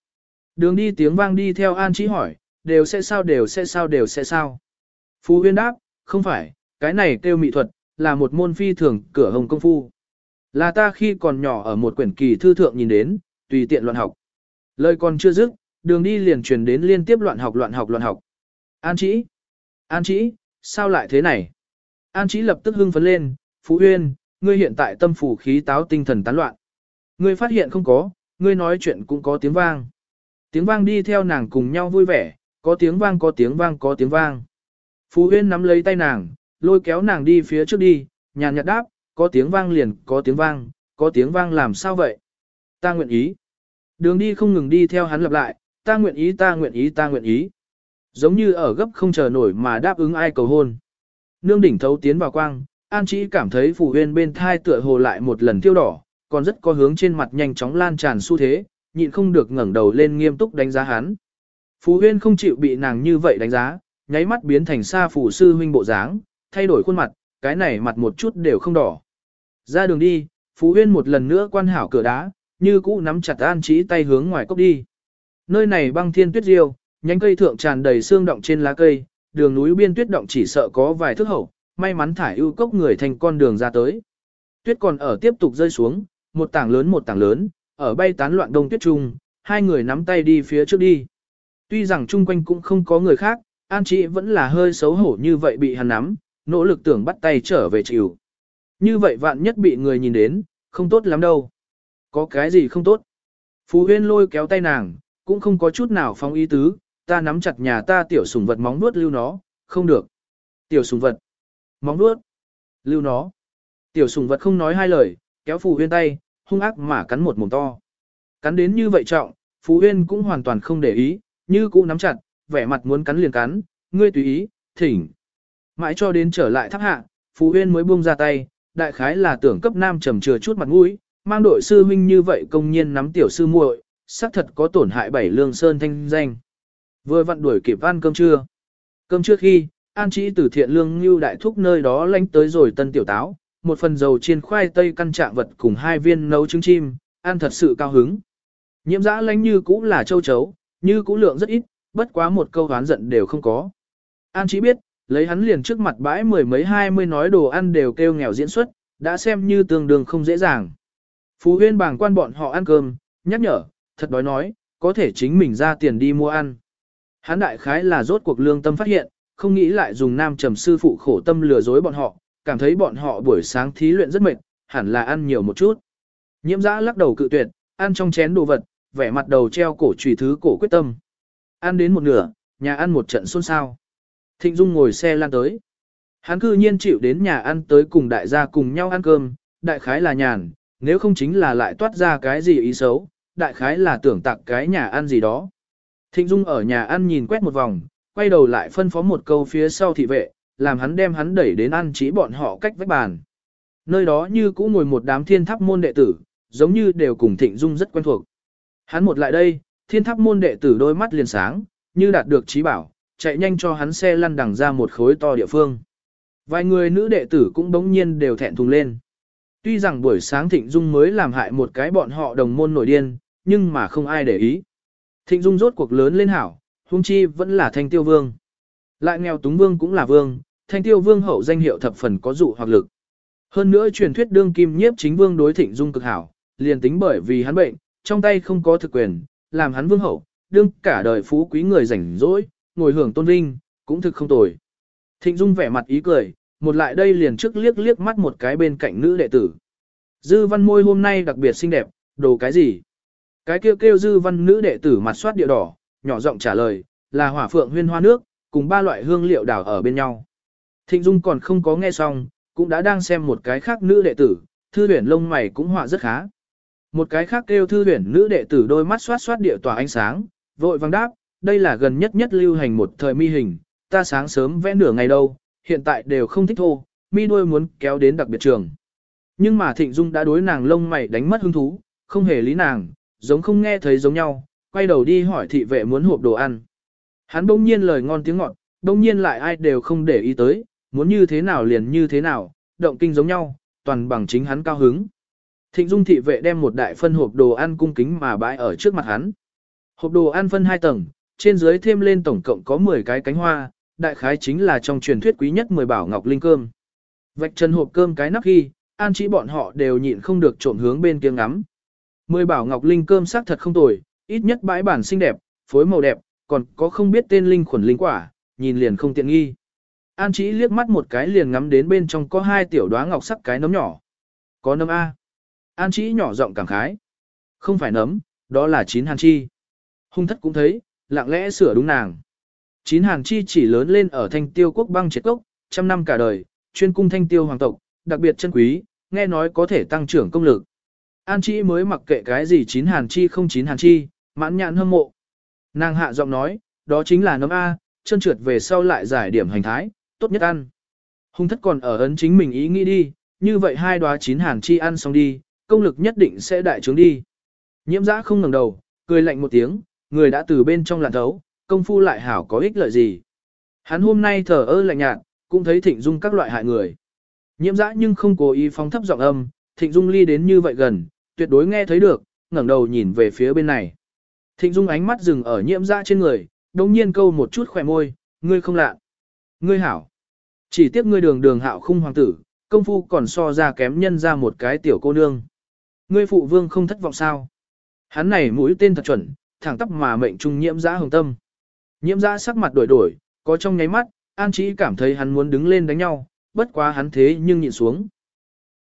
Đường đi tiếng vang đi theo An Chí hỏi, đều sẽ sao đều sẽ sao đều sẽ sao? Phú Huyên đáp, không phải, cái này kêu mỹ thuật, là một môn phi thường cửa hồng công phu. Là ta khi còn nhỏ ở một quyển kỳ thư thượng nhìn đến, tùy tiện loạn học. Lời còn chưa dứt, đường đi liền truyền đến liên tiếp loạn học loạn học loạn học. An chỉ An chỉ sao lại thế này? An chỉ lập tức hưng phấn lên, Phú Huyên, ngươi hiện tại tâm phủ khí táo tinh thần tán loạn. Ngươi phát hiện không có, ngươi nói chuyện cũng có tiếng vang. Tiếng vang đi theo nàng cùng nhau vui vẻ, có tiếng vang có tiếng vang có tiếng vang. Phú Huyên nắm lấy tay nàng, lôi kéo nàng đi phía trước đi, nhàn nhạt đáp, có tiếng vang liền có tiếng vang, có tiếng vang làm sao vậy? Ta nguyện ý. Đường đi không ngừng đi theo hắn lặp lại, ta nguyện ý ta nguyện ý ta nguyện ý. Giống như ở gấp không chờ nổi mà đáp ứng ai cầu hôn. Nương đỉnh thấu tiến vào quang, An Chỉ cảm thấy phủ huyên bên thai tựa hồ lại một lần tiêu đỏ, còn rất có hướng trên mặt nhanh chóng lan tràn xu thế, nhịn không được ngẩng đầu lên nghiêm túc đánh giá hắn. Phù huyên không chịu bị nàng như vậy đánh giá, nháy mắt biến thành xa phủ sư huynh bộ dáng, thay đổi khuôn mặt, cái này mặt một chút đều không đỏ. Ra đường đi, Phú huyên một lần nữa quan hảo cửa đá, như cũ nắm chặt an Chí tay hướng ngoài cốc đi. Nơi này băng thiên tuyết diêu, Nhánh cây thượng tràn đầy xương động trên lá cây, đường núi biên tuyết động chỉ sợ có vài thước hậu, may mắn thải ưu cốc người thành con đường ra tới. Tuyết còn ở tiếp tục rơi xuống, một tảng lớn một tảng lớn, ở bay tán loạn đông tuyết trung, hai người nắm tay đi phía trước đi. Tuy rằng chung quanh cũng không có người khác, An Chị vẫn là hơi xấu hổ như vậy bị hắn nắm, nỗ lực tưởng bắt tay trở về chịu. Như vậy vạn nhất bị người nhìn đến, không tốt lắm đâu. Có cái gì không tốt? Phú Huyên lôi kéo tay nàng, cũng không có chút nào phong ý tứ, ta nắm chặt nhà ta tiểu sùng vật móng nuốt lưu nó, không được. Tiểu sùng vật, móng nuốt, lưu nó. Tiểu sùng vật không nói hai lời, kéo Phú Huyên tay, hung ác mà cắn một mồm to. Cắn đến như vậy trọng, Phú Huyên cũng hoàn toàn không để ý, như cũ nắm chặt, vẻ mặt muốn cắn liền cắn, ngươi tùy ý, thỉnh. Mãi cho đến trở lại tháp hạ, Phú Huyên mới buông ra tay, đại khái là tưởng cấp nam trầm chừa chút mặt mũi, mang đội sư huynh như vậy công nhiên nắm tiểu sư muội, xác thật có tổn hại bảy lương sơn thanh danh. Vừa vặn đuổi kịp ăn cơm trưa. Cơm trước khi, An Chỉ từ thiện lương như đại thúc nơi đó lánh tới rồi tân tiểu táo, một phần dầu chiên khoai tây căn trạng vật cùng hai viên nấu trứng chim, ăn thật sự cao hứng. Nhiễm giã lánh như cũ là châu chấu, như cũ lượng rất ít, bất quá một câu hán giận đều không có. An Chỉ biết, lấy hắn liền trước mặt bãi mười mấy hai mươi nói đồ ăn đều kêu nghèo diễn xuất, đã xem như tương đương không dễ dàng. Phú huyên bảng quan bọn họ ăn cơm, nhắc nhở, thật đói nói, có thể chính mình ra tiền đi mua ăn. Hắn đại khái là rốt cuộc lương tâm phát hiện, không nghĩ lại dùng nam trầm sư phụ khổ tâm lừa dối bọn họ, cảm thấy bọn họ buổi sáng thí luyện rất mệt, hẳn là ăn nhiều một chút. Nhiễm giã lắc đầu cự tuyệt, ăn trong chén đồ vật, vẻ mặt đầu treo cổ trùy thứ cổ quyết tâm. Ăn đến một nửa, nhà ăn một trận xôn xao. Thịnh Dung ngồi xe lan tới. Hắn cư nhiên chịu đến nhà ăn tới cùng đại gia cùng nhau ăn cơm, đại khái là nhàn, nếu không chính là lại toát ra cái gì ý xấu, đại khái là tưởng tặng cái nhà ăn gì đó. Thịnh Dung ở nhà ăn nhìn quét một vòng, quay đầu lại phân phó một câu phía sau thị vệ, làm hắn đem hắn đẩy đến ăn chỉ bọn họ cách vách bàn. Nơi đó như cũ ngồi một đám thiên tháp môn đệ tử, giống như đều cùng Thịnh Dung rất quen thuộc. Hắn một lại đây, thiên tháp môn đệ tử đôi mắt liền sáng, như đạt được trí bảo, chạy nhanh cho hắn xe lăn đằng ra một khối to địa phương. Vài người nữ đệ tử cũng bỗng nhiên đều thẹn thùng lên. Tuy rằng buổi sáng Thịnh Dung mới làm hại một cái bọn họ đồng môn nổi điên, nhưng mà không ai để ý. Thịnh Dung rốt cuộc lớn lên hảo, huống chi vẫn là thanh tiêu vương. Lại nghèo túng vương cũng là vương, thanh tiêu vương hậu danh hiệu thập phần có dụ hoặc lực. Hơn nữa truyền thuyết đương kim nhiếp chính vương đối Thịnh Dung cực hảo, liền tính bởi vì hắn bệnh, trong tay không có thực quyền, làm hắn vương hậu, đương cả đời phú quý người rảnh rỗi, ngồi hưởng tôn vinh, cũng thực không tồi. Thịnh Dung vẻ mặt ý cười, một lại đây liền trước liếc liếc mắt một cái bên cạnh nữ đệ tử. Dư văn môi hôm nay đặc biệt xinh đẹp, đồ cái gì? Cái kêu kêu dư văn nữ đệ tử mặt soát địa đỏ, nhỏ giọng trả lời, là hỏa phượng huyên hoa nước, cùng ba loại hương liệu đảo ở bên nhau. Thịnh Dung còn không có nghe xong, cũng đã đang xem một cái khác nữ đệ tử, thư huyển lông mày cũng họa rất khá. Một cái khác kêu thư huyển nữ đệ tử đôi mắt xoát xoát địa tỏa ánh sáng, vội vàng đáp, đây là gần nhất nhất lưu hành một thời mi hình, ta sáng sớm vẽ nửa ngày đâu, hiện tại đều không thích thô, mi đuôi muốn kéo đến đặc biệt trường. Nhưng mà Thịnh Dung đã đối nàng lông mày đánh mất hứng thú, không hề lý nàng, giống không nghe thấy giống nhau, quay đầu đi hỏi thị vệ muốn hộp đồ ăn. Hắn bỗng nhiên lời ngon tiếng ngọt, bỗng nhiên lại ai đều không để ý tới, muốn như thế nào liền như thế nào, động kinh giống nhau, toàn bằng chính hắn cao hứng. Thịnh Dung thị vệ đem một đại phân hộp đồ ăn cung kính mà bãi ở trước mặt hắn. Hộp đồ ăn phân hai tầng, trên dưới thêm lên tổng cộng có 10 cái cánh hoa, đại khái chính là trong truyền thuyết quý nhất 10 bảo ngọc linh cơm. Vạch chân hộp cơm cái nắp khi, an chỉ bọn họ đều nhịn không được trộm hướng bên kia ngắm. 10 bảo ngọc linh cơm sắc thật không tồi, ít nhất bãi bản xinh đẹp, phối màu đẹp, còn có không biết tên linh khuẩn linh quả, nhìn liền không tiện nghi. An chỉ liếc mắt một cái liền ngắm đến bên trong có hai tiểu đóa ngọc sắc cái nấm nhỏ. Có nấm A. An chỉ nhỏ giọng cảm khái. Không phải nấm, đó là chín hàn chi. Hung thất cũng thấy, lặng lẽ sửa đúng nàng. Chín hàn chi chỉ lớn lên ở thanh tiêu quốc băng triệt cốc, trăm năm cả đời, chuyên cung thanh tiêu hoàng tộc, đặc biệt chân quý, nghe nói có thể tăng trưởng công lực. An Chi mới mặc kệ cái gì chín hàn chi không chín hàn chi, mãn nhãn hâm mộ. Nàng hạ giọng nói, đó chính là nấm A, chân trượt về sau lại giải điểm hành thái, tốt nhất ăn. Hung thất còn ở ấn chính mình ý nghĩ đi, như vậy hai đóa chín hàn chi ăn xong đi, công lực nhất định sẽ đại trướng đi. Nhiễm giã không ngẩng đầu, cười lạnh một tiếng, người đã từ bên trong lạn thấu, công phu lại hảo có ích lợi gì. Hắn hôm nay thở ơ lạnh nhạt, cũng thấy thịnh dung các loại hại người. Nhiễm dã nhưng không cố ý phóng thấp giọng âm, thịnh dung ly đến như vậy gần, tuyệt đối nghe thấy được, ngẩng đầu nhìn về phía bên này. Thịnh dung ánh mắt dừng ở nhiễm dã trên người, đồng nhiên câu một chút khỏe môi, ngươi không lạ. Ngươi hảo. Chỉ tiếc ngươi đường đường hạo khung hoàng tử, công phu còn so ra kém nhân ra một cái tiểu cô nương. Ngươi phụ vương không thất vọng sao. Hắn này mũi tên thật chuẩn, thẳng tắp mà mệnh trung nhiễm giã hồng tâm. Nhiễm giã sắc mặt đổi đổi, có trong nháy mắt, An Chí cảm thấy hắn muốn đứng lên đánh nhau, bất quá hắn thế nhưng nhịn xuống.